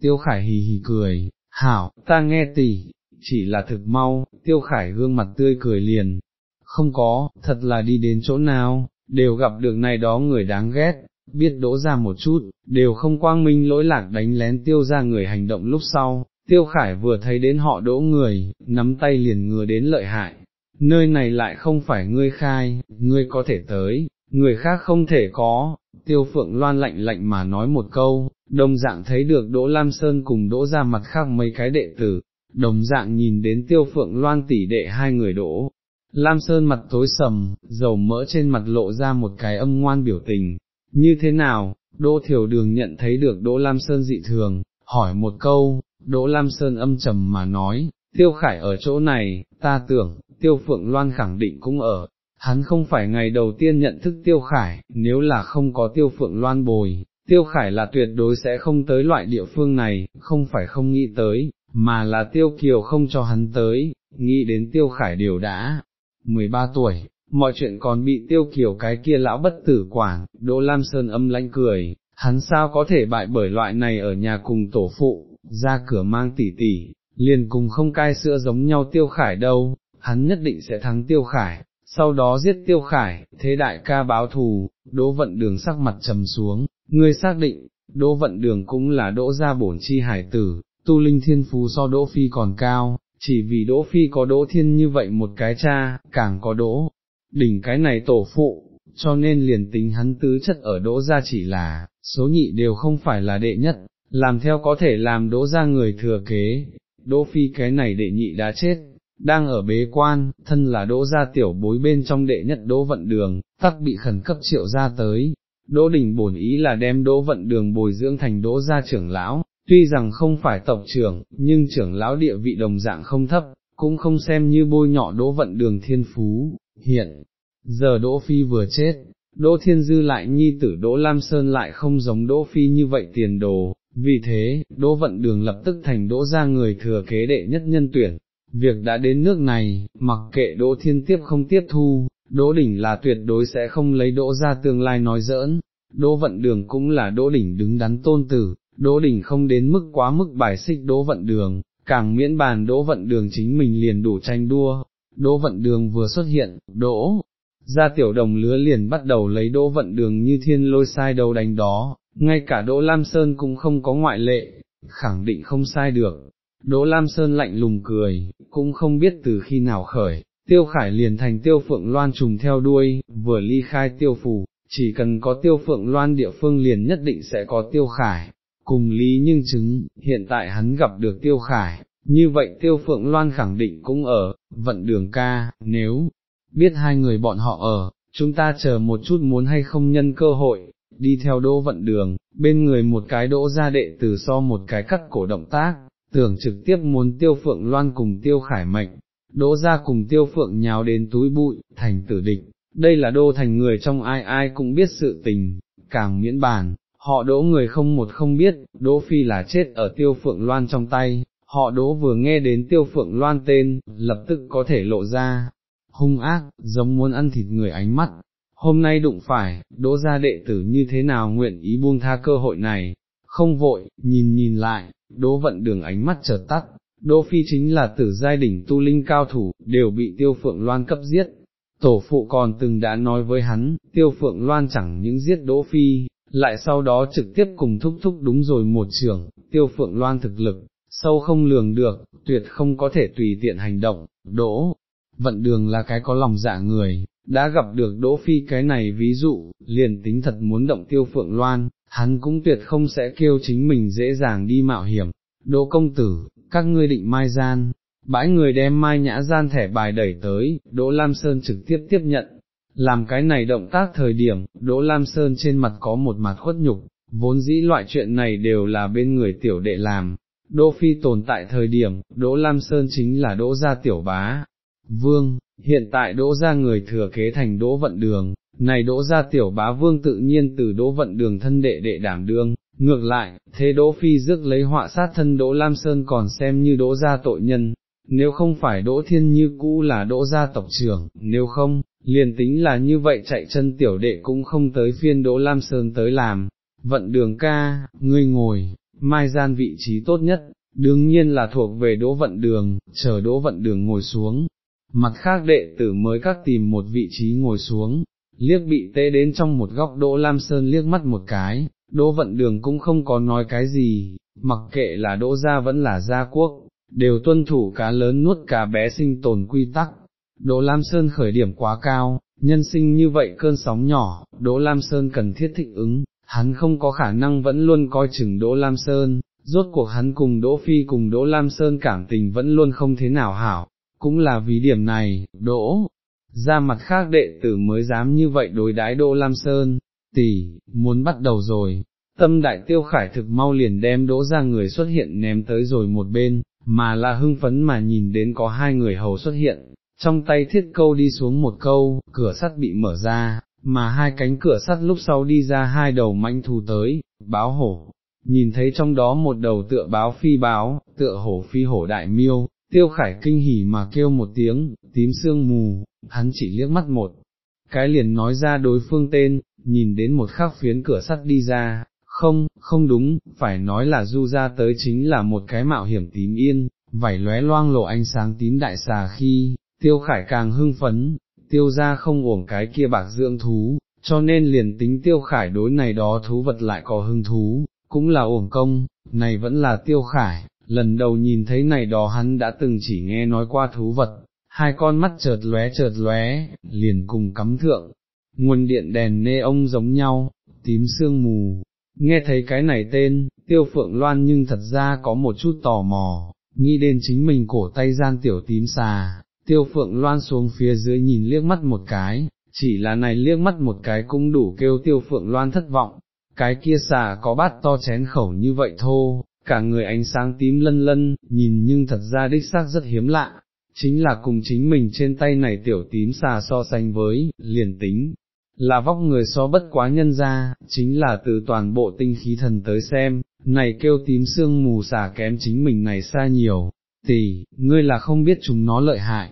tiêu khải hì hì cười, hảo, ta nghe tỷ, chỉ là thực mau, tiêu khải gương mặt tươi cười liền, không có, thật là đi đến chỗ nào, đều gặp được này đó người đáng ghét, biết đỗ ra một chút, đều không quang minh lỗi lạc đánh lén tiêu ra người hành động lúc sau, tiêu khải vừa thấy đến họ đỗ người, nắm tay liền ngừa đến lợi hại, nơi này lại không phải ngươi khai, ngươi có thể tới, người khác không thể có, tiêu phượng loan lạnh lạnh mà nói một câu, đồng dạng thấy được Đỗ Lam Sơn cùng Đỗ ra mặt khác mấy cái đệ tử, đồng dạng nhìn đến tiêu phượng loan tỷ đệ hai người đỗ. Lam Sơn mặt tối sầm, dầu mỡ trên mặt lộ ra một cái âm ngoan biểu tình, như thế nào, Đỗ Thiểu Đường nhận thấy được Đỗ Lam Sơn dị thường, hỏi một câu, Đỗ Lam Sơn âm trầm mà nói, Tiêu Khải ở chỗ này, ta tưởng, Tiêu Phượng Loan khẳng định cũng ở, hắn không phải ngày đầu tiên nhận thức Tiêu Khải, nếu là không có Tiêu Phượng Loan bồi, Tiêu Khải là tuyệt đối sẽ không tới loại địa phương này, không phải không nghĩ tới, mà là tiêu kiều không cho hắn tới, nghĩ đến tiêu khải điều đã, 13 tuổi, mọi chuyện còn bị tiêu kiều cái kia lão bất tử quản, Đỗ Lam Sơn âm lãnh cười, hắn sao có thể bại bởi loại này ở nhà cùng tổ phụ, ra cửa mang tỉ tỉ, liền cùng không cai sữa giống nhau tiêu khải đâu, hắn nhất định sẽ thắng tiêu khải, sau đó giết tiêu khải, thế đại ca báo thù, đỗ vận đường sắc mặt trầm xuống, ngươi xác định, đỗ vận đường cũng là đỗ gia bổn chi hải tử, tu linh thiên phú so đỗ phi còn cao, chỉ vì đỗ phi có đỗ thiên như vậy một cái cha, càng có đỗ, đỉnh cái này tổ phụ, cho nên liền tính hắn tứ chất ở đỗ gia chỉ là, số nhị đều không phải là đệ nhất, làm theo có thể làm đỗ gia người thừa kế, đỗ phi cái này đệ nhị đã chết, đang ở bế quan, thân là đỗ gia tiểu bối bên trong đệ nhất đỗ vận đường, tắc bị khẩn cấp triệu ra tới. Đỗ đình bổn ý là đem đỗ vận đường bồi dưỡng thành đỗ gia trưởng lão, tuy rằng không phải tộc trưởng, nhưng trưởng lão địa vị đồng dạng không thấp, cũng không xem như bôi nhọ đỗ vận đường thiên phú, hiện, giờ đỗ phi vừa chết, đỗ thiên dư lại nhi tử đỗ Lam Sơn lại không giống đỗ phi như vậy tiền đồ, vì thế, đỗ vận đường lập tức thành đỗ ra người thừa kế đệ nhất nhân tuyển. Việc đã đến nước này, mặc kệ đỗ thiên tiếp không tiếp thu, đỗ đỉnh là tuyệt đối sẽ không lấy đỗ ra tương lai nói giỡn, đỗ vận đường cũng là đỗ đỉnh đứng đắn tôn tử, đỗ đỉnh không đến mức quá mức bài xích đỗ vận đường, càng miễn bàn đỗ vận đường chính mình liền đủ tranh đua, đỗ vận đường vừa xuất hiện, đỗ, ra tiểu đồng lứa liền bắt đầu lấy đỗ vận đường như thiên lôi sai đầu đánh đó, ngay cả đỗ Lam Sơn cũng không có ngoại lệ, khẳng định không sai được. Đỗ Lam Sơn lạnh lùng cười, cũng không biết từ khi nào khởi, tiêu khải liền thành tiêu phượng loan trùng theo đuôi, vừa ly khai tiêu phủ, chỉ cần có tiêu phượng loan địa phương liền nhất định sẽ có tiêu khải, cùng lý nhưng chứng, hiện tại hắn gặp được tiêu khải, như vậy tiêu phượng loan khẳng định cũng ở, vận đường ca, nếu biết hai người bọn họ ở, chúng ta chờ một chút muốn hay không nhân cơ hội, đi theo đỗ vận đường, bên người một cái đỗ ra đệ tử so một cái cắt cổ động tác, tưởng trực tiếp muốn tiêu phượng loan cùng tiêu khải mệnh, đỗ ra cùng tiêu phượng nhào đến túi bụi, thành tử địch, đây là đô thành người trong ai ai cũng biết sự tình, càng miễn bàn, họ đỗ người không một không biết, đỗ phi là chết ở tiêu phượng loan trong tay, họ đỗ vừa nghe đến tiêu phượng loan tên, lập tức có thể lộ ra, hung ác, giống muốn ăn thịt người ánh mắt. Hôm nay đụng phải, đỗ gia đệ tử như thế nào nguyện ý buông tha cơ hội này, không vội, nhìn nhìn lại, đỗ vận đường ánh mắt chợt tắt, đỗ phi chính là tử giai đỉnh tu linh cao thủ, đều bị tiêu phượng loan cấp giết. Tổ phụ còn từng đã nói với hắn, tiêu phượng loan chẳng những giết đỗ phi, lại sau đó trực tiếp cùng thúc thúc đúng rồi một trường, tiêu phượng loan thực lực, sâu không lường được, tuyệt không có thể tùy tiện hành động, đỗ, vận đường là cái có lòng dạ người, đã gặp được Đỗ Phi cái này ví dụ, liền tính thật muốn động tiêu phượng loan, hắn cũng tuyệt không sẽ kêu chính mình dễ dàng đi mạo hiểm. Đỗ công tử, các ngươi định mai gian, bãi người đem mai nhã gian thẻ bài đẩy tới, Đỗ Lam Sơn trực tiếp tiếp nhận. Làm cái này động tác thời điểm, Đỗ Lam Sơn trên mặt có một mặt khuất nhục, vốn dĩ loại chuyện này đều là bên người tiểu đệ làm. Đỗ Phi tồn tại thời điểm, Đỗ Lam Sơn chính là Đỗ gia tiểu bá, vương, hiện tại đỗ gia người thừa kế thành đỗ vận đường, này đỗ gia tiểu bá vương tự nhiên từ đỗ vận đường thân đệ đệ đảm đương, ngược lại, thế đỗ phi rước lấy họa sát thân đỗ Lam Sơn còn xem như đỗ gia tội nhân, nếu không phải đỗ thiên như cũ là đỗ gia tộc trưởng, nếu không, liền tính là như vậy chạy chân tiểu đệ cũng không tới phiên đỗ Lam Sơn tới làm, vận đường ca, ngươi ngồi, mai gian vị trí tốt nhất, đương nhiên là thuộc về đỗ vận đường, chờ đỗ vận đường ngồi xuống, mặt khác đệ tử mới các tìm một vị trí ngồi xuống, liếc bị tê đến trong một góc Đỗ Lam Sơn liếc mắt một cái, Đỗ Vận Đường cũng không có nói cái gì, mặc kệ là Đỗ Gia vẫn là Gia Quốc, đều tuân thủ cá lớn nuốt cá bé sinh tồn quy tắc. Đỗ Lam Sơn khởi điểm quá cao, nhân sinh như vậy cơn sóng nhỏ, Đỗ Lam Sơn cần thiết thích ứng, hắn không có khả năng vẫn luôn coi chừng Đỗ Lam Sơn, rốt cuộc hắn cùng Đỗ Phi cùng Đỗ Lam Sơn cảm tình vẫn luôn không thế nào hảo, cũng là vì điểm này, đỗ, ra mặt khác đệ tử mới dám như vậy đối đái đỗ Lam Sơn, tỷ, muốn bắt đầu rồi, tâm đại tiêu khải thực mau liền đem đỗ ra người xuất hiện ném tới rồi một bên, mà là hưng phấn mà nhìn đến có hai người hầu xuất hiện, trong tay thiết câu đi xuống một câu, cửa sắt bị mở ra, mà hai cánh cửa sắt lúc sau đi ra hai đầu manh thú tới, báo hổ, nhìn thấy trong đó một đầu tựa báo phi báo, tựa hổ phi hổ đại miêu, tiêu khải kinh hỉ mà kêu một tiếng, tím sương mù, hắn chỉ liếc mắt một, cái liền nói ra đối phương tên, nhìn đến một khắc phiến cửa sắt đi ra, không, không đúng, phải nói là du ra tới chính là một cái mạo hiểm tím yên, vảy lóe loang lộ ánh sáng tím đại xà khi, tiêu khải càng hưng phấn, tiêu ra không uổng cái kia bạc dưỡng thú, cho nên liền tính tiêu khải đối này đó thú vật lại có hưng thú, cũng là uổng công, này vẫn là tiêu khải, lần đầu nhìn thấy này đó hắn đã từng chỉ nghe nói qua thú vật, hai con mắt chợt lóe chợt lóe, liền cùng cắm thượng, nguồn điện đèn nê ông giống nhau, tím sương mù, nghe thấy cái này tên, tiêu phượng loan nhưng thật ra có một chút tò mò, nghĩ đến chính mình cổ tay gian tiểu tím xà, tiêu phượng loan xuống phía dưới nhìn liếc mắt một cái, chỉ là này liếc mắt một cái cũng đủ kêu tiêu phượng loan thất vọng, cái kia xà có bát to chén khẩu như vậy thô, cả người ánh sáng tím lân lân, nhìn nhưng thật ra đích xác rất hiếm lạ, chính là cùng chính mình trên tay này tiểu tím xà so sánh với, liền tính, là vóc người so bất quá nhân ra, chính là từ toàn bộ tinh khí thần tới xem, này kêu tím xương mù xà kém chính mình này xa nhiều, tỷ, ngươi là không biết chúng nó lợi hại,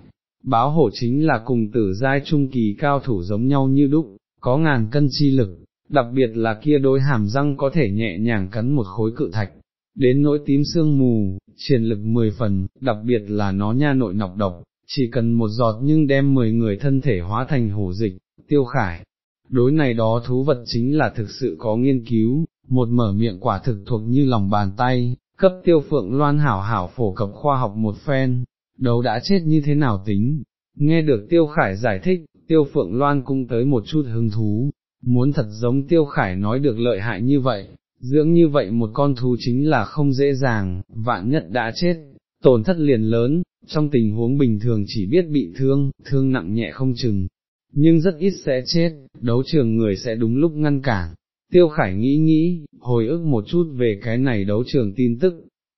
báo hổ chính là cùng tử giai trung kỳ cao thủ giống nhau như đúc, có ngàn cân chi lực, đặc biệt là kia đôi hàm răng có thể nhẹ nhàng cắn một khối cự thạch, đến nỗi tím sương mù, triển lực mười phần, đặc biệt là nó nha nội nọc độc, chỉ cần một giọt nhưng đem mười người thân thể hóa thành hổ dịch, tiêu khải. Đối này đó thú vật chính là thực sự có nghiên cứu, một mở miệng quả thực thuộc như lòng bàn tay, cấp tiêu phượng loan hảo hảo phổ cập khoa học một phen, đấu đã chết như thế nào tính, nghe được tiêu khải giải thích, tiêu phượng loan cũng tới một chút hứng thú, muốn thật giống tiêu khải nói được lợi hại như vậy, dưỡng như vậy một con thú chính là không dễ dàng, vạn nhất đã chết, tổn thất liền lớn, trong tình huống bình thường chỉ biết bị thương, thương nặng nhẹ không chừng, nhưng rất ít sẽ chết, đấu trường người sẽ đúng lúc ngăn cản. Tiêu Khải nghĩ nghĩ, hồi ức một chút về cái này đấu trường tin tức,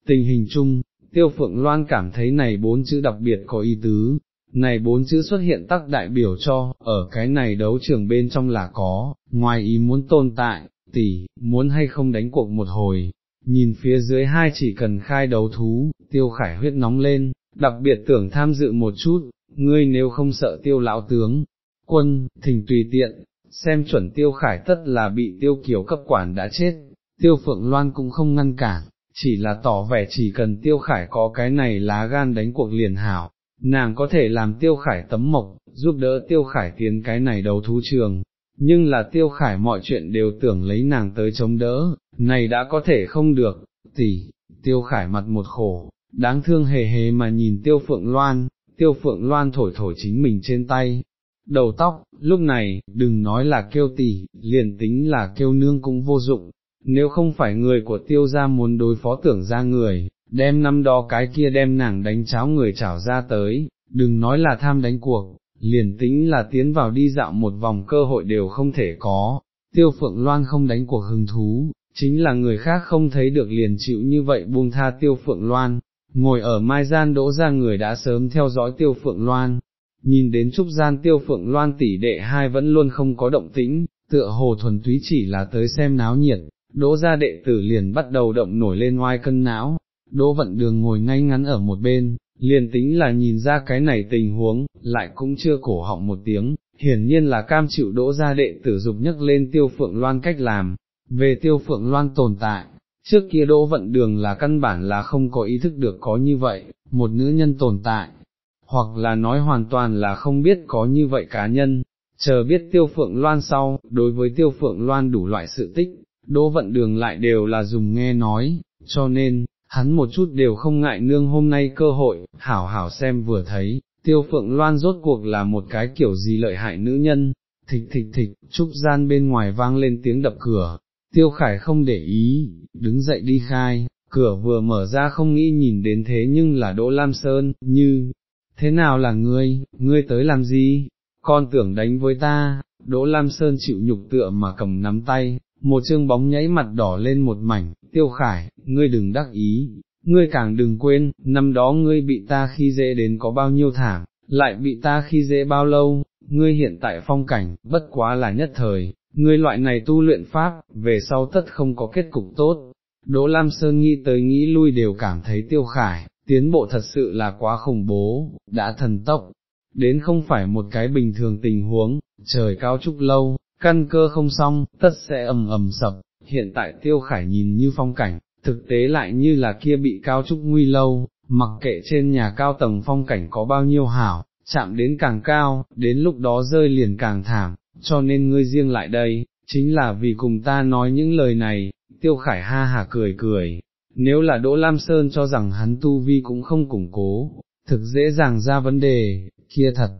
tình hình chung, Tiêu Phượng Loan cảm thấy này bốn chữ đặc biệt có ý tứ, này bốn chữ xuất hiện tắc đại biểu cho, ở cái này đấu trường bên trong là có, ngoài ý muốn tồn tại, tỷ, muốn hay không đánh cuộc một hồi, nhìn phía dưới hai chỉ cần khai đấu thú, tiêu khải huyết nóng lên, đặc biệt tưởng tham dự một chút, ngươi nếu không sợ tiêu lão tướng, quân, thỉnh tùy tiện, xem chuẩn tiêu khải tất là bị tiêu kiều cấp quản đã chết, tiêu phượng loan cũng không ngăn cản, chỉ là tỏ vẻ chỉ cần tiêu khải có cái này lá gan đánh cuộc liền hảo, nàng có thể làm tiêu khải tấm mộc, giúp đỡ tiêu khải tiến cái này đấu thú trường, nhưng là tiêu khải mọi chuyện đều tưởng lấy nàng tới chống đỡ, này đã có thể không được, tỷ, tiêu khải mặt một khổ, đáng thương hề hề mà nhìn tiêu phượng loan, tiêu phượng loan thổi thổi chính mình trên tay, đầu tóc, lúc này, đừng nói là kêu tỷ, liền tính là kêu nương cũng vô dụng, nếu không phải người của tiêu gia muốn đối phó tưởng ra người, đem năm đó cái kia đem nàng đánh cháo người chảo ra tới, đừng nói là tham đánh cuộc, liền tính là tiến vào đi dạo một vòng cơ hội đều không thể có, tiêu phượng loan không đánh cuộc hứng thú, chính là người khác không thấy được liền chịu như vậy buông tha tiêu phượng loan, ngồi ở mai gian đỗ ra người đã sớm theo dõi tiêu phượng loan, nhìn đến trúc gian tiêu phượng loan tỷ đệ hai vẫn luôn không có động tĩnh, tựa hồ thuần túy chỉ là tới xem náo nhiệt, đỗ ra đệ tử liền bắt đầu động nổi lên ngoài cân não, đỗ vận đường ngồi ngay ngắn ở một bên, liền tính là nhìn ra cái này tình huống, lại cũng chưa cổ họng một tiếng, hiển nhiên là cam chịu đỗ ra đệ tử dục nhấc lên tiêu phượng loan cách làm, về tiêu phượng loan tồn tại, trước kia đỗ vận đường là căn bản là không có ý thức được có như vậy, một nữ nhân tồn tại, hoặc là nói hoàn toàn là không biết có như vậy cá nhân, chờ biết tiêu phượng loan sau, đối với tiêu phượng loan đủ loại sự tích, đỗ vận đường lại đều là dùng nghe nói, cho nên, hắn một chút đều không ngại nương hôm nay cơ hội, hảo hảo xem vừa thấy, tiêu phượng loan rốt cuộc là một cái kiểu gì lợi hại nữ nhân, thịch thịch thịch, trúc gian bên ngoài vang lên tiếng đập cửa, tiêu khải không để ý, đứng dậy đi khai, cửa vừa mở ra không nghĩ nhìn đến thế nhưng là Đỗ Lam Sơn, như, thế nào là ngươi, ngươi tới làm gì, con tưởng đánh với ta, Đỗ Lam Sơn chịu nhục tựa mà cầm nắm tay, một chương bóng nháy mặt đỏ lên một mảnh, tiêu khải, ngươi đừng đắc ý, ngươi càng đừng quên, năm đó ngươi bị ta khi dễ đến có bao nhiêu thảm, lại bị ta khi dễ bao lâu, ngươi hiện tại phong cảnh, bất quá là nhất thời, ngươi loại này tu luyện pháp, về sau tất không có kết cục tốt, Đỗ Lam Sơn nghĩ tới nghĩ lui đều cảm thấy tiêu khải, tiến bộ thật sự là quá khủng bố, đã thần tốc, đến không phải một cái bình thường tình huống, trời cao trúc lâu, căn cơ không xong, tất sẽ ầm ầm sập, hiện tại tiêu khải nhìn như phong cảnh, thực tế lại như là kia bị cao trúc nguy lâu, mặc kệ trên nhà cao tầng phong cảnh có bao nhiêu hảo, chạm đến càng cao, đến lúc đó rơi liền càng thảm, cho nên ngươi riêng lại đây, chính là vì cùng ta nói những lời này, tiêu khải ha hà cười cười, nếu là Đỗ Lam Sơn cho rằng hắn tu vi cũng không củng cố, thực dễ dàng ra vấn đề, kia thật,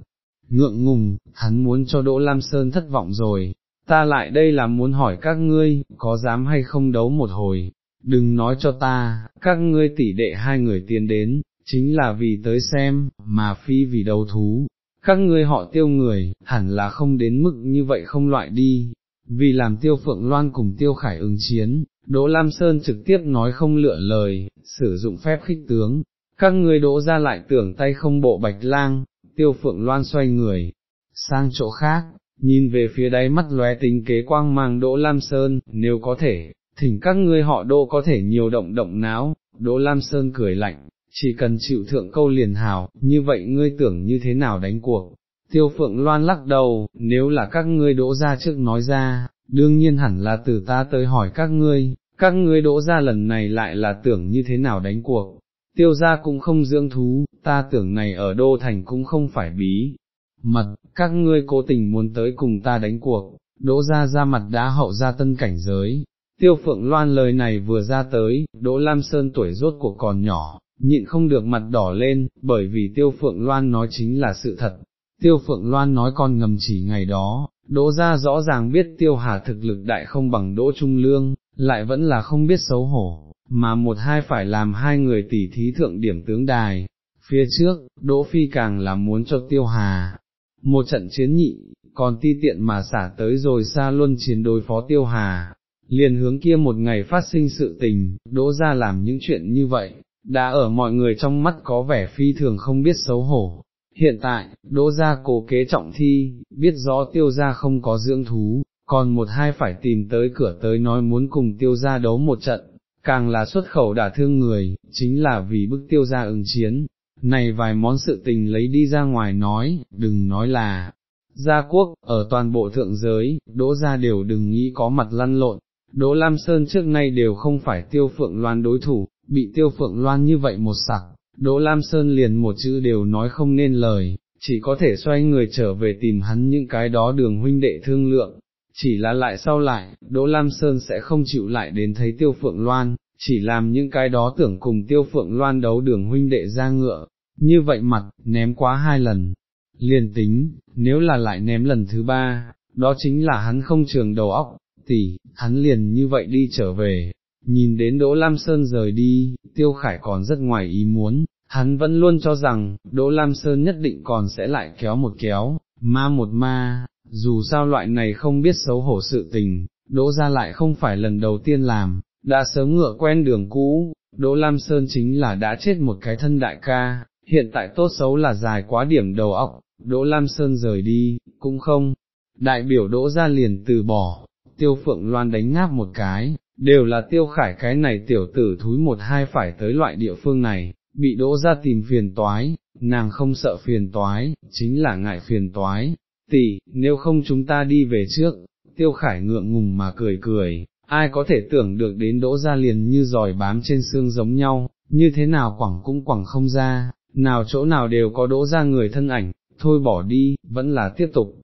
ngượng ngùng, hắn muốn cho Đỗ Lam Sơn thất vọng rồi, ta lại đây là muốn hỏi các ngươi, có dám hay không đấu một hồi, đừng nói cho ta, các ngươi tỷ đệ hai người tiến đến, chính là vì tới xem, mà phi vì đấu thú, các ngươi họ tiêu người, hẳn là không đến mức như vậy không loại đi, vì làm tiêu phượng loan cùng tiêu khải ứng chiến, Đỗ Lam Sơn trực tiếp nói không lựa lời, sử dụng phép khích tướng, các ngươi đỗ ra lại tưởng tay không bộ bạch lang, tiêu phượng loan xoay người, sang chỗ khác, nhìn về phía đáy mắt lóe tính kế quang mang Đỗ Lam Sơn, nếu có thể, thỉnh các ngươi họ đỗ có thể nhiều động động não, Đỗ Lam Sơn cười lạnh, chỉ cần chịu thượng câu liền hào, như vậy ngươi tưởng như thế nào đánh cuộc. Tiêu Phượng Loan lắc đầu, nếu là các ngươi đỗ ra trước nói ra, đương nhiên hẳn là từ ta tới hỏi các ngươi, các ngươi đỗ ra lần này lại là tưởng như thế nào đánh cuộc. Tiêu gia cũng không dưỡng thú, ta tưởng này ở Đô Thành cũng không phải bí. Mật, các ngươi cố tình muốn tới cùng ta đánh cuộc, đỗ ra ra mặt đã hậu ra tân cảnh giới. Tiêu Phượng Loan lời này vừa ra tới, Đỗ Lam Sơn tuổi rốt của còn nhỏ, nhịn không được mặt đỏ lên, bởi vì Tiêu Phượng Loan nói chính là sự thật. Tiêu Phượng Loan nói con ngầm chỉ ngày đó, Đỗ ra rõ ràng biết Tiêu Hà thực lực đại không bằng Đỗ Trung Lương, lại vẫn là không biết xấu hổ, mà một hai phải làm hai người tỉ thí thượng điểm tướng đài. Phía trước, Đỗ Phi càng là muốn cho Tiêu Hà, một trận chiến nhị, còn ti tiện mà xả tới rồi xa luôn chiến đối phó Tiêu Hà, liền hướng kia một ngày phát sinh sự tình, Đỗ ra làm những chuyện như vậy, đã ở mọi người trong mắt có vẻ phi thường không biết xấu hổ. Hiện tại, đỗ gia cố kế trọng thi, biết rõ tiêu gia không có dưỡng thú, còn một hai phải tìm tới cửa tới nói muốn cùng tiêu gia đấu một trận, càng là xuất khẩu đả thương người, chính là vì bức tiêu gia ứng chiến. Này vài món sự tình lấy đi ra ngoài nói, đừng nói là, gia quốc, ở toàn bộ thượng giới, đỗ gia đều đừng nghĩ có mặt lăn lộn, đỗ Lam Sơn trước nay đều không phải tiêu phượng loan đối thủ, bị tiêu phượng loan như vậy một sặc, Đỗ Lam Sơn liền một chữ đều nói không nên lời, chỉ có thể xoay người trở về tìm hắn những cái đó đường huynh đệ thương lượng, chỉ là lại sau lại, Đỗ Lam Sơn sẽ không chịu lại đến thấy tiêu phượng loan, chỉ làm những cái đó tưởng cùng tiêu phượng loan đấu đường huynh đệ ra ngựa, như vậy mặt, ném quá hai lần, liền tính, nếu là lại ném lần thứ ba, đó chính là hắn không trường đầu óc, tỷ, hắn liền như vậy đi trở về, Nhìn đến Đỗ Lam Sơn rời đi, Tiêu Khải còn rất ngoài ý muốn, hắn vẫn luôn cho rằng, Đỗ Lam Sơn nhất định còn sẽ lại kéo một kéo, ma một ma, dù sao loại này không biết xấu hổ sự tình, Đỗ ra lại không phải lần đầu tiên làm, đã sớm ngựa quen đường cũ, Đỗ Lam Sơn chính là đã chết một cái thân đại ca, hiện tại tốt xấu là dài quá điểm đầu óc, Đỗ Lam Sơn rời đi, cũng không, đại biểu Đỗ ra liền từ bỏ, Tiêu Phượng Loan đánh ngáp một cái, đều là tiêu khải cái này tiểu tử thúi một hai phải tới loại địa phương này, bị đỗ ra tìm phiền toái, nàng không sợ phiền toái, chính là ngại phiền toái, tỷ, nếu không chúng ta đi về trước, tiêu khải ngượng ngùng mà cười cười, ai có thể tưởng được đến đỗ ra liền như giỏi bám trên xương giống nhau, như thế nào quẳng cũng quẳng không ra, nào chỗ nào đều có đỗ ra người thân ảnh, thôi bỏ đi, vẫn là tiếp tục.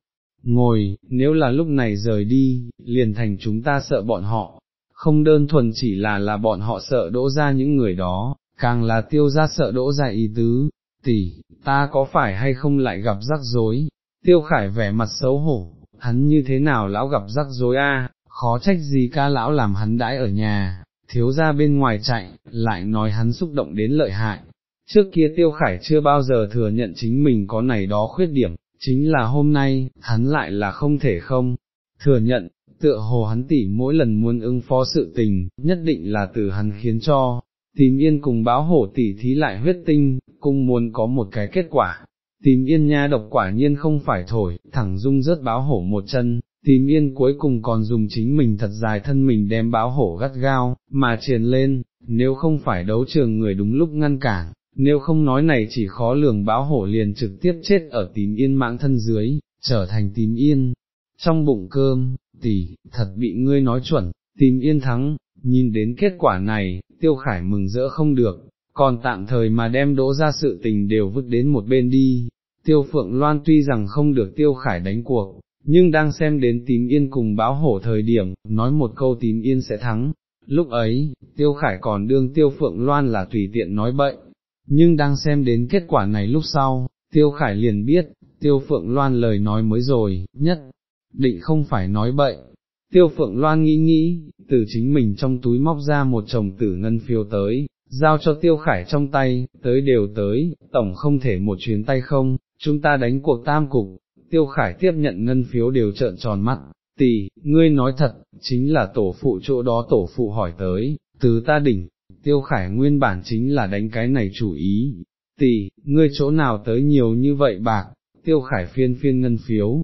Ngồi, nếu là lúc này rời đi, liền thành chúng ta sợ bọn họ, không đơn thuần chỉ là là bọn họ sợ đỗ ra những người đó, càng là tiêu ra sợ đỗ ra ý tứ, tỷ, ta có phải hay không lại gặp rắc rối, tiêu khải vẻ mặt xấu hổ, hắn như thế nào lão gặp rắc rối a? khó trách gì ca lão làm hắn đãi ở nhà, thiếu ra bên ngoài chạy, lại nói hắn xúc động đến lợi hại. Trước kia tiêu khải chưa bao giờ thừa nhận chính mình có này đó khuyết điểm, chính là hôm nay, hắn lại là không thể không, thừa nhận, tựa hồ hắn tỉ mỗi lần muốn ứng phó sự tình, nhất định là từ hắn khiến cho, tìm yên cùng báo hổ tỉ thí lại huyết tinh, cùng muốn có một cái kết quả. Tìm yên nha độc quả nhiên không phải thổi, thẳng dung rớt báo hổ một chân, Tìm yên cuối cùng còn dùng chính mình thật dài thân mình đem báo hổ gắt gao, mà triền lên, nếu không phải đấu trường người đúng lúc ngăn cản, nếu không nói này chỉ khó lường báo hổ liền trực tiếp chết ở tím yên mạng thân dưới, trở thành tím yên. Trong bụng cơm, tỷ, thật bị ngươi nói chuẩn, tím yên thắng, nhìn đến kết quả này, tiêu khải mừng rỡ không được, còn tạm thời mà đem đỗ ra sự tình đều vứt đến một bên đi. Tiêu Phượng Loan tuy rằng không được Tiêu Khải đánh cuộc, nhưng đang xem đến tím yên cùng báo hổ thời điểm, nói một câu tím yên sẽ thắng. Lúc ấy, Tiêu Khải còn đương Tiêu Phượng Loan là tùy tiện nói bậy, nhưng đang xem đến kết quả này lúc sau, Tiêu Khải liền biết, Tiêu Phượng Loan lời nói mới rồi, nhất, định không phải nói bậy. Tiêu Phượng Loan nghĩ nghĩ, từ chính mình trong túi móc ra một chồng tử ngân phiếu tới, giao cho Tiêu Khải trong tay, tới đều tới, tổng không thể một chuyến tay không, chúng ta đánh cuộc tam cục, Tiêu Khải tiếp nhận ngân phiếu đều trợn tròn mắt, tỷ, ngươi nói thật, chính là tổ phụ chỗ đó tổ phụ hỏi tới, từ ta đỉnh, Tiêu Khải nguyên bản chính là đánh cái này chủ ý, tỷ, ngươi chỗ nào tới nhiều như vậy bạc, Tiêu Khải phiên phiên ngân phiếu,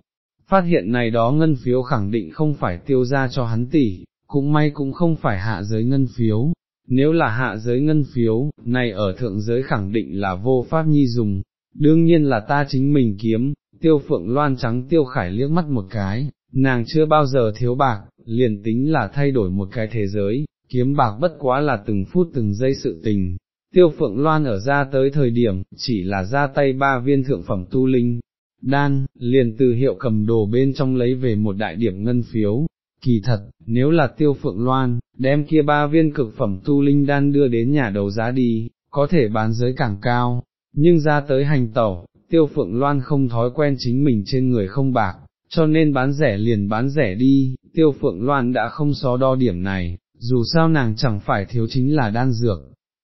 phát hiện này đó ngân phiếu khẳng định không phải tiêu ra cho hắn tỷ, cũng may cũng không phải hạ giới ngân phiếu, nếu là hạ giới ngân phiếu, này ở thượng giới khẳng định là vô pháp nhi dùng, đương nhiên là ta chính mình kiếm, tiêu phượng loan trắng tiêu khải liếc mắt một cái, nàng chưa bao giờ thiếu bạc, liền tính là thay đổi một cái thế giới, kiếm bạc bất quá là từng phút từng giây sự tình. Tiêu phượng loan ở ra tới thời điểm, chỉ là ra tay ba viên thượng phẩm tu linh, đan, liền từ hiệu cầm đồ bên trong lấy về một đại điểm ngân phiếu, kỳ thật, nếu là tiêu phượng loan, đem kia ba viên cực phẩm tu linh đan đưa đến nhà đầu giá đi, có thể bán giới càng cao, nhưng ra tới hành tẩu, tiêu phượng loan không thói quen chính mình trên người không bạc, cho nên bán rẻ liền bán rẻ đi, tiêu phượng loan đã không xó đo điểm này, dù sao nàng chẳng phải thiếu chính là đan dược,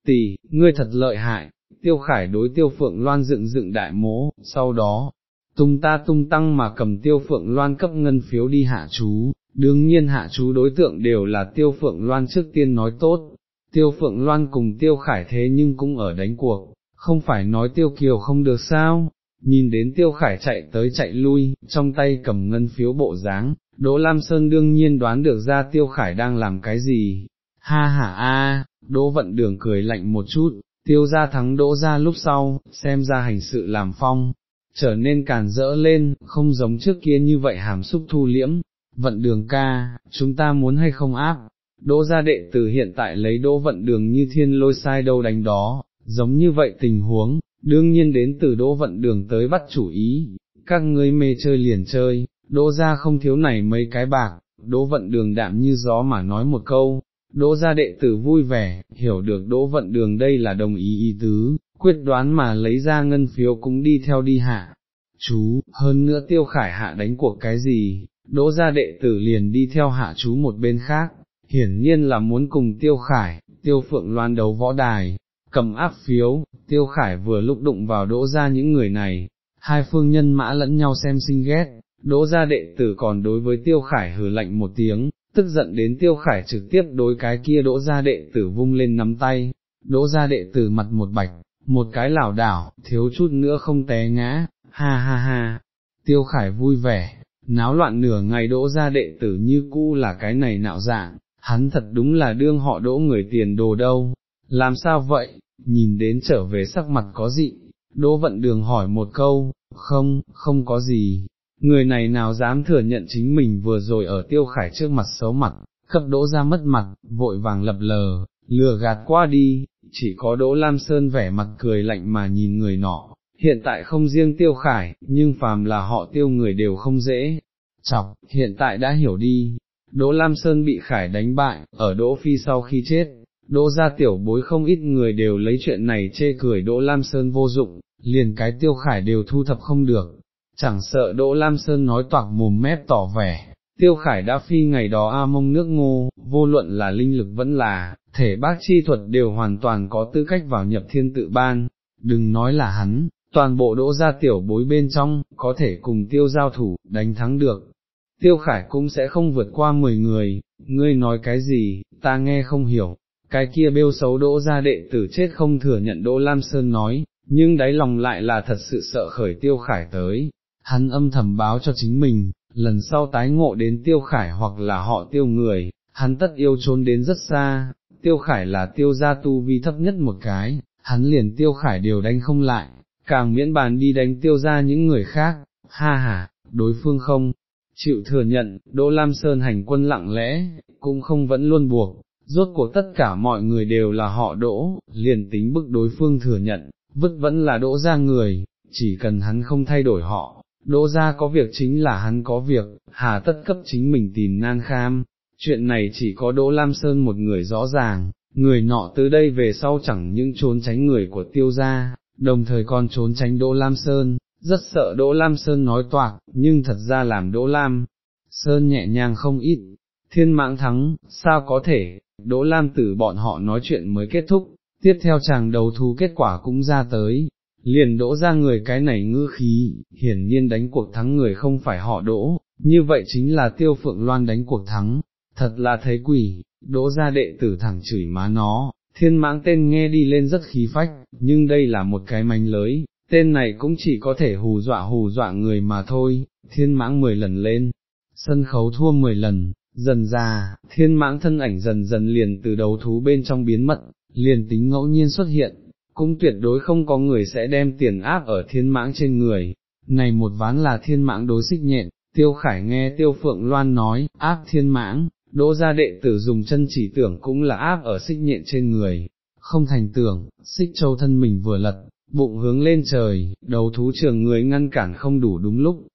tỷ, ngươi thật lợi hại, tiêu khải đối tiêu phượng loan dựng dựng đại mố, sau đó, tung ta tung tăng mà cầm tiêu phượng loan cấp ngân phiếu đi hạ chú, đương nhiên hạ chú đối tượng đều là tiêu phượng loan trước tiên nói tốt, tiêu phượng loan cùng tiêu khải thế nhưng cũng ở đánh cuộc, không phải nói tiêu kiều không được sao, nhìn đến tiêu khải chạy tới chạy lui, trong tay cầm ngân phiếu bộ dáng, Đỗ Lam Sơn đương nhiên đoán được ra tiêu khải đang làm cái gì, ha ha a, Đỗ vận đường cười lạnh một chút, tiêu ra thắng đỗ ra lúc sau, xem ra hành sự làm phong, trở nên càn rỡ lên, không giống trước kia như vậy hàm xúc thu liễm, vận đường ca, chúng ta muốn hay không áp, đỗ gia đệ tử hiện tại lấy đỗ vận đường như thiên lôi sai đâu đánh đó, giống như vậy tình huống, đương nhiên đến từ đỗ vận đường tới bắt chủ ý, các ngươi mê chơi liền chơi, đỗ gia không thiếu này mấy cái bạc, đỗ vận đường đạm như gió mà nói một câu, đỗ gia đệ tử vui vẻ, hiểu được đỗ vận đường đây là đồng ý ý tứ, quyết đoán mà lấy ra ngân phiếu cũng đi theo đi hạ. Chú, hơn nữa tiêu khải hạ đánh cuộc cái gì, đỗ gia đệ tử liền đi theo hạ chú một bên khác, hiển nhiên là muốn cùng tiêu khải, tiêu phượng loan đấu võ đài, cầm áp phiếu, tiêu khải vừa lúc đụng vào đỗ ra những người này, hai phương nhân mã lẫn nhau xem sinh ghét, đỗ ra đệ tử còn đối với tiêu khải hừ lạnh một tiếng, tức giận đến tiêu khải trực tiếp đối cái kia đỗ ra đệ tử vung lên nắm tay, đỗ ra đệ tử mặt một bạch, một cái lảo đảo, thiếu chút nữa không té ngã, ha ha ha, tiêu khải vui vẻ, náo loạn nửa ngày đỗ ra đệ tử như cũ là cái này nạo dạng, hắn thật đúng là đương họ đỗ người tiền đồ đâu, làm sao vậy, nhìn đến trở về sắc mặt có dị đỗ vận đường hỏi một câu, không, không có gì, người này nào dám thừa nhận chính mình vừa rồi ở tiêu khải trước mặt xấu mặt, cấp đỗ ra mất mặt, vội vàng lập lờ, lừa gạt qua đi, chỉ có đỗ Lam Sơn vẻ mặt cười lạnh mà nhìn người nọ, hiện tại không riêng tiêu khải, nhưng phàm là họ tiêu người đều không dễ, chọc, hiện tại đã hiểu đi, Đỗ Lam Sơn bị khải đánh bại, ở Đỗ Phi sau khi chết, Đỗ gia tiểu bối không ít người đều lấy chuyện này chê cười Đỗ Lam Sơn vô dụng, liền cái tiêu khải đều thu thập không được, chẳng sợ Đỗ Lam Sơn nói toạc mồm mép tỏ vẻ, tiêu khải đã phi ngày đó a mông nước ngô, vô luận là linh lực vẫn là, thể bác chi thuật đều hoàn toàn có tư cách vào nhập thiên tự ban, đừng nói là hắn, toàn bộ đỗ gia tiểu bối bên trong, có thể cùng tiêu giao thủ, đánh thắng được. Tiêu khải cũng sẽ không vượt qua 10 người, ngươi nói cái gì, ta nghe không hiểu, cái kia bêu xấu đỗ gia đệ tử chết không thừa nhận đỗ Lam Sơn nói, nhưng đáy lòng lại là thật sự sợ khởi tiêu khải tới, hắn âm thầm báo cho chính mình, lần sau tái ngộ đến tiêu khải hoặc là họ tiêu người, hắn tất yêu trốn đến rất xa, tiêu khải là tiêu gia tu vi thấp nhất một cái, hắn liền tiêu khải đều đánh không lại, càng miễn bàn đi đánh tiêu ra những người khác, ha ha, đối phương không, chịu thừa nhận, Đỗ Lam Sơn hành quân lặng lẽ, cũng không vẫn luôn buộc, rốt cuộc tất cả mọi người đều là họ Đỗ, liền tính bức đối phương thừa nhận, vứt vẫn là Đỗ ra người, chỉ cần hắn không thay đổi họ, Đỗ ra có việc chính là hắn có việc, hà tất cấp chính mình tìm nan kham, chuyện này chỉ có Đỗ Lam Sơn một người rõ ràng, người nọ từ đây về sau chẳng những trốn tránh người của tiêu gia, đồng thời còn trốn tránh Đỗ Lam Sơn, rất sợ Đỗ Lam Sơn nói toạc, nhưng thật ra làm Đỗ Lam Sơn nhẹ nhàng không ít, thiên Mạng thắng, sao có thể, Đỗ Lam tử bọn họ nói chuyện mới kết thúc, tiếp theo chàng đầu thú kết quả cũng ra tới, liền đỗ ra người cái này ngư khí, hiển nhiên đánh cuộc thắng người không phải họ đỗ, như vậy chính là tiêu phượng loan đánh cuộc thắng, thật là thấy quỷ, đỗ ra đệ tử thẳng chửi má nó, thiên mãng tên nghe đi lên rất khí phách, nhưng đây là một cái manh lưới. tên này cũng chỉ có thể hù dọa hù dọa người mà thôi, thiên mãng mười lần lên, sân khấu thua mười lần, dần ra, thiên mãng thân ảnh dần dần liền từ đầu thú bên trong biến mất, liền tính ngẫu nhiên xuất hiện, cũng tuyệt đối không có người sẽ đem tiền áp ở thiên mãng trên người, này một ván là thiên mãng đối xích nhện, tiêu khải nghe tiêu phượng loan nói, áp thiên mãng, đỗ gia đệ tử dùng chân chỉ tưởng cũng là áp ở xích nhện trên người, không thành tưởng, xích châu thân mình vừa lật, bụng hướng lên trời, đầu thú trường người ngăn cản không đủ đúng lúc.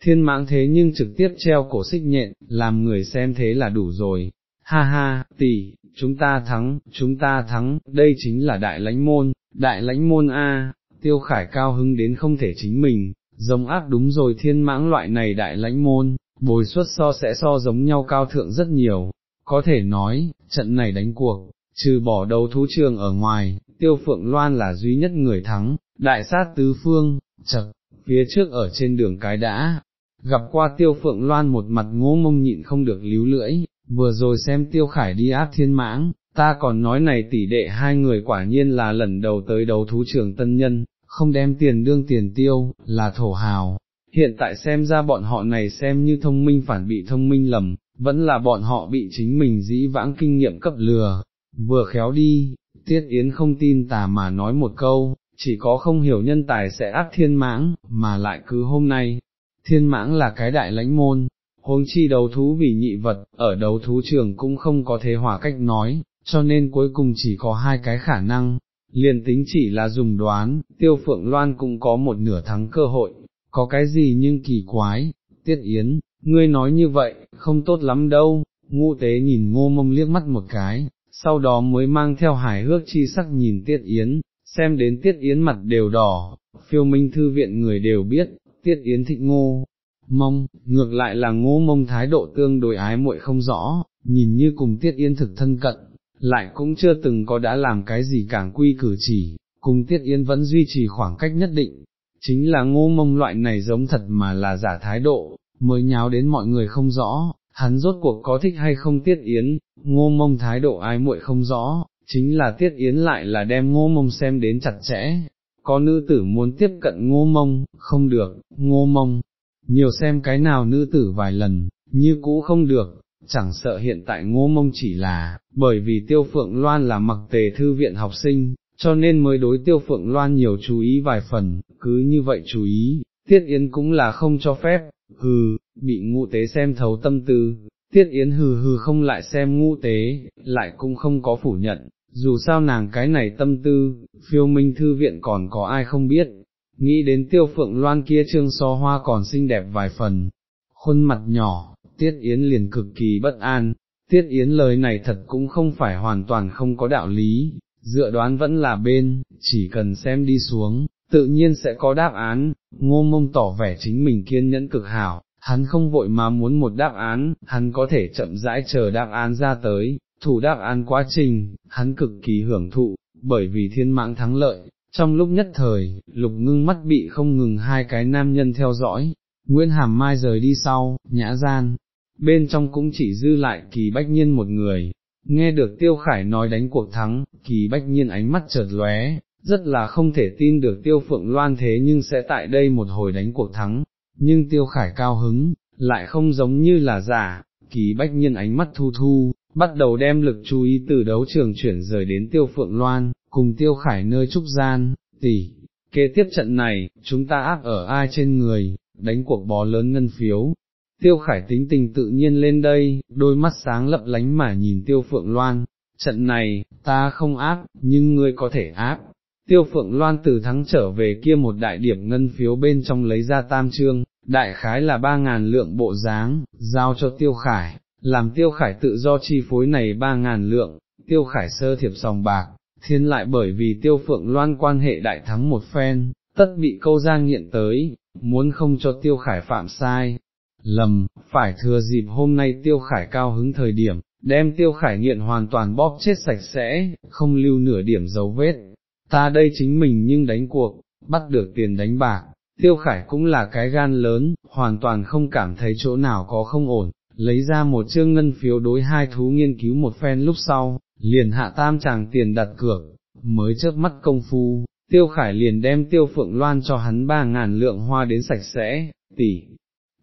Thiên mãng thế nhưng trực tiếp treo cổ xích nhện, làm người xem thế là đủ rồi. Ha ha, tỷ, chúng ta thắng, chúng ta thắng, đây chính là đại lãnh môn, đại lãnh môn A, tiêu khải cao hứng đến không thể chính mình, giống ác đúng rồi thiên mãng loại này đại lãnh môn, bồi suất so sẽ so giống nhau cao thượng rất nhiều, có thể nói, trận này đánh cuộc, trừ bỏ đầu thú trường ở ngoài, tiêu phượng loan là duy nhất người thắng, đại sát tứ phương, chật, phía trước ở trên đường cái đã, gặp qua tiêu phượng loan một mặt ngố mông nhịn không được líu lưỡi, vừa rồi xem tiêu khải đi áp thiên mãng, ta còn nói này tỷ đệ hai người quả nhiên là lần đầu tới đầu thú trường tân nhân, không đem tiền đương tiền tiêu, là thổ hào. Hiện tại xem ra bọn họ này xem như thông minh phản bị thông minh lầm, vẫn là bọn họ bị chính mình dĩ vãng kinh nghiệm cấp lừa, vừa khéo đi, Tiết Yến không tin tà mà nói một câu, chỉ có không hiểu nhân tài sẽ áp thiên mãng, mà lại cứ hôm nay, thiên mãng là cái đại lãnh môn, huống chi đấu thú vì nhị vật, ở đấu thú trường cũng không có thế hòa cách nói, cho nên cuối cùng chỉ có hai cái khả năng, liền tính chỉ là dùng đoán, tiêu phượng loan cũng có một nửa thắng cơ hội, có cái gì nhưng kỳ quái, tiết yến, ngươi nói như vậy, không tốt lắm đâu, Ngũ tế nhìn ngô mông liếc mắt một cái, sau đó mới mang theo Hải hước chi sắc nhìn tiết yến, xem đến tiết yến mặt đều đỏ, phiêu minh thư viện người đều biết, tiết yến thịnh ngô, mông, ngược lại là ngô mông thái độ tương đối ái muội không rõ, nhìn như cùng tiết yến thực thân cận, lại cũng chưa từng có đã làm cái gì càng quy cử chỉ, cùng tiết yến vẫn duy trì khoảng cách nhất định, chính là ngô mông loại này giống thật mà là giả thái độ, mới nháo đến mọi người không rõ, hắn rốt cuộc có thích hay không tiết yến, ngô mông thái độ ai muội không rõ, chính là tiết yến lại là đem ngô mông xem đến chặt chẽ, có nữ tử muốn tiếp cận ngô mông, không được, ngô mông, nhiều xem cái nào nữ tử vài lần, như cũ không được, chẳng sợ hiện tại ngô mông chỉ là, bởi vì tiêu phượng loan là mặc tề thư viện học sinh, cho nên mới đối tiêu phượng loan nhiều chú ý vài phần, cứ như vậy chú ý, tiết yến cũng là không cho phép, hừ, bị ngũ tế xem thấu tâm tư, tiết yến hừ hừ không lại xem ngũ tế, lại cũng không có phủ nhận, dù sao nàng cái này tâm tư, phiêu minh thư viện còn có ai không biết, nghĩ đến tiêu phượng loan kia trương so hoa còn xinh đẹp vài phần, khuôn mặt nhỏ, tiết yến liền cực kỳ bất an, tiết yến lời này thật cũng không phải hoàn toàn không có đạo lý, dựa đoán vẫn là bên, chỉ cần xem đi xuống, tự nhiên sẽ có đáp án, ngô mông tỏ vẻ chính mình kiên nhẫn cực hảo, hắn không vội mà muốn một đáp án, hắn có thể chậm rãi chờ đáp án ra tới, thủ đáp án quá trình, hắn cực kỳ hưởng thụ, bởi vì thiên mạng thắng lợi, trong lúc nhất thời, lục ngưng mắt bị không ngừng hai cái nam nhân theo dõi, Nguyễn Hàm Mai rời đi sau, nhã gian, bên trong cũng chỉ dư lại kỳ bách nhiên một người, nghe được Tiêu Khải nói đánh cuộc thắng, kỳ bách nhiên ánh mắt chợt lóe, rất là không thể tin được Tiêu Phượng Loan thế nhưng sẽ tại đây một hồi đánh cuộc thắng, nhưng Tiêu Khải cao hứng, lại không giống như là giả, kỳ bách nhiên ánh mắt thu thu, bắt đầu đem lực chú ý từ đấu trường chuyển rời đến tiêu phượng loan, cùng tiêu khải nơi trúc gian, tỷ, kế tiếp trận này, chúng ta áp ở ai trên người, đánh cuộc bó lớn ngân phiếu. Tiêu khải tính tình tự nhiên lên đây, đôi mắt sáng lấp lánh mà nhìn tiêu phượng loan, trận này, ta không áp, nhưng ngươi có thể áp. Tiêu phượng loan từ thắng trở về kia một đại điểm ngân phiếu bên trong lấy ra tam trương, đại khái là ba ngàn lượng bộ dáng, giao cho tiêu khải, làm tiêu khải tự do chi phối này ba ngàn lượng, tiêu khải sơ thiệp sòng bạc, thiên lại bởi vì tiêu phượng loan quan hệ đại thắng một phen, tất bị câu ra nghiện tới, muốn không cho tiêu khải phạm sai. Lầm, phải thừa dịp hôm nay tiêu khải cao hứng thời điểm, đem tiêu khải nghiện hoàn toàn bóp chết sạch sẽ, không lưu nửa điểm dấu vết. Ta đây chính mình nhưng đánh cuộc, bắt được tiền đánh bạc, tiêu khải cũng là cái gan lớn, hoàn toàn không cảm thấy chỗ nào có không ổn, lấy ra một chương ngân phiếu đối hai thú nghiên cứu một phen lúc sau, liền hạ tam chàng tiền đặt cược, mới chớp mắt công phu, tiêu khải liền đem tiêu phượng loan cho hắn ba ngàn lượng hoa đến sạch sẽ, tỷ.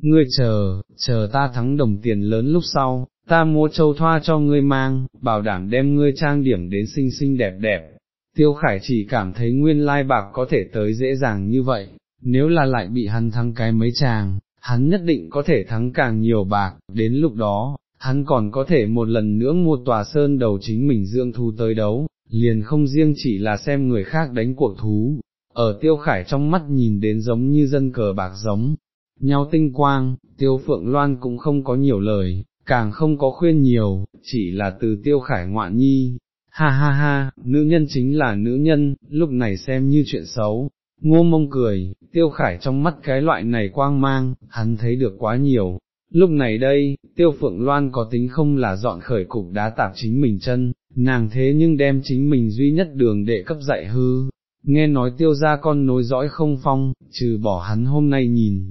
Ngươi chờ, chờ ta thắng đồng tiền lớn lúc sau, ta mua châu thoa cho ngươi mang, bảo đảm đem ngươi trang điểm đến xinh xinh đẹp đẹp. Tiêu khải chỉ cảm thấy nguyên lai bạc có thể tới dễ dàng như vậy, nếu là lại bị hắn thắng cái mấy chàng, hắn nhất định có thể thắng càng nhiều bạc, đến lúc đó, hắn còn có thể một lần nữa mua tòa sơn đầu chính mình Dương thu tới đấu, liền không riêng chỉ là xem người khác đánh cuộc thú, ở tiêu khải trong mắt nhìn đến giống như dân cờ bạc giống, nhau tinh quang, tiêu phượng loan cũng không có nhiều lời, càng không có khuyên nhiều, chỉ là từ tiêu khải ngoạn nhi, ha ha ha, nữ nhân chính là nữ nhân, lúc này xem như chuyện xấu, ngô mông cười, tiêu khải trong mắt cái loại này quang mang, hắn thấy được quá nhiều. Lúc này đây, tiêu phượng loan có tính không là dọn khởi cục đá tạp chính mình chân, nàng thế nhưng đem chính mình duy nhất đường đệ cấp dạy hư, nghe nói tiêu ra con nối dõi không phong, trừ bỏ hắn hôm nay nhìn,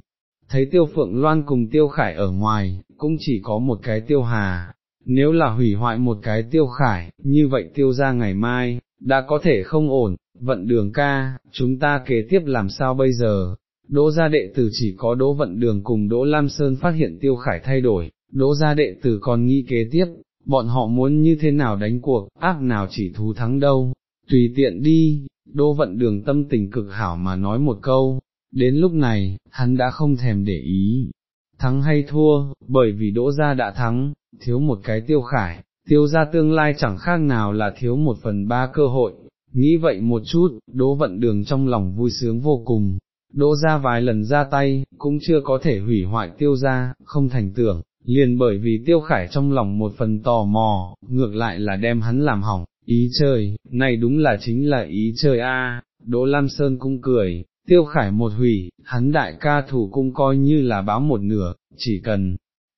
thấy tiêu phượng loan cùng tiêu khải ở ngoài, cũng chỉ có một cái tiêu hà, nếu là hủy hoại một cái tiêu khải, như vậy tiêu ra ngày mai, đã có thể không ổn, vận đường ca, chúng ta kế tiếp làm sao bây giờ, đỗ gia đệ tử chỉ có đỗ vận đường cùng đỗ Lam Sơn phát hiện tiêu khải thay đổi, đỗ gia đệ tử còn nghĩ kế tiếp, bọn họ muốn như thế nào đánh cuộc, ác nào chỉ thú thắng đâu, tùy tiện đi, đỗ vận đường tâm tình cực hảo mà nói một câu, đến lúc này, hắn đã không thèm để ý, thắng hay thua, bởi vì đỗ gia đã thắng, thiếu một cái tiêu khải, tiêu gia tương lai chẳng khác nào là thiếu một phần ba cơ hội, nghĩ vậy một chút, đỗ vận đường trong lòng vui sướng vô cùng, đỗ ra vài lần ra tay, cũng chưa có thể hủy hoại tiêu gia, không thành tưởng, liền bởi vì tiêu khải trong lòng một phần tò mò, ngược lại là đem hắn làm hỏng, ý trời này đúng là chính là ý trời a. Đỗ Lam Sơn cũng cười, tiêu khải một hủy, hắn đại ca thủ cũng coi như là báo một nửa, chỉ cần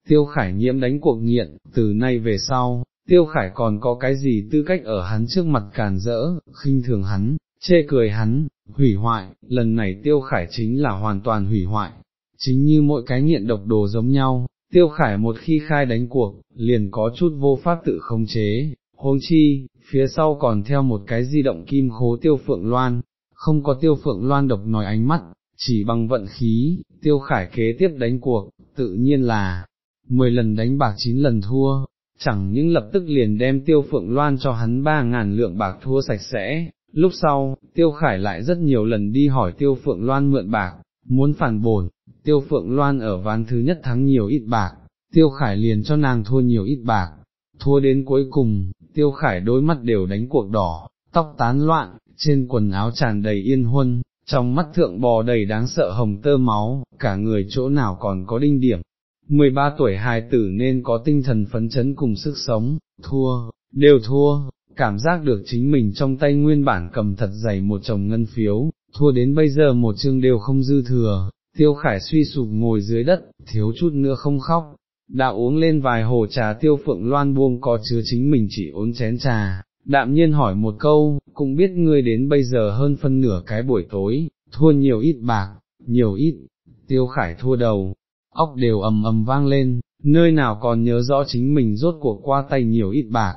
tiêu khải nhiễm đánh cuộc nghiện, từ nay về sau, tiêu khải còn có cái gì tư cách ở hắn trước mặt càn rỡ, khinh thường hắn, chê cười hắn, hủy hoại, lần này tiêu khải chính là hoàn toàn hủy hoại, chính như mỗi cái nghiện độc đồ giống nhau, tiêu khải một khi khai đánh cuộc, liền có chút vô pháp tự khống chế, hôn chi, phía sau còn theo một cái di động kim khố tiêu phượng loan, không có tiêu phượng loan độc nói ánh mắt, chỉ bằng vận khí, tiêu khải kế tiếp đánh cuộc, tự nhiên là, 10 lần đánh bạc 9 lần thua, chẳng những lập tức liền đem tiêu phượng loan cho hắn 3 ngàn lượng bạc thua sạch sẽ, lúc sau, tiêu khải lại rất nhiều lần đi hỏi tiêu phượng loan mượn bạc, muốn phản bổn, tiêu phượng loan ở ván thứ nhất thắng nhiều ít bạc, tiêu khải liền cho nàng thua nhiều ít bạc, thua đến cuối cùng, tiêu khải đôi mắt đều đánh cuộc đỏ, tóc tán loạn, trên quần áo tràn đầy yên huân, trong mắt thượng bò đầy đáng sợ hồng tơ máu, cả người chỗ nào còn có đinh điểm. 13 tuổi hài tử nên có tinh thần phấn chấn cùng sức sống, thua, đều thua, cảm giác được chính mình trong tay nguyên bản cầm thật dày một chồng ngân phiếu, thua đến bây giờ một chương đều không dư thừa, tiêu khải suy sụp ngồi dưới đất, thiếu chút nữa không khóc, đã uống lên vài hồ trà tiêu phượng loan buông có chứa chính mình chỉ uống chén trà, đạm nhiên hỏi một câu, cũng biết ngươi đến bây giờ hơn phân nửa cái buổi tối, thua nhiều ít bạc, nhiều ít, tiêu khải thua đầu, óc đều ầm ầm vang lên, nơi nào còn nhớ rõ chính mình rốt cuộc qua tay nhiều ít bạc,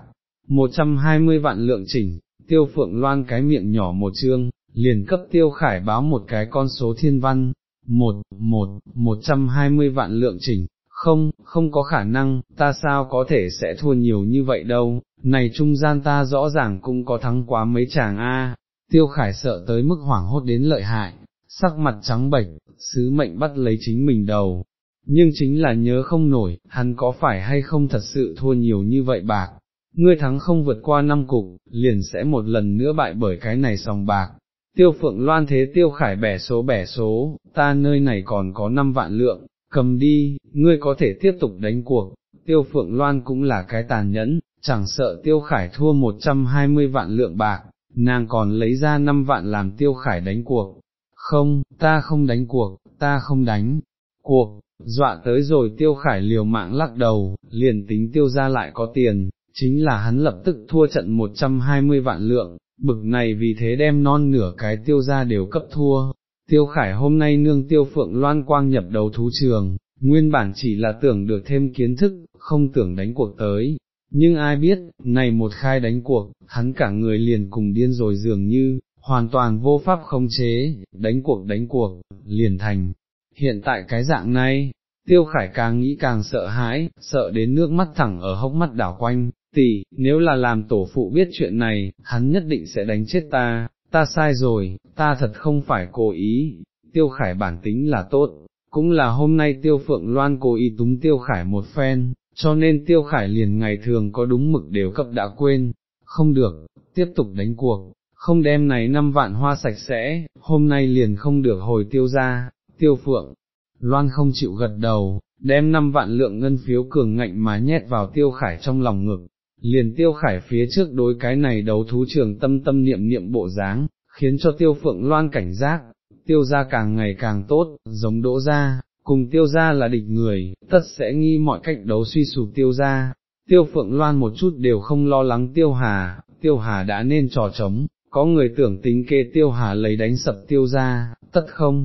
120 vạn lượng chỉnh, tiêu phượng loan cái miệng nhỏ một chương, liền cấp tiêu khải báo một cái con số thiên văn, một, một, 120 vạn lượng chỉnh, không, không có khả năng, ta sao có thể sẽ thua nhiều như vậy đâu, này trung gian ta rõ ràng cũng có thắng quá mấy chàng a. tiêu khải sợ tới mức hoảng hốt đến lợi hại, sắc mặt trắng bệch, sứ mệnh bắt lấy chính mình đầu, nhưng chính là nhớ không nổi, hắn có phải hay không thật sự thua nhiều như vậy bạc, ngươi thắng không vượt qua năm cục, liền sẽ một lần nữa bại bởi cái này sòng bạc. Tiêu phượng loan thế tiêu khải bẻ số bẻ số, ta nơi này còn có 5 vạn lượng, cầm đi, ngươi có thể tiếp tục đánh cuộc, tiêu phượng loan cũng là cái tàn nhẫn, chẳng sợ tiêu khải thua 120 vạn lượng bạc, nàng còn lấy ra 5 vạn làm tiêu khải đánh cuộc, không, ta không đánh cuộc, ta không đánh, cuộc, dọa tới rồi tiêu khải liều mạng lắc đầu, liền tính tiêu ra lại có tiền, chính là hắn lập tức thua trận 120 vạn lượng, bực này vì thế đem non nửa cái tiêu ra đều cấp thua. Tiêu khải hôm nay nương tiêu phượng loan quang nhập đầu thú trường, nguyên bản chỉ là tưởng được thêm kiến thức, không tưởng đánh cuộc tới, nhưng ai biết, này một khai đánh cuộc, hắn cả người liền cùng điên rồi dường như, hoàn toàn vô pháp không chế, đánh cuộc đánh cuộc, liền thành. Hiện tại cái dạng này, tiêu khải càng nghĩ càng sợ hãi, sợ đến nước mắt thẳng ở hốc mắt đảo quanh, tỷ, nếu là làm tổ phụ biết chuyện này, hắn nhất định sẽ đánh chết ta, ta sai rồi, ta thật không phải cố ý, tiêu khải bản tính là tốt, cũng là hôm nay tiêu phượng loan cố ý túng tiêu khải một phen, cho nên tiêu khải liền ngày thường có đúng mực đều cập đã quên, không được, tiếp tục đánh cuộc, không đem này năm vạn hoa sạch sẽ, hôm nay liền không được hồi tiêu ra, tiêu phượng, loan không chịu gật đầu, đem năm vạn lượng ngân phiếu cường ngạnh mà nhét vào tiêu khải trong lòng ngực, liền tiêu khải phía trước đối cái này đấu thú trường tâm tâm niệm niệm bộ dáng, khiến cho tiêu phượng loan cảnh giác, tiêu ra càng ngày càng tốt, giống đỗ ra, cùng tiêu ra là địch người, tất sẽ nghi mọi cách đấu suy sụp tiêu ra. Tiêu phượng loan một chút đều không lo lắng tiêu hà, tiêu hà đã nên trò trống, có người tưởng tính kê tiêu hà lấy đánh sập tiêu ra, tất không,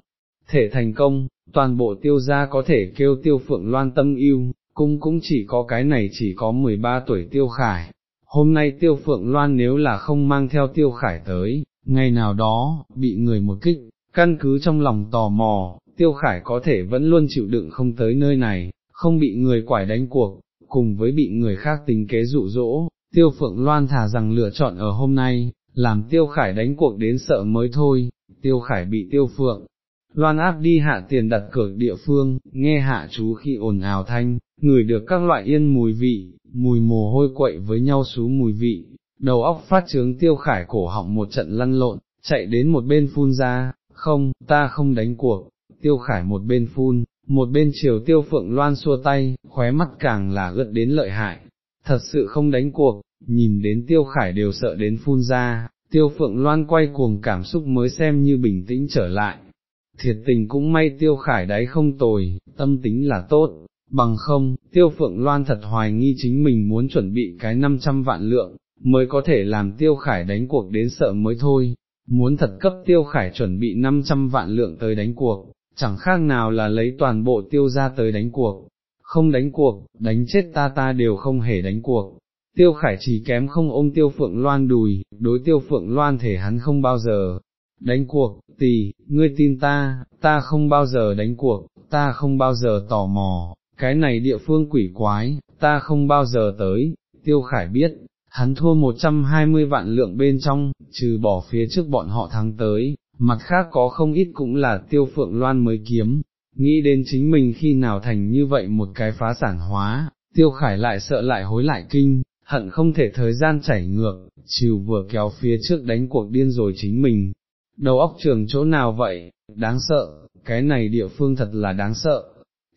thể thành công, toàn bộ tiêu gia có thể kêu tiêu phượng loan tâm yêu, cung cũng chỉ có cái này chỉ có 13 tuổi tiêu khải. Hôm nay tiêu phượng loan nếu là không mang theo tiêu khải tới, ngày nào đó, bị người một kích, căn cứ trong lòng tò mò, tiêu khải có thể vẫn luôn chịu đựng không tới nơi này, không bị người quải đánh cuộc, cùng với bị người khác tính kế dụ dỗ, tiêu phượng loan thả rằng lựa chọn ở hôm nay, làm tiêu khải đánh cuộc đến sợ mới thôi, tiêu khải bị tiêu phượng. Loan áp đi hạ tiền đặt cược địa phương, nghe hạ chú khi ồn ào thanh, ngửi được các loại yên mùi vị, mùi mồ hôi quậy với nhau xú mùi vị, đầu óc phát trướng tiêu khải cổ họng một trận lăn lộn, chạy đến một bên phun ra, không, ta không đánh cuộc, tiêu khải một bên phun, một bên chiều tiêu phượng loan xua tay, khóe mắt càng là ướt đến lợi hại, thật sự không đánh cuộc, nhìn đến tiêu khải đều sợ đến phun ra, tiêu phượng loan quay cuồng cảm xúc mới xem như bình tĩnh trở lại. Thiệt tình cũng may tiêu khải đáy không tồi, tâm tính là tốt, bằng không, tiêu phượng loan thật hoài nghi chính mình muốn chuẩn bị cái 500 vạn lượng, mới có thể làm tiêu khải đánh cuộc đến sợ mới thôi, muốn thật cấp tiêu khải chuẩn bị 500 vạn lượng tới đánh cuộc, chẳng khác nào là lấy toàn bộ tiêu ra tới đánh cuộc, không đánh cuộc, đánh chết ta ta đều không hề đánh cuộc. Tiêu khải chỉ kém không ôm tiêu phượng loan đùi, đối tiêu phượng loan thể hắn không bao giờ, đánh cuộc, tỷ, ngươi tin ta, ta không bao giờ đánh cuộc, ta không bao giờ tò mò, cái này địa phương quỷ quái, ta không bao giờ tới, tiêu khải biết, hắn thua 120 vạn lượng bên trong, trừ bỏ phía trước bọn họ thắng tới, mặt khác có không ít cũng là tiêu phượng loan mới kiếm, nghĩ đến chính mình khi nào thành như vậy một cái phá sản hóa, tiêu khải lại sợ lại hối lại kinh, hận không thể thời gian chảy ngược, trừ vừa kéo phía trước đánh cuộc điên rồi chính mình. Đầu óc trường chỗ nào vậy, đáng sợ, cái này địa phương thật là đáng sợ,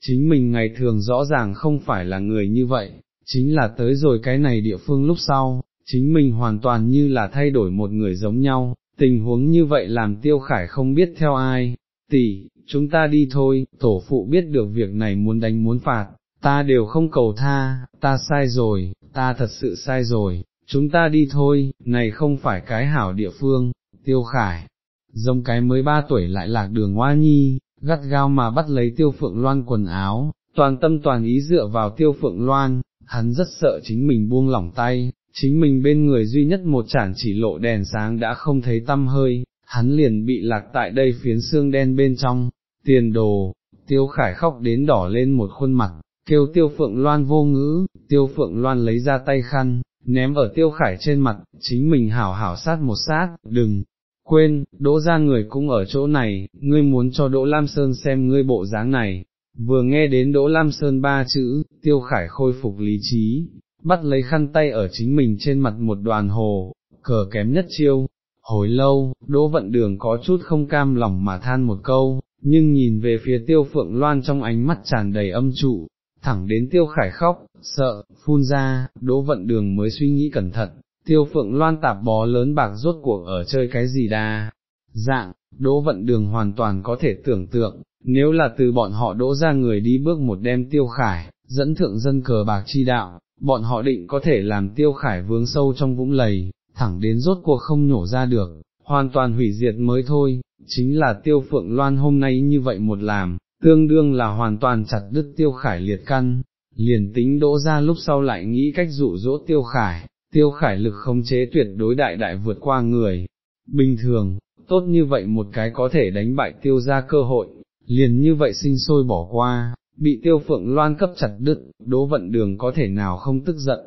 chính mình ngày thường rõ ràng không phải là người như vậy, chính là tới rồi cái này địa phương lúc sau, chính mình hoàn toàn như là thay đổi một người giống nhau, tình huống như vậy làm tiêu khải không biết theo ai, tỷ, chúng ta đi thôi, tổ phụ biết được việc này muốn đánh muốn phạt, ta đều không cầu tha, ta sai rồi, ta thật sự sai rồi, chúng ta đi thôi, này không phải cái hảo địa phương, tiêu khải, giống cái mới ba tuổi lại lạc đường hoa nhi, gắt gao mà bắt lấy tiêu phượng loan quần áo, toàn tâm toàn ý dựa vào tiêu phượng loan, hắn rất sợ chính mình buông lỏng tay, chính mình bên người duy nhất một chản chỉ lộ đèn sáng đã không thấy tâm hơi, hắn liền bị lạc tại đây phiến xương đen bên trong, tiền đồ, tiêu khải khóc đến đỏ lên một khuôn mặt, kêu tiêu phượng loan vô ngữ, tiêu phượng loan lấy ra tay khăn, ném ở tiêu khải trên mặt, chính mình hảo hảo sát một sát, đừng, quên, đỗ ra người cũng ở chỗ này, ngươi muốn cho đỗ Lam Sơn xem ngươi bộ dáng này, vừa nghe đến đỗ Lam Sơn ba chữ, tiêu khải khôi phục lý trí, bắt lấy khăn tay ở chính mình trên mặt một đoàn hồ, cờ kém nhất chiêu, hồi lâu, đỗ vận đường có chút không cam lòng mà than một câu, nhưng nhìn về phía tiêu phượng loan trong ánh mắt tràn đầy âm trụ, thẳng đến tiêu khải khóc, sợ, phun ra, đỗ vận đường mới suy nghĩ cẩn thận, tiêu phượng loan tạp bó lớn bạc rốt cuộc ở chơi cái gì đa, dạng, đỗ vận đường hoàn toàn có thể tưởng tượng, nếu là từ bọn họ đỗ ra người đi bước một đêm tiêu khải, dẫn thượng dân cờ bạc chi đạo, bọn họ định có thể làm tiêu khải vướng sâu trong vũng lầy, thẳng đến rốt cuộc không nhổ ra được, hoàn toàn hủy diệt mới thôi, chính là tiêu phượng loan hôm nay như vậy một làm, tương đương là hoàn toàn chặt đứt tiêu khải liệt căn, liền tính đỗ ra lúc sau lại nghĩ cách dụ dỗ tiêu khải, tiêu khải lực không chế tuyệt đối đại đại vượt qua người, bình thường, tốt như vậy một cái có thể đánh bại tiêu ra cơ hội, liền như vậy sinh sôi bỏ qua, bị tiêu phượng loan cấp chặt đứt, đỗ vận đường có thể nào không tức giận,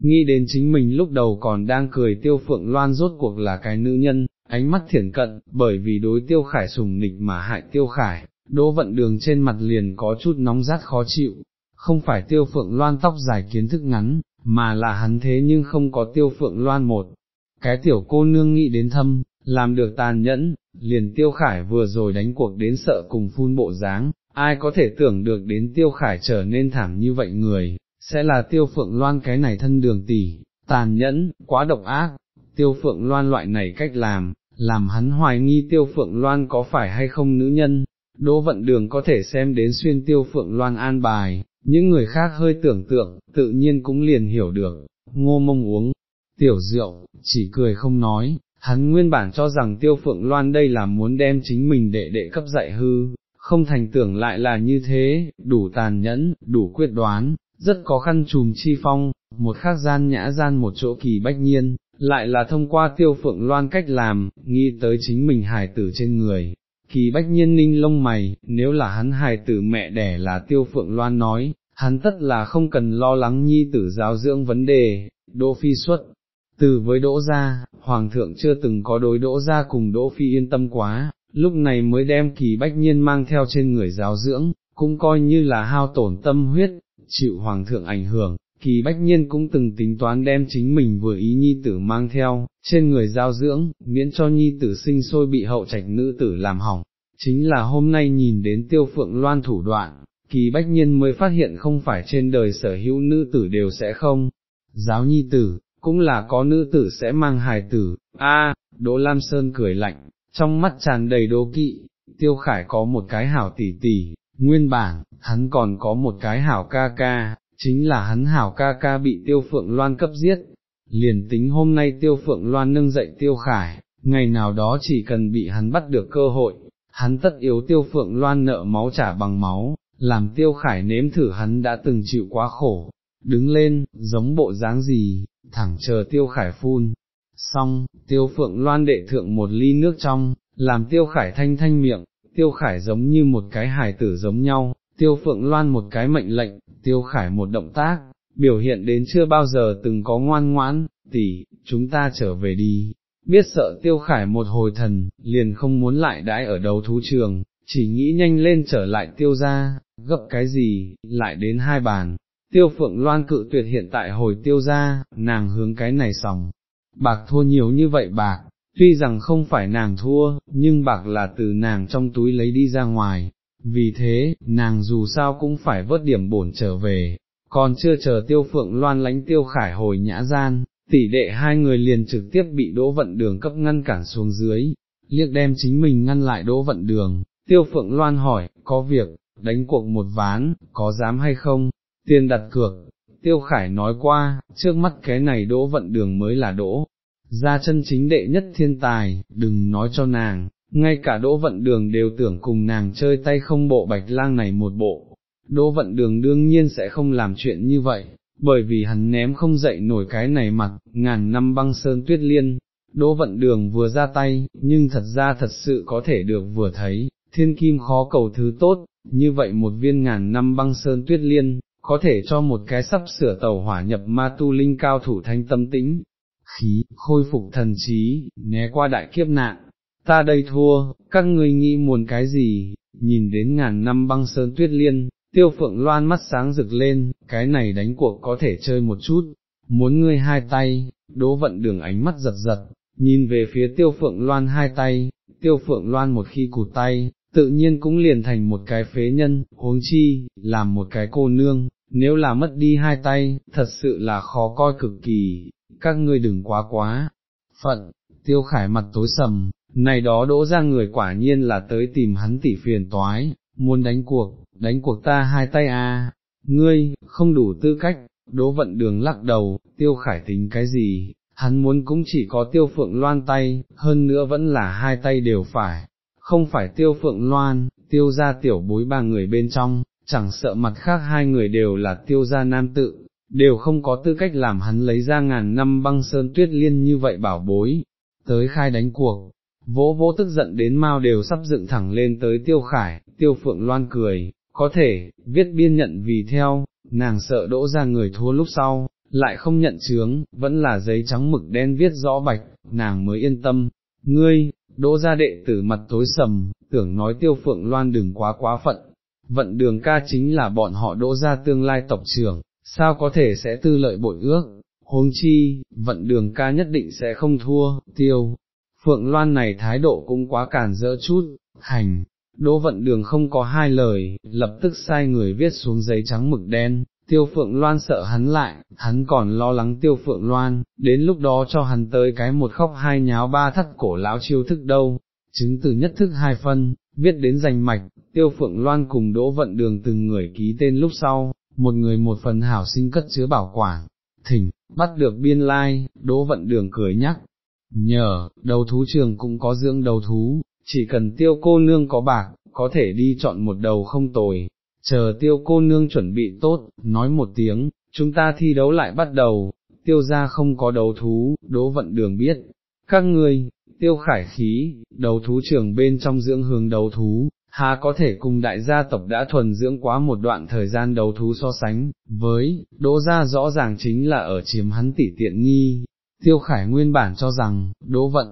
nghĩ đến chính mình lúc đầu còn đang cười tiêu phượng loan rốt cuộc là cái nữ nhân, ánh mắt thiển cận, bởi vì đối tiêu khải sùng nịch mà hại tiêu khải, đỗ vận đường trên mặt liền có chút nóng rát khó chịu, không phải tiêu phượng loan tóc dài kiến thức ngắn, mà là hắn thế nhưng không có tiêu phượng loan một. Cái tiểu cô nương nghĩ đến thâm, làm được tàn nhẫn, liền tiêu khải vừa rồi đánh cuộc đến sợ cùng phun bộ dáng, ai có thể tưởng được đến tiêu khải trở nên thảm như vậy người, sẽ là tiêu phượng loan cái này thân đường tỷ, tàn nhẫn, quá độc ác, tiêu phượng loan loại này cách làm, làm hắn hoài nghi tiêu phượng loan có phải hay không nữ nhân, đỗ vận đường có thể xem đến xuyên tiêu phượng loan an bài, những người khác hơi tưởng tượng, tự nhiên cũng liền hiểu được, ngô mông uống, tiểu rượu, chỉ cười không nói, hắn nguyên bản cho rằng tiêu phượng loan đây là muốn đem chính mình đệ đệ cấp dạy hư, không thành tưởng lại là như thế, đủ tàn nhẫn, đủ quyết đoán, rất khó khăn trùm chi phong, một khác gian nhã gian một chỗ kỳ bách nhiên, lại là thông qua tiêu phượng loan cách làm, nghĩ tới chính mình hài tử trên người. Kỳ bách nhiên ninh lông mày, nếu là hắn hài tử mẹ đẻ là tiêu phượng loan nói, hắn tất là không cần lo lắng nhi tử giáo dưỡng vấn đề, đỗ phi xuất. Từ với đỗ gia, hoàng thượng chưa từng có đối đỗ gia cùng đỗ phi yên tâm quá, lúc này mới đem kỳ bách nhiên mang theo trên người giáo dưỡng, cũng coi như là hao tổn tâm huyết, chịu hoàng thượng ảnh hưởng, kỳ bách nhiên cũng từng tính toán đem chính mình vừa ý nhi tử mang theo, trên người giao dưỡng, miễn cho nhi tử sinh sôi bị hậu trạch nữ tử làm hỏng. Chính là hôm nay nhìn đến tiêu phượng loan thủ đoạn, kỳ bách nhiên mới phát hiện không phải trên đời sở hữu nữ tử đều sẽ không, giáo nhi tử, cũng là có nữ tử sẽ mang hài tử, a Đỗ Lam Sơn cười lạnh, trong mắt tràn đầy đố kỵ, tiêu khải có một cái hảo tỷ tỷ, nguyên bản, hắn còn có một cái hảo ca ca, chính là hắn hảo ca ca bị tiêu phượng loan cấp giết, liền tính hôm nay tiêu phượng loan nâng dậy tiêu khải, ngày nào đó chỉ cần bị hắn bắt được cơ hội, hắn tất yếu tiêu phượng loan nợ máu trả bằng máu, làm tiêu khải nếm thử hắn đã từng chịu quá khổ, đứng lên, giống bộ dáng gì, thẳng chờ tiêu khải phun. Xong, tiêu phượng loan đệ thượng một ly nước trong, làm tiêu khải thanh thanh miệng, tiêu khải giống như một cái hài tử giống nhau, tiêu phượng loan một cái mệnh lệnh, tiêu khải một động tác, biểu hiện đến chưa bao giờ từng có ngoan ngoãn, tỷ, chúng ta trở về đi. Biết sợ tiêu khải một hồi thần, liền không muốn lại đãi ở đầu thú trường, chỉ nghĩ nhanh lên trở lại tiêu ra, gấp cái gì, lại đến hai bàn. Tiêu phượng loan cự tuyệt hiện tại hồi tiêu ra, nàng hướng cái này sòng. Bạc thua nhiều như vậy bạc, tuy rằng không phải nàng thua, nhưng bạc là từ nàng trong túi lấy đi ra ngoài, vì thế, nàng dù sao cũng phải vớt điểm bổn trở về, còn chưa chờ tiêu phượng loan lánh tiêu khải hồi nhã gian, tỷ đệ hai người liền trực tiếp bị đỗ vận đường cấp ngăn cản xuống dưới, liếc đem chính mình ngăn lại đỗ vận đường, tiêu phượng loan hỏi, có việc, đánh cuộc một ván, có dám hay không, tiền đặt cược, tiêu khải nói qua, trước mắt cái này đỗ vận đường mới là đỗ, ra chân chính đệ nhất thiên tài, đừng nói cho nàng, ngay cả đỗ vận đường đều tưởng cùng nàng chơi tay không bộ bạch lang này một bộ, đỗ vận đường đương nhiên sẽ không làm chuyện như vậy, bởi vì hắn ném không dậy nổi cái này mặt, ngàn năm băng sơn tuyết liên, đỗ vận đường vừa ra tay, nhưng thật ra thật sự có thể được vừa thấy, thiên kim khó cầu thứ tốt, như vậy một viên ngàn năm băng sơn tuyết liên, có thể cho một cái sắp sửa tàu hỏa nhập ma tu linh cao thủ thanh tâm tĩnh, khí, khôi phục thần trí, né qua đại kiếp nạn. Ta đây thua, các ngươi nghĩ muốn cái gì, nhìn đến ngàn năm băng sơn tuyết liên, tiêu phượng loan mắt sáng rực lên, cái này đánh cuộc có thể chơi một chút, muốn ngươi hai tay, đỗ vận đường ánh mắt giật giật, nhìn về phía tiêu phượng loan hai tay, tiêu phượng loan một khi cụt tay, tự nhiên cũng liền thành một cái phế nhân, huống chi, làm một cái cô nương, nếu là mất đi hai tay, thật sự là khó coi cực kỳ, các ngươi đừng quá quá, phận, tiêu khải mặt tối sầm, này đó đỗ ra người quả nhiên là tới tìm hắn tỉ phiền toái, muốn đánh cuộc, đánh cuộc ta hai tay à, ngươi, không đủ tư cách, đỗ vận đường lắc đầu, tiêu khải tính cái gì, hắn muốn cũng chỉ có tiêu phượng loan tay, hơn nữa vẫn là hai tay đều phải, không phải tiêu phượng loan, tiêu ra tiểu bối ba người bên trong, chẳng sợ mặt khác hai người đều là tiêu gia nam tự, đều không có tư cách làm hắn lấy ra ngàn năm băng sơn tuyết liên như vậy bảo bối, tới khai đánh cuộc, vỗ vỗ tức giận đến mau đều sắp dựng thẳng lên tới tiêu khải, tiêu phượng loan cười, có thể, viết biên nhận vì theo, nàng sợ đỗ ra người thua lúc sau, lại không nhận chướng, vẫn là giấy trắng mực đen viết rõ bạch, nàng mới yên tâm, ngươi, đỗ ra đệ tử mặt tối sầm, tưởng nói tiêu phượng loan đừng quá quá phận, vận đường ca chính là bọn họ đỗ ra tương lai tộc trưởng, sao có thể sẽ tư lợi bội ước, huống chi, vận đường ca nhất định sẽ không thua, tiêu. Phượng Loan này thái độ cũng quá cản rỡ chút, hành, đỗ vận đường không có hai lời, lập tức sai người viết xuống giấy trắng mực đen, tiêu phượng loan sợ hắn lại, hắn còn lo lắng tiêu phượng loan, đến lúc đó cho hắn tới cái một khóc hai nháo ba thắt cổ lão chiêu thức đâu, chứng từ nhất thức hai phân, viết đến giành mạch, tiêu phượng loan cùng đỗ vận đường từng người ký tên lúc sau, một người một phần hảo sinh cất chứa bảo quản, thỉnh, bắt được biên lai, đỗ vận đường cười nhắc, nhờ, đầu thú trường cũng có dưỡng đầu thú, chỉ cần tiêu cô nương có bạc, có thể đi chọn một đầu không tồi, chờ tiêu cô nương chuẩn bị tốt, nói một tiếng, chúng ta thi đấu lại bắt đầu, tiêu ra không có đầu thú, đỗ vận đường biết, các ngươi, tiêu khải khí, đầu thú trường bên trong dưỡng hướng đầu thú, hà có thể cùng đại gia tộc đã thuần dưỡng quá một đoạn thời gian đầu thú so sánh, với, đỗ gia rõ ràng chính là ở chiếm hắn tỷ tiện nghi, tiêu khải nguyên bản cho rằng, đỗ vận,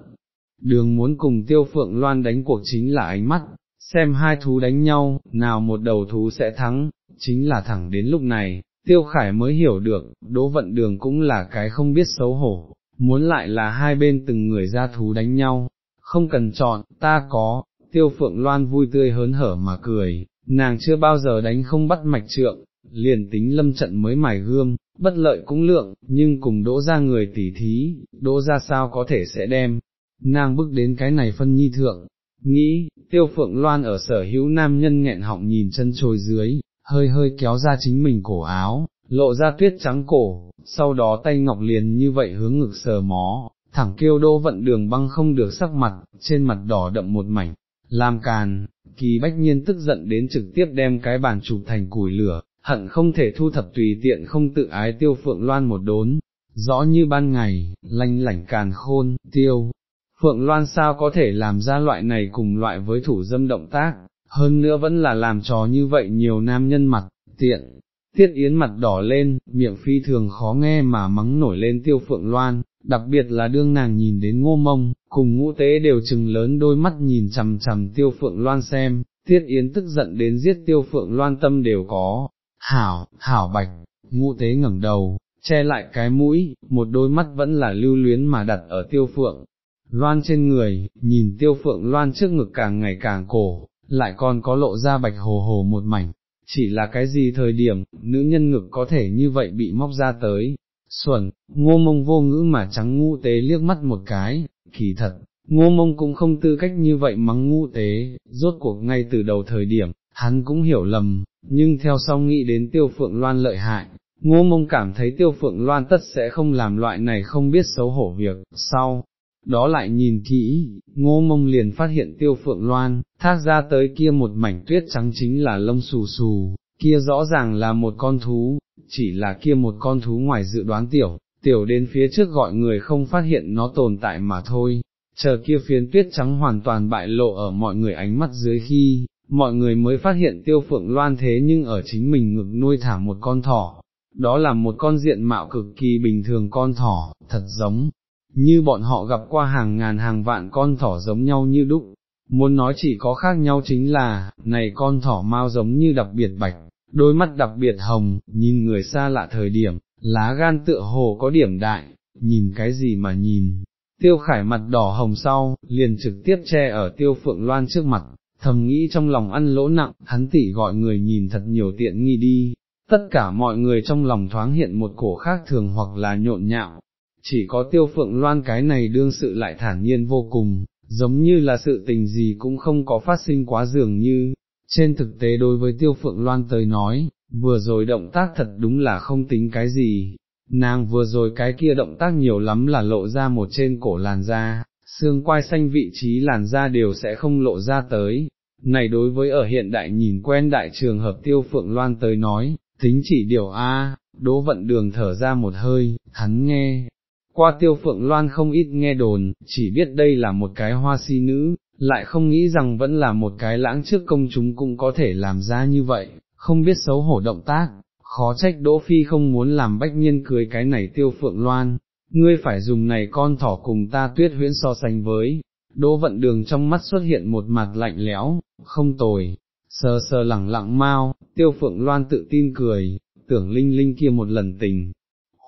đường muốn cùng tiêu phượng loan đánh cuộc chính là ánh mắt, xem hai thú đánh nhau, nào một đầu thú sẽ thắng, chính là thẳng đến lúc này, tiêu khải mới hiểu được, đỗ vận đường cũng là cái không biết xấu hổ, muốn lại là hai bên từng người ra thú đánh nhau, không cần chọn, ta có, tiêu phượng loan vui tươi hớn hở mà cười, nàng chưa bao giờ đánh không bắt mạch trượng, liền tính lâm trận mới mài gươm, bất lợi cũng lượng, nhưng cùng đỗ ra người tỉ thí, đỗ ra sao có thể sẽ đem, nàng bước đến cái này phân nhi thượng, nghĩ, tiêu phượng loan ở sở hữu nam nhân nghẹn họng nhìn chân trồi dưới, hơi hơi kéo ra chính mình cổ áo, lộ ra tuyết trắng cổ, sau đó tay ngọc liền như vậy hướng ngực sờ mó, thẳng kêu đô vận đường băng không được sắc mặt, trên mặt đỏ đậm một mảnh, làm càn, kỳ bách nhiên tức giận đến trực tiếp đem cái bàn chụp thành củi lửa, hận không thể thu thập tùy tiện không tự ái tiêu phượng loan một đốn, rõ như ban ngày, lanh lảnh càn khôn, tiêu. Phượng Loan sao có thể làm ra loại này cùng loại với thủ dâm động tác, hơn nữa vẫn là làm trò như vậy nhiều nam nhân mặt, tiện, tiết yến mặt đỏ lên, miệng phi thường khó nghe mà mắng nổi lên tiêu phượng loan, đặc biệt là đương nàng nhìn đến ngô mông, cùng ngũ tế đều chừng lớn đôi mắt nhìn chằm chằm tiêu phượng loan xem, tiết yến tức giận đến giết tiêu phượng loan tâm đều có, hảo, hảo bạch, ngũ tế ngẩng đầu, che lại cái mũi, một đôi mắt vẫn là lưu luyến mà đặt ở tiêu phượng. Loan trên người, nhìn tiêu phượng loan trước ngực càng ngày càng cổ, lại còn có lộ ra bạch hồ hồ một mảnh, chỉ là cái gì thời điểm, nữ nhân ngực có thể như vậy bị móc ra tới, xuẩn, ngô mông vô ngữ mà trắng ngu tế liếc mắt một cái, kỳ thật, ngô mông cũng không tư cách như vậy mắng ngu tế, rốt cuộc ngay từ đầu thời điểm, hắn cũng hiểu lầm, nhưng theo sau nghĩ đến tiêu phượng loan lợi hại, ngô mông cảm thấy tiêu phượng loan tất sẽ không làm loại này không biết xấu hổ việc, sau, đó lại nhìn kỹ, ngô mông liền phát hiện tiêu phượng loan, thác ra tới kia một mảnh tuyết trắng chính là lông xù xù, kia rõ ràng là một con thú, chỉ là kia một con thú ngoài dự đoán tiểu, tiểu đến phía trước gọi người không phát hiện nó tồn tại mà thôi, chờ kia phiến tuyết trắng hoàn toàn bại lộ ở mọi người ánh mắt dưới khi, mọi người mới phát hiện tiêu phượng loan thế nhưng ở chính mình ngực nuôi thả một con thỏ, đó là một con diện mạo cực kỳ bình thường con thỏ, thật giống, như bọn họ gặp qua hàng ngàn hàng vạn con thỏ giống nhau như đúc, muốn nói chỉ có khác nhau chính là, này con thỏ mau giống như đặc biệt bạch, đôi mắt đặc biệt hồng, nhìn người xa lạ thời điểm, lá gan tựa hồ có điểm đại, nhìn cái gì mà nhìn. Tiêu khải mặt đỏ hồng sau, liền trực tiếp che ở tiêu phượng loan trước mặt, thầm nghĩ trong lòng ăn lỗ nặng, hắn tỉ gọi người nhìn thật nhiều tiện nghi đi, tất cả mọi người trong lòng thoáng hiện một cổ khác thường hoặc là nhộn nhạo, chỉ có tiêu phượng loan cái này đương sự lại thản nhiên vô cùng, giống như là sự tình gì cũng không có phát sinh quá dường như, trên thực tế đối với tiêu phượng loan tới nói, vừa rồi động tác thật đúng là không tính cái gì, nàng vừa rồi cái kia động tác nhiều lắm là lộ ra một trên cổ làn da, xương quai xanh vị trí làn da đều sẽ không lộ ra tới. Này đối với ở hiện đại nhìn quen đại trường hợp tiêu phượng loan tới nói, tính chỉ điều A, đỗ vận đường thở ra một hơi, hắn nghe, qua tiêu phượng loan không ít nghe đồn, chỉ biết đây là một cái hoa si nữ, lại không nghĩ rằng vẫn là một cái lãng trước công chúng cũng có thể làm ra như vậy, không biết xấu hổ động tác, khó trách Đỗ Phi không muốn làm bách nhiên cưới cái này tiêu phượng loan, ngươi phải dùng này con thỏ cùng ta tuyết huyễn so sánh với, Đỗ vận đường trong mắt xuất hiện một mặt lạnh lẽo, không tồi, sờ sờ lẳng lặng mau, tiêu phượng loan tự tin cười, tưởng linh linh kia một lần tình,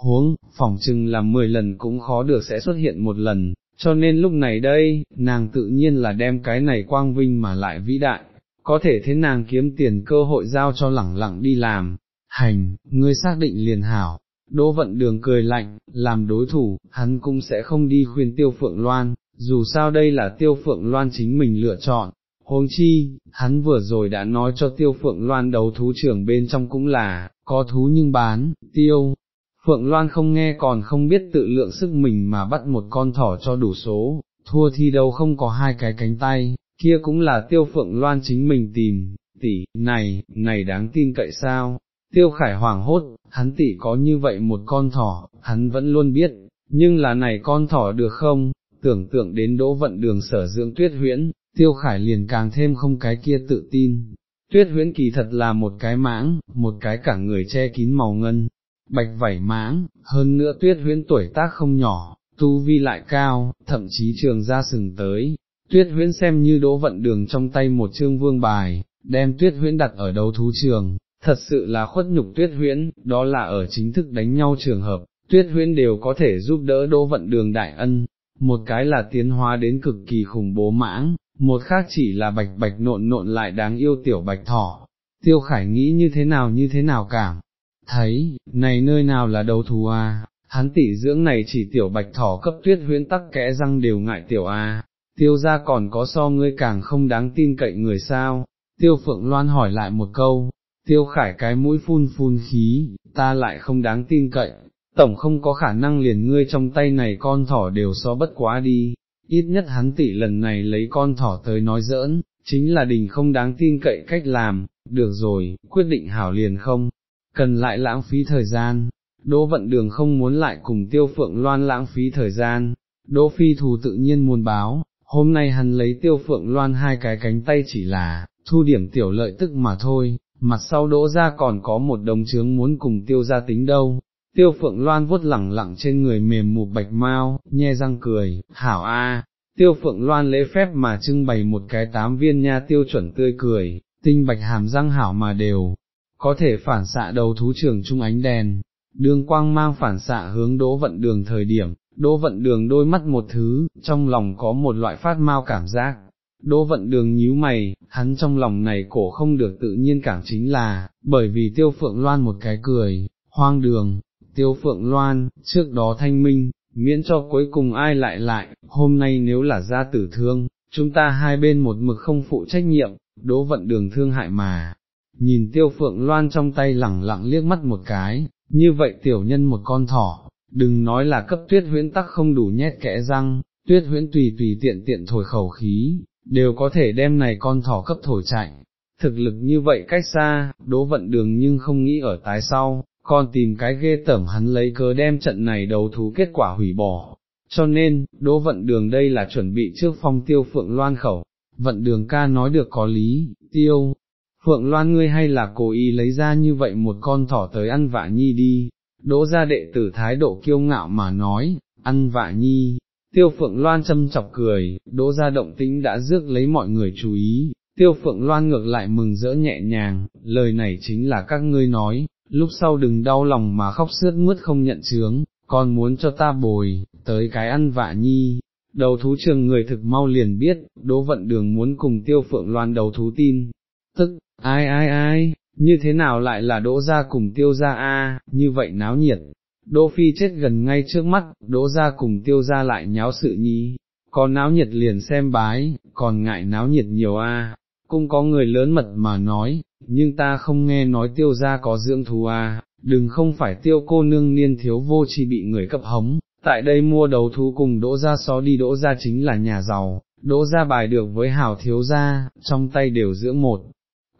huống, phỏng chừng là 10 lần cũng khó được sẽ xuất hiện một lần, cho nên lúc này đây, nàng tự nhiên là đem cái này quang vinh mà lại vĩ đại, có thể thế nàng kiếm tiền cơ hội giao cho lẳng lặng đi làm, hành, ngươi xác định liền hảo. Đỗ vận đường cười lạnh, làm đối thủ, hắn cũng sẽ không đi khuyên tiêu phượng loan, dù sao đây là tiêu phượng loan chính mình lựa chọn, huống chi, hắn vừa rồi đã nói cho tiêu phượng loan đấu thú trưởng bên trong cũng là, có thú nhưng bán, tiêu, Phượng Loan không nghe còn không biết tự lượng sức mình mà bắt một con thỏ cho đủ số, thua thi đâu không có hai cái cánh tay, kia cũng là tiêu Phượng Loan chính mình tìm, tỷ, này, này đáng tin cậy sao? Tiêu Khải hoảng hốt, hắn tỷ có như vậy một con thỏ, hắn vẫn luôn biết, nhưng là này con thỏ được không? Tưởng tượng đến đỗ vận đường sở dưỡng tuyết huyễn, Tiêu Khải liền càng thêm không cái kia tự tin. Tuyết huyễn kỳ thật là một cái mãng, một cái cả người che kín màu ngân, bạch vảy máng, hơn nữa tuyết huyễn tuổi tác không nhỏ, tu vi lại cao, thậm chí trường ra sừng tới, tuyết huyễn xem như đỗ vận đường trong tay một chương vương bài, đem tuyết huyễn đặt ở đầu thú trường, thật sự là khuất nhục tuyết huyễn, đó là ở chính thức đánh nhau trường hợp, tuyết huyễn đều có thể giúp đỡ đỗ vận đường đại ân, một cái là tiến hóa đến cực kỳ khủng bố mãng, một khác chỉ là bạch bạch nộn nộn lại đáng yêu tiểu bạch thỏ. Tiêu Khải nghĩ như thế nào như thế nào cảm, thấy, này nơi nào là đầu thú à, hắn tỷ dưỡng này chỉ tiểu bạch thỏ cấp tuyết huyễn tắc kẽ răng đều ngại tiểu à, tiêu ra còn có so ngươi càng không đáng tin cậy người sao, tiêu phượng loan hỏi lại một câu, tiêu khải cái mũi phun phun khí, ta lại không đáng tin cậy, tổng không có khả năng liền ngươi trong tay này con thỏ đều so bất quá đi, ít nhất hắn tỷ lần này lấy con thỏ tới nói giỡn, chính là đình không đáng tin cậy cách làm, được rồi, quyết định hảo liền không, cần lại lãng phí thời gian, Đỗ Vận Đường không muốn lại cùng Tiêu Phượng Loan lãng phí thời gian, Đỗ Phi Thù tự nhiên muốn báo, hôm nay hắn lấy Tiêu Phượng Loan hai cái cánh tay chỉ là, thu điểm tiểu lợi tức mà thôi, mặt sau Đỗ ra còn có một đồng chướng muốn cùng Tiêu ra tính đâu. Tiêu Phượng Loan vuốt lẳng lặng trên người mềm mụt bạch mau, nhe răng cười, hảo a. Tiêu Phượng Loan lễ phép mà trưng bày một cái tám viên nha tiêu chuẩn tươi cười, tinh bạch hàm răng hảo mà đều, có thể phản xạ đầu thú trường trung ánh đèn, đường quang mang phản xạ hướng đỗ vận đường thời điểm, đỗ vận đường đôi mắt một thứ, trong lòng có một loại phát mau cảm giác. Đỗ vận đường nhíu mày, hắn trong lòng này cổ không được tự nhiên cảm chính là, bởi vì tiêu phượng loan một cái cười, hoang đường, tiêu phượng loan, trước đó thanh minh, miễn cho cuối cùng ai lại lại, hôm nay nếu là ra tử thương, chúng ta hai bên một mực không phụ trách nhiệm, đỗ vận đường thương hại mà, nhìn tiêu phượng loan trong tay lẳng lặng liếc mắt một cái, như vậy tiểu nhân một con thỏ, đừng nói là cấp tuyết huyễn tắc không đủ nhét kẽ răng, tuyết huyễn tùy tùy tiện tiện thổi khẩu khí, đều có thể đem này con thỏ cấp thổi chạy. Thực lực như vậy cách xa, đố vận đường nhưng không nghĩ ở tái sau, còn tìm cái ghê tởm hắn lấy cớ đem trận này đầu thú kết quả hủy bỏ. Cho nên, đỗ vận đường đây là chuẩn bị trước phong tiêu phượng loan khẩu, vận đường ca nói được có lý, tiêu, Phượng Loan ngươi hay là cố ý lấy ra như vậy một con thỏ tới ăn vạ nhi đi, đỗ ra đệ tử thái độ kiêu ngạo mà nói, ăn vạ nhi, tiêu Phượng Loan châm chọc cười, đỗ ra động tĩnh đã rước lấy mọi người chú ý, tiêu Phượng Loan ngược lại mừng rỡ nhẹ nhàng, lời này chính là các ngươi nói, lúc sau đừng đau lòng mà khóc sướt mướt không nhận chướng, còn muốn cho ta bồi, tới cái ăn vạ nhi. Đầu thú trường người thực mau liền biết, Đỗ Vận Đường muốn cùng Tiêu Phượng Loan đầu thú tin, tức, ai ai ai, như thế nào lại là đỗ ra cùng tiêu ra a, như vậy náo nhiệt, đỗ phi chết gần ngay trước mắt, đỗ ra cùng tiêu ra lại nháo sự nhí, còn náo nhiệt liền xem bái, còn ngại náo nhiệt nhiều a, cũng có người lớn mật mà nói, nhưng ta không nghe nói tiêu ra có dưỡng thú a, đừng không phải tiêu cô nương niên thiếu vô chi bị người cấp hống, tại đây mua đầu thú cùng đỗ ra xó đi đỗ ra chính là nhà giàu, đỗ ra bài được với hảo thiếu gia, trong tay đều dưỡng một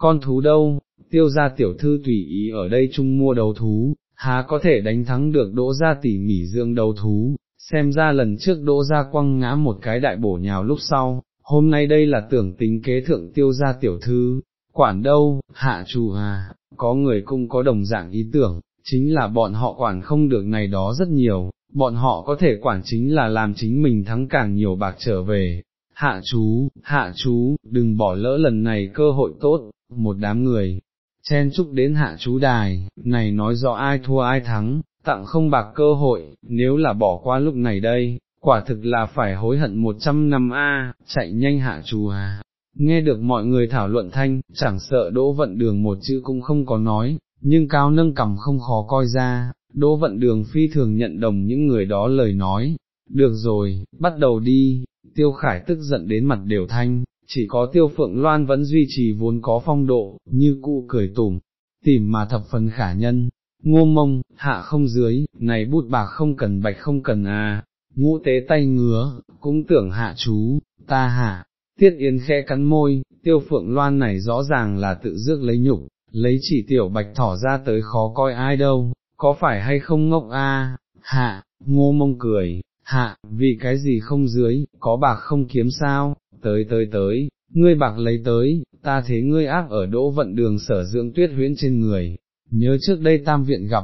con thú đâu, tiêu gia tiểu thư tùy ý ở đây chung mua đầu thú, há có thể đánh thắng được đỗ gia tỉ mỉ dưỡng đầu thú, xem ra lần trước đỗ gia quăng ngã một cái đại bổ nhào lúc sau, hôm nay đây là tưởng tính kế thượng tiêu gia tiểu thư, quản đâu, hạ chủ à, có người cũng có đồng dạng ý tưởng, chính là bọn họ quản không được này đó rất nhiều, bọn họ có thể quản chính là làm chính mình thắng càng nhiều bạc trở về. Hạ chú, hạ chú, đừng bỏ lỡ lần này cơ hội tốt, một đám người, chen chúc đến hạ chú đài, này nói rõ ai thua ai thắng, tặng không bạc cơ hội, nếu là bỏ qua lúc này đây, quả thực là phải hối hận một trăm năm a, chạy nhanh hạ chú à. Nghe được mọi người thảo luận thanh, chẳng sợ đỗ vận đường một chữ cũng không có nói, nhưng cao nâng cầm không khó coi ra, đỗ vận đường phi thường nhận đồng những người đó lời nói, được rồi, bắt đầu đi, tiêu khải tức giận đến mặt đều thanh, chỉ có tiêu phượng loan vẫn duy trì vốn có phong độ, như cụ cười tủm, tìm mà thập phần khả nhân, ngô mông, hạ không dưới, này bút bạc không cần bạch không cần à, ngũ tế tay ngứa, cũng tưởng hạ chú, ta hạ, tiết yến khe cắn môi, tiêu phượng loan này rõ ràng là tự dước lấy nhục, lấy chỉ tiểu bạch thỏ ra tới khó coi ai đâu, có phải hay không ngốc a? hạ, ngô mông cười, hạ, vì cái gì không dưới, có bạc không kiếm sao, tới tới tới, ngươi bạc lấy tới, ta thế ngươi ác ở đỗ vận đường sở dưỡng tuyết huyễn trên người, nhớ trước đây tam viện gặp,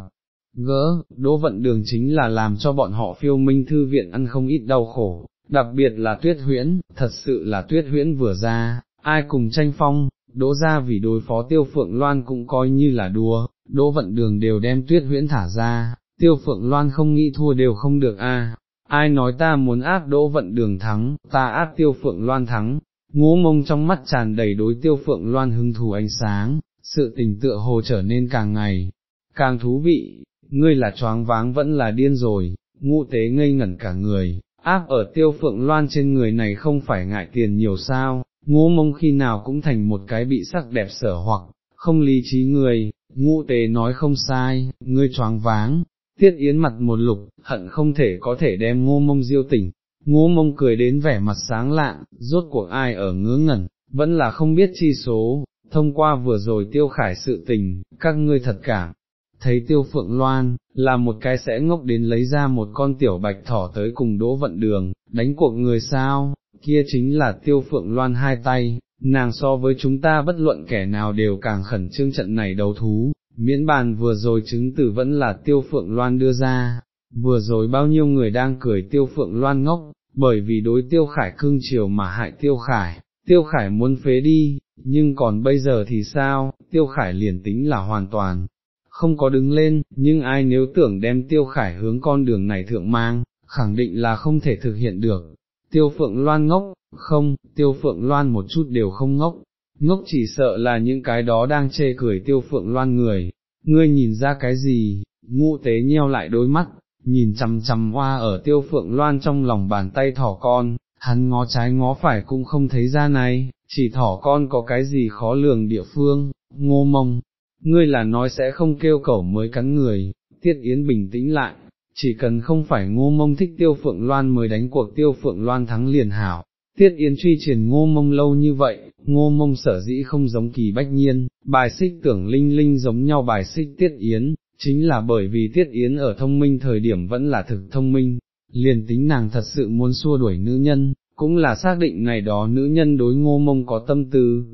gỡ, đỗ vận đường chính là làm cho bọn họ phiêu minh thư viện ăn không ít đau khổ, đặc biệt là tuyết huyễn, thật sự là tuyết huyễn vừa ra, ai cùng tranh phong, đỗ ra vì đối phó tiêu phượng loan cũng coi như là đua, đỗ vận đường đều đem tuyết huyễn thả ra, tiêu phượng loan không nghĩ thua đều không được a ai nói ta muốn áp đỗ vận đường thắng, ta áp tiêu phượng loan thắng, ngũ mông trong mắt tràn đầy đối tiêu phượng loan hứng thú ánh sáng, sự tình tựa hồ trở nên càng ngày, càng thú vị, ngươi là choáng váng vẫn là điên rồi, ngũ tế ngây ngẩn cả người, áp ở tiêu phượng loan trên người này không phải ngại tiền nhiều sao, ngũ mông khi nào cũng thành một cái bị sắc đẹp sở hoặc, không lý trí người, ngũ tế nói không sai, ngươi choáng váng, Tiết Yến mặt một lục, hận không thể có thể đem ngô mông diêu tỉnh, ngô mông cười đến vẻ mặt sáng lạng, rốt cuộc ai ở ngứa ngẩn, vẫn là không biết chi số, thông qua vừa rồi tiêu khải sự tình, các ngươi thật cả, Thấy tiêu phượng loan, là một cái sẽ ngốc đến lấy ra một con tiểu bạch thỏ tới cùng đỗ vận đường, đánh cuộc người sao, kia chính là tiêu phượng loan hai tay, nàng so với chúng ta bất luận kẻ nào đều càng khẩn trương trận này đấu thú, miễn bàn vừa rồi chứng tử vẫn là tiêu phượng loan đưa ra, vừa rồi bao nhiêu người đang cười tiêu phượng loan ngốc, bởi vì đối tiêu khải cương chiều mà hại tiêu khải, tiêu khải muốn phế đi, nhưng còn bây giờ thì sao, tiêu khải liền tính là hoàn toàn, không có đứng lên, nhưng ai nếu tưởng đem tiêu khải hướng con đường này thượng mang, khẳng định là không thể thực hiện được. Tiêu phượng loan ngốc, không, tiêu phượng loan một chút đều không ngốc, ngốc chỉ sợ là những cái đó đang chê cười tiêu phượng loan người, ngươi nhìn ra cái gì, Ngụ tế nheo lại đôi mắt, nhìn chằm chằm hoa ở tiêu phượng loan trong lòng bàn tay thỏ con, hắn ngó trái ngó phải cũng không thấy ra này, chỉ thỏ con có cái gì khó lường địa phương, ngô mông, ngươi là nói sẽ không kêu cẩu mới cắn người, tiết yến bình tĩnh lại, chỉ cần không phải ngô mông thích tiêu phượng loan mới đánh cuộc tiêu phượng loan thắng liền hảo, Tiết Yến truy triển ngô mông lâu như vậy, ngô mông sở dĩ không giống kỳ bách nhiên, bài xích tưởng linh linh giống nhau bài xích Tiết Yến, chính là bởi vì Tiết Yến ở thông minh thời điểm vẫn là thực thông minh, liền tính nàng thật sự muốn xua đuổi nữ nhân, cũng là xác định này đó nữ nhân đối ngô mông có tâm tư.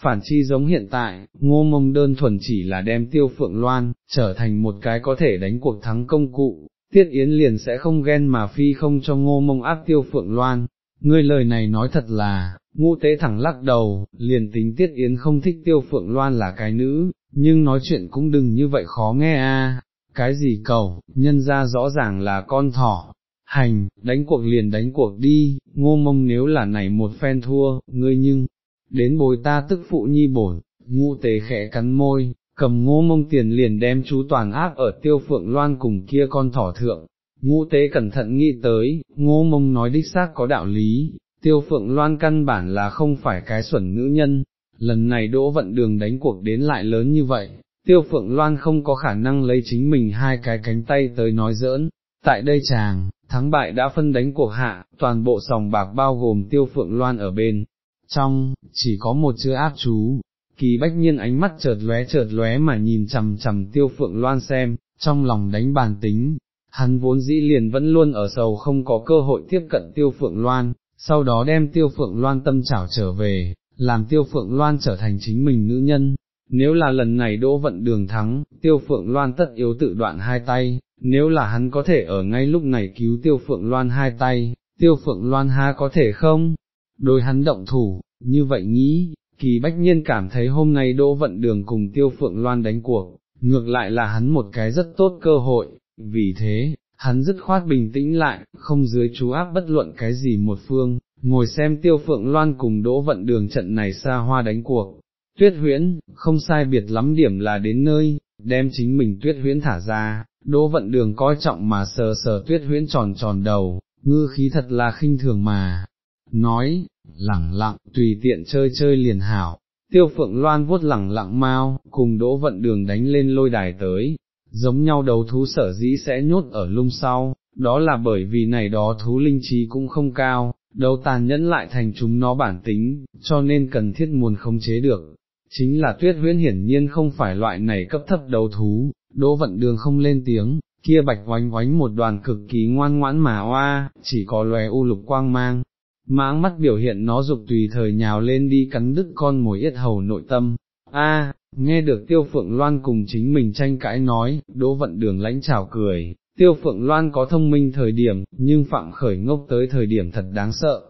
Phản chi giống hiện tại, ngô mông đơn thuần chỉ là đem tiêu phượng loan, trở thành một cái có thể đánh cuộc thắng công cụ, tiết yến liền sẽ không ghen mà phi không cho ngô mông áp tiêu phượng loan. Ngươi lời này nói thật là, ngu tế thẳng lắc đầu, liền tính tiết yến không thích tiêu phượng loan là cái nữ, nhưng nói chuyện cũng đừng như vậy khó nghe a. cái gì cầu, nhân ra rõ ràng là con thỏ, hành, đánh cuộc liền đánh cuộc đi, ngô mông nếu là này một phen thua, ngươi nhưng, đến bồi ta tức phụ nhi bổn, ngu tế khẽ cắn môi, cầm ngô mông tiền liền đem chú toàn áp ở tiêu phượng loan cùng kia con thỏ thượng. Ngũ tế cẩn thận nghĩ tới, ngô mông nói đích xác có đạo lý, tiêu phượng loan căn bản là không phải cái xuẩn nữ nhân, lần này đỗ vận đường đánh cuộc đến lại lớn như vậy, tiêu phượng loan không có khả năng lấy chính mình hai cái cánh tay tới nói giỡn, tại đây chàng, thắng bại đã phân đánh cuộc hạ, toàn bộ sòng bạc bao gồm tiêu phượng loan ở bên, trong, chỉ có một chữ áp chú, kỳ bách nhiên ánh mắt chợt lóe chợt lóe mà nhìn chầm chầm tiêu phượng loan xem, trong lòng đánh bàn tính, hắn vốn dĩ liền vẫn luôn ở sầu không có cơ hội tiếp cận tiêu phượng loan, sau đó đem tiêu phượng loan tâm trảo trở về, làm tiêu phượng loan trở thành chính mình nữ nhân. Nếu là lần này đỗ vận đường thắng, tiêu phượng loan tất yếu tự đoạn hai tay, nếu là hắn có thể ở ngay lúc này cứu tiêu phượng loan hai tay, tiêu phượng loan ha có thể không? Đôi hắn động thủ, như vậy nghĩ, kỳ bách nhiên cảm thấy hôm nay đỗ vận đường cùng tiêu phượng loan đánh cuộc, ngược lại là hắn một cái rất tốt cơ hội, vì thế, hắn dứt khoát bình tĩnh lại, không dưới chú áp bất luận cái gì một phương, ngồi xem tiêu phượng loan cùng đỗ vận đường trận này xa hoa đánh cuộc. Tuyết huyễn, không sai biệt lắm điểm là đến nơi, đem chính mình tuyết huyễn thả ra, đỗ vận đường coi trọng mà sờ sờ tuyết huyễn tròn tròn đầu, ngư khí thật là khinh thường mà. Nói, lẳng lặng, tùy tiện chơi chơi liền hảo, tiêu phượng loan vuốt lẳng lặng mau, cùng đỗ vận đường đánh lên lôi đài tới, giống nhau đầu thú sở dĩ sẽ nhốt ở lung sau, đó là bởi vì này đó thú linh trí cũng không cao, đấu tàn nhẫn lại thành chúng nó bản tính, cho nên cần thiết muôn không chế được. Chính là tuyết huyễn hiển nhiên không phải loại này cấp thấp đầu thú, đỗ vận đường không lên tiếng, kia bạch oánh oánh một đoàn cực kỳ ngoan ngoãn mà oa, chỉ có lòe u lục quang mang, máng mắt biểu hiện nó dục tùy thời nhào lên đi cắn đứt con mồi yết hầu nội tâm. A, nghe được tiêu phượng loan cùng chính mình tranh cãi nói, đỗ vận đường lãnh chào cười, tiêu phượng loan có thông minh thời điểm, nhưng phạm khởi ngốc tới thời điểm thật đáng sợ.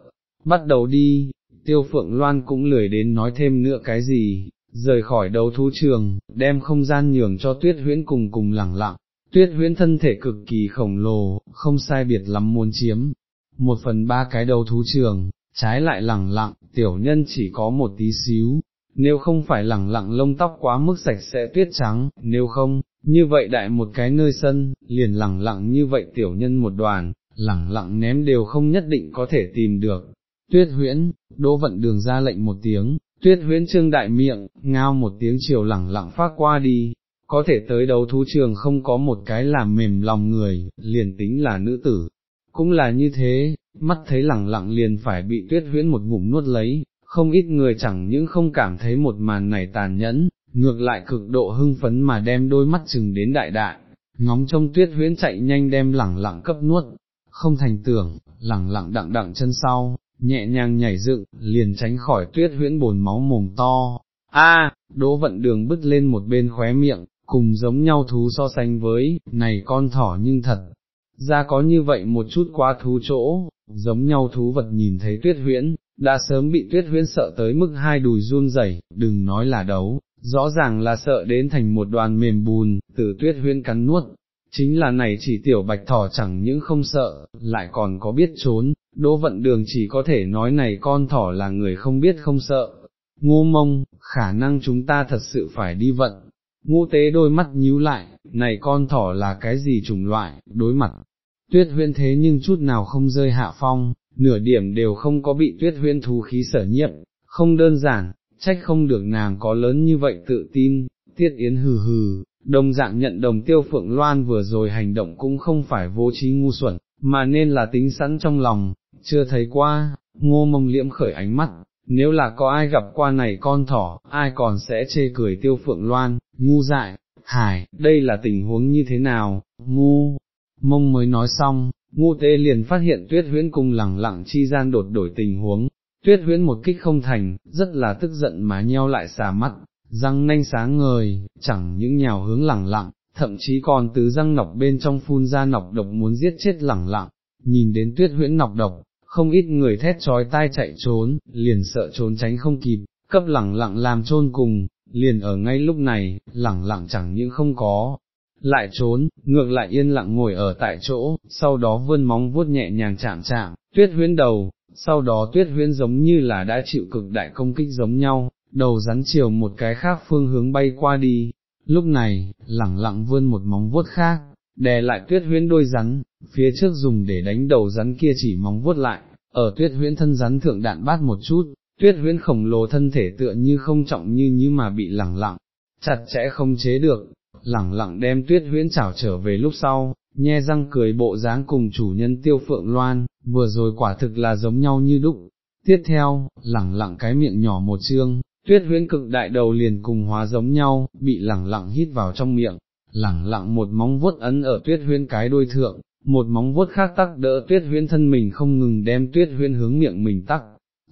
Bắt đầu đi, tiêu phượng loan cũng lười đến nói thêm nữa cái gì, rời khỏi đầu thú trường, đem không gian nhường cho tuyết huyễn cùng cùng lẳng lặng. Tuyết huyễn thân thể cực kỳ khổng lồ, không sai biệt lắm muốn chiếm, một phần ba cái đầu thú trường, trái lại lẳng lặng, tiểu nhân chỉ có một tí xíu, nếu không phải lẳng lặng lông tóc quá mức sạch sẽ tuyết trắng, nếu không, như vậy đại một cái nơi sân, liền lẳng lặng như vậy tiểu nhân một đoàn, lẳng lặng ném đều không nhất định có thể tìm được. Tuyết huyễn, đỗ vận đường ra lệnh một tiếng, tuyết huyễn trương đại miệng, ngao một tiếng chiều lẳng lặng phát qua đi, có thể tới đấu thú trường không có một cái làm mềm lòng người, liền tính là nữ tử, cũng là như thế, mắt thấy lẳng lặng liền phải bị tuyết huyễn một ngụm nuốt lấy, không ít người chẳng những không cảm thấy một màn này tàn nhẫn, ngược lại cực độ hưng phấn mà đem đôi mắt chừng đến đại đại, ngóng trông tuyết huyễn chạy nhanh đem lẳng lặng cấp nuốt, không thành tưởng, lẳng lặng đặng đặng chân sau, nhẹ nhàng nhảy dựng, liền tránh khỏi tuyết huyễn bồn máu mồm to. A, đỗ vận đường bứt lên một bên khóe miệng, cùng giống nhau thú so sánh với, này con thỏ nhưng thật, ra có như vậy một chút quá thú chỗ, giống nhau thú vật nhìn thấy tuyết huyễn, đã sớm bị tuyết Huyên sợ tới mức hai đùi run rẩy, đừng nói là đấu, rõ ràng là sợ đến thành một đoàn mềm bùn, từ tuyết Huyên cắn nuốt. Chính là này chỉ tiểu bạch thỏ chẳng những không sợ, lại còn có biết trốn, đỗ vận đường chỉ có thể nói này con thỏ là người không biết không sợ. Ngô mông, khả năng chúng ta thật sự phải đi vận, ngũ tế đôi mắt nhíu lại, này con thỏ là cái gì chủng loại, đối mặt, tuyết huyên thế nhưng chút nào không rơi hạ phong, nửa điểm đều không có bị tuyết huyên thú khí sở nhiễm, không đơn giản, trách không được nàng có lớn như vậy tự tin, tiết yến hừ hừ, đồng dạng nhận đồng tiêu phượng loan vừa rồi hành động cũng không phải vô trí ngu xuẩn, mà nên là tính sẵn trong lòng, chưa thấy qua, ngô mông liễm khởi ánh mắt, nếu là có ai gặp qua này con thỏ, ai còn sẽ chê cười tiêu phượng loan, ngu dại, hải, đây là tình huống như thế nào, ngu, mông mới nói xong, ngu tế liền phát hiện tuyết huyễn cùng lẳng lặng chi gian đột đổi tình huống, tuyết huyễn một kích không thành, rất là tức giận mà nheo lại xà mắt, răng nanh sáng ngời, chẳng những nhào hướng lẳng lặng, thậm chí còn từ răng nọc bên trong phun ra nọc độc muốn giết chết lẳng lặng, nhìn đến tuyết huyễn nọc độc, không ít người thét trói tai chạy trốn, liền sợ trốn tránh không kịp, cấp lẳng lặng làm trôn cùng, liền ở ngay lúc này, lẳng lặng chẳng những không có, lại trốn, ngược lại yên lặng ngồi ở tại chỗ, sau đó vươn móng vuốt nhẹ nhàng chạm chạm, tuyết huyễn đầu, sau đó tuyết huyễn giống như là đã chịu cực đại công kích giống nhau, đầu rắn chiều một cái khác phương hướng bay qua đi, lúc này, lẳng lặng vươn một móng vuốt khác, đè lại tuyết huyễn đôi rắn, phía trước dùng để đánh đầu rắn kia chỉ móng vuốt lại, ở tuyết huyễn thân rắn thượng đạn bát một chút, tuyết huyễn khổng lồ thân thể tựa như không trọng như như mà bị lẳng lặng, chặt chẽ không chế được, lẳng lặng đem tuyết huyễn chảo trở về lúc sau, nhe răng cười bộ dáng cùng chủ nhân tiêu phượng loan, vừa rồi quả thực là giống nhau như đúc. Tiếp theo, lẳng lặng cái miệng nhỏ một chương, tuyết huyễn cực đại đầu liền cùng hóa giống nhau, bị lẳng lặng hít vào trong miệng, lẳng lặng một móng vuốt ấn ở tuyết huyễn cái đôi thượng, một móng vuốt khác tắc đỡ tuyết huyễn thân mình không ngừng đem tuyết huyễn hướng miệng mình tắc,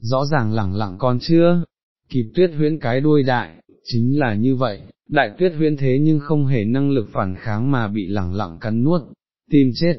rõ ràng lẳng lặng còn chưa, kịp tuyết huyễn cái đuôi đại, chính là như vậy, đại tuyết huyên thế nhưng không hề năng lực phản kháng mà bị lẳng lặng cắn nuốt, tim chết,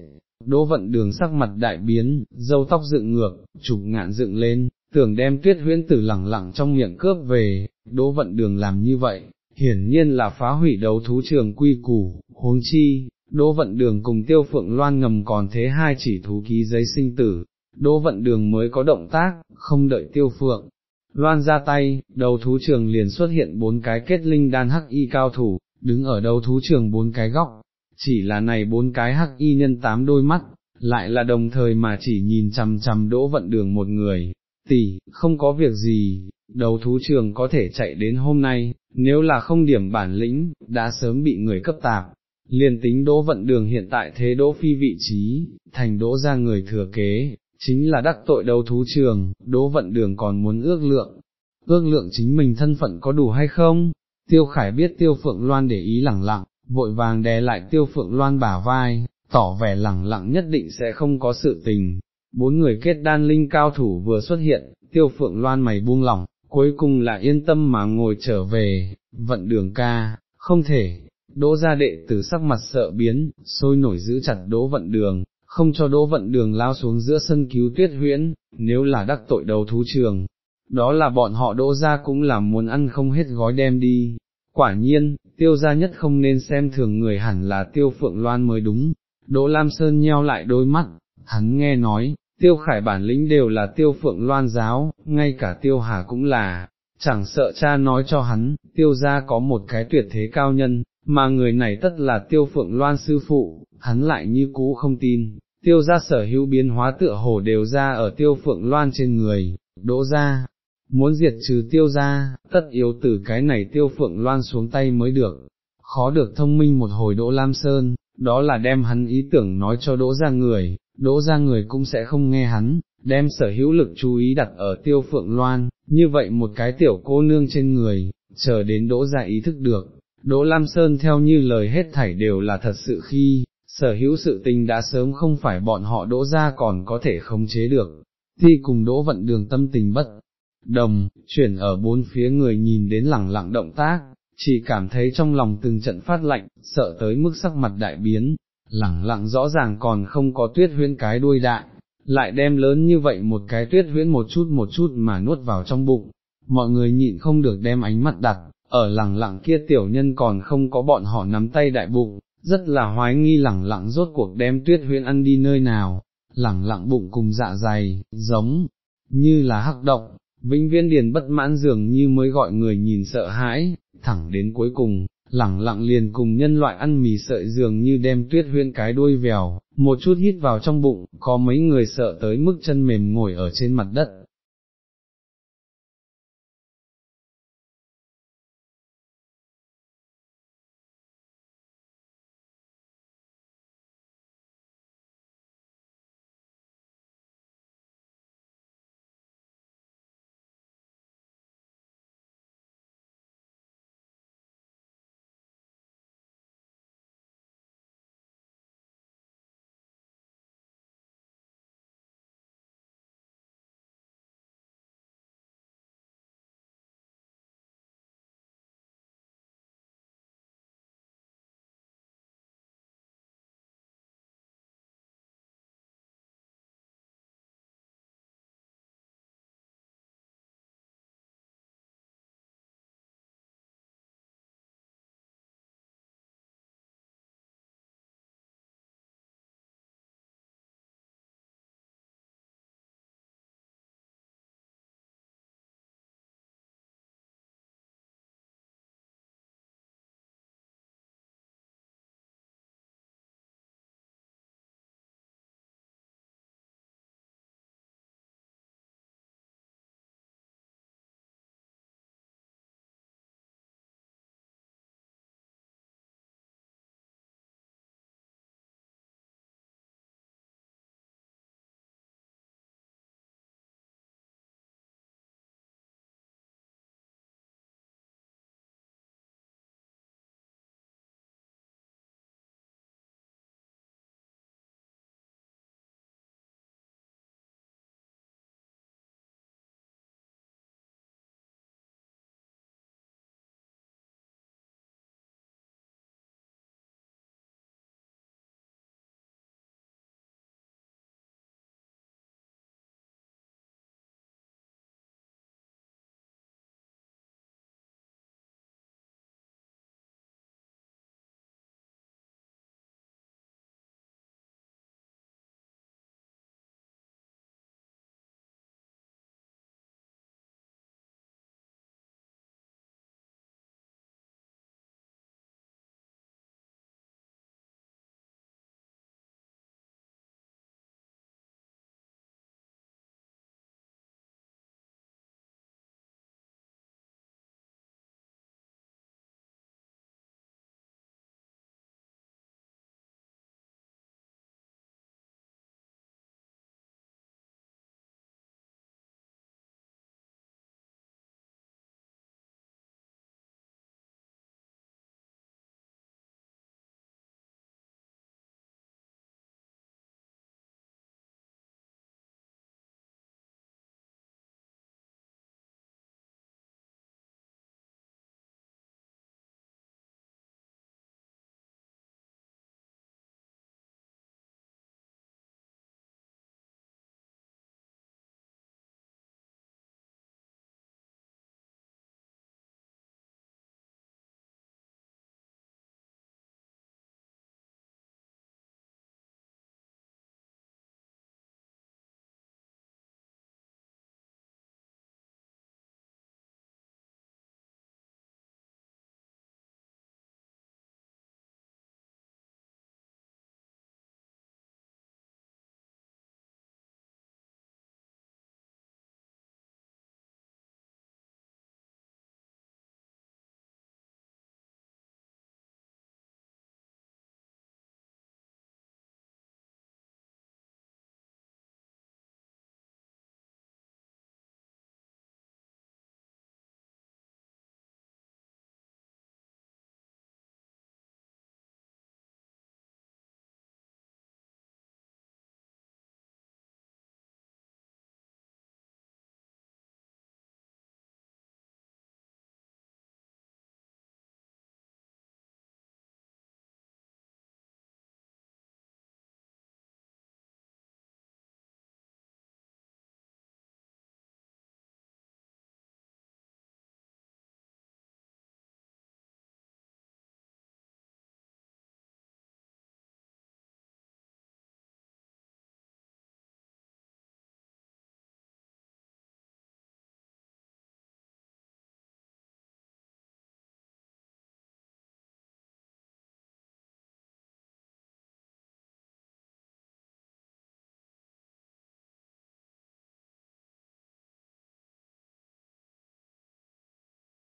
đỗ vận đường sắc mặt đại biến, dâu tóc dựng ngược, chụp ngạn dựng lên, tưởng đem tuyết huyên tử lẳng lặng trong miệng cướp về, đỗ vận đường làm như vậy, hiển nhiên là phá hủy đấu thú trường quy củ, huống chi, đỗ vận đường cùng tiêu phượng loan ngầm còn thế hai chỉ thú ký giấy sinh tử, đỗ vận đường mới có động tác, không đợi tiêu phượng. Loan ra tay, đầu thú trường liền xuất hiện bốn cái kết linh đan hắc y cao thủ, đứng ở đầu thú trường bốn cái góc, chỉ là này bốn cái hắc y nhân tám đôi mắt, lại là đồng thời mà chỉ nhìn chằm chằm đỗ vận đường một người, tỷ, không có việc gì, đầu thú trường có thể chạy đến hôm nay, nếu là không điểm bản lĩnh, đã sớm bị người cấp tạp. Liền tính đỗ vận đường hiện tại thế đỗ phi vị trí, thành đỗ ra người thừa kế, chính là đắc tội đầu thú trường, đỗ vận đường còn muốn ước lượng, ước lượng chính mình thân phận có đủ hay không, tiêu khải biết tiêu phượng loan để ý lẳng lặng, vội vàng đè lại tiêu phượng loan bả vai, tỏ vẻ lẳng lặng nhất định sẽ không có sự tình. Bốn người kết đan linh cao thủ vừa xuất hiện, tiêu phượng loan mày buông lỏng, cuối cùng là yên tâm mà ngồi trở về, vận đường ca, không thể, đỗ ra đệ tử sắc mặt sợ biến, sôi nổi giữ chặt đỗ vận đường, không cho đỗ vận đường lao xuống giữa sân cứu tuyết huyễn, nếu là đắc tội đầu thú trường, đó là bọn họ đỗ ra cũng là muốn ăn không hết gói đem đi. Quả nhiên, tiêu gia nhất không nên xem thường người hẳn là tiêu phượng loan mới đúng, đỗ Lam Sơn nheo lại đôi mắt, hắn nghe nói, tiêu khải bản lĩnh đều là tiêu phượng loan giáo, ngay cả tiêu hà cũng là, chẳng sợ cha nói cho hắn, tiêu gia có một cái tuyệt thế cao nhân, mà người này tất là tiêu phượng loan sư phụ, hắn lại như cũ không tin, tiêu gia sở hữu biến hóa tựa hồ đều ra ở tiêu phượng loan trên người, đỗ ra, muốn diệt trừ tiêu gia, tất yếu từ cái này tiêu phượng loan xuống tay mới được, khó được thông minh một hồi đỗ lam sơn, đó là đem hắn ý tưởng nói cho đỗ ra người, đỗ ra người cũng sẽ không nghe hắn, đem sở hữu lực chú ý đặt ở tiêu phượng loan, như vậy một cái tiểu cô nương trên người, chờ đến đỗ ra ý thức được, đỗ Lam Sơn theo như lời hết thảy đều là thật sự khi, sở hữu sự tình đã sớm không phải bọn họ đỗ ra còn có thể khống chế được, thi cùng đỗ vận đường tâm tình bất đồng, chuyển ở bốn phía người nhìn đến lẳng lặng động tác, chỉ cảm thấy trong lòng từng trận phát lạnh, sợ tới mức sắc mặt đại biến, lẳng lặng rõ ràng còn không có tuyết huyễn cái đuôi đại, lại đem lớn như vậy một cái tuyết huyễn một chút một chút mà nuốt vào trong bụng, mọi người nhịn không được đem ánh mắt đặt, ở lẳng lặng kia tiểu nhân còn không có bọn họ nắm tay đại bụng, rất là hoái nghi lẳng lặng rốt cuộc đem tuyết huyễn ăn đi nơi nào, lẳng lặng bụng cùng dạ dày, giống như là hắc động, vĩnh viên điền bất mãn dường như mới gọi người nhìn sợ hãi, thẳng đến cuối cùng, lẳng lặng liền cùng nhân loại ăn mì sợi dường như đem tuyết huyên cái đuôi vèo, một chút hít vào trong bụng, có mấy người sợ tới mức chân mềm ngồi ở trên mặt đất,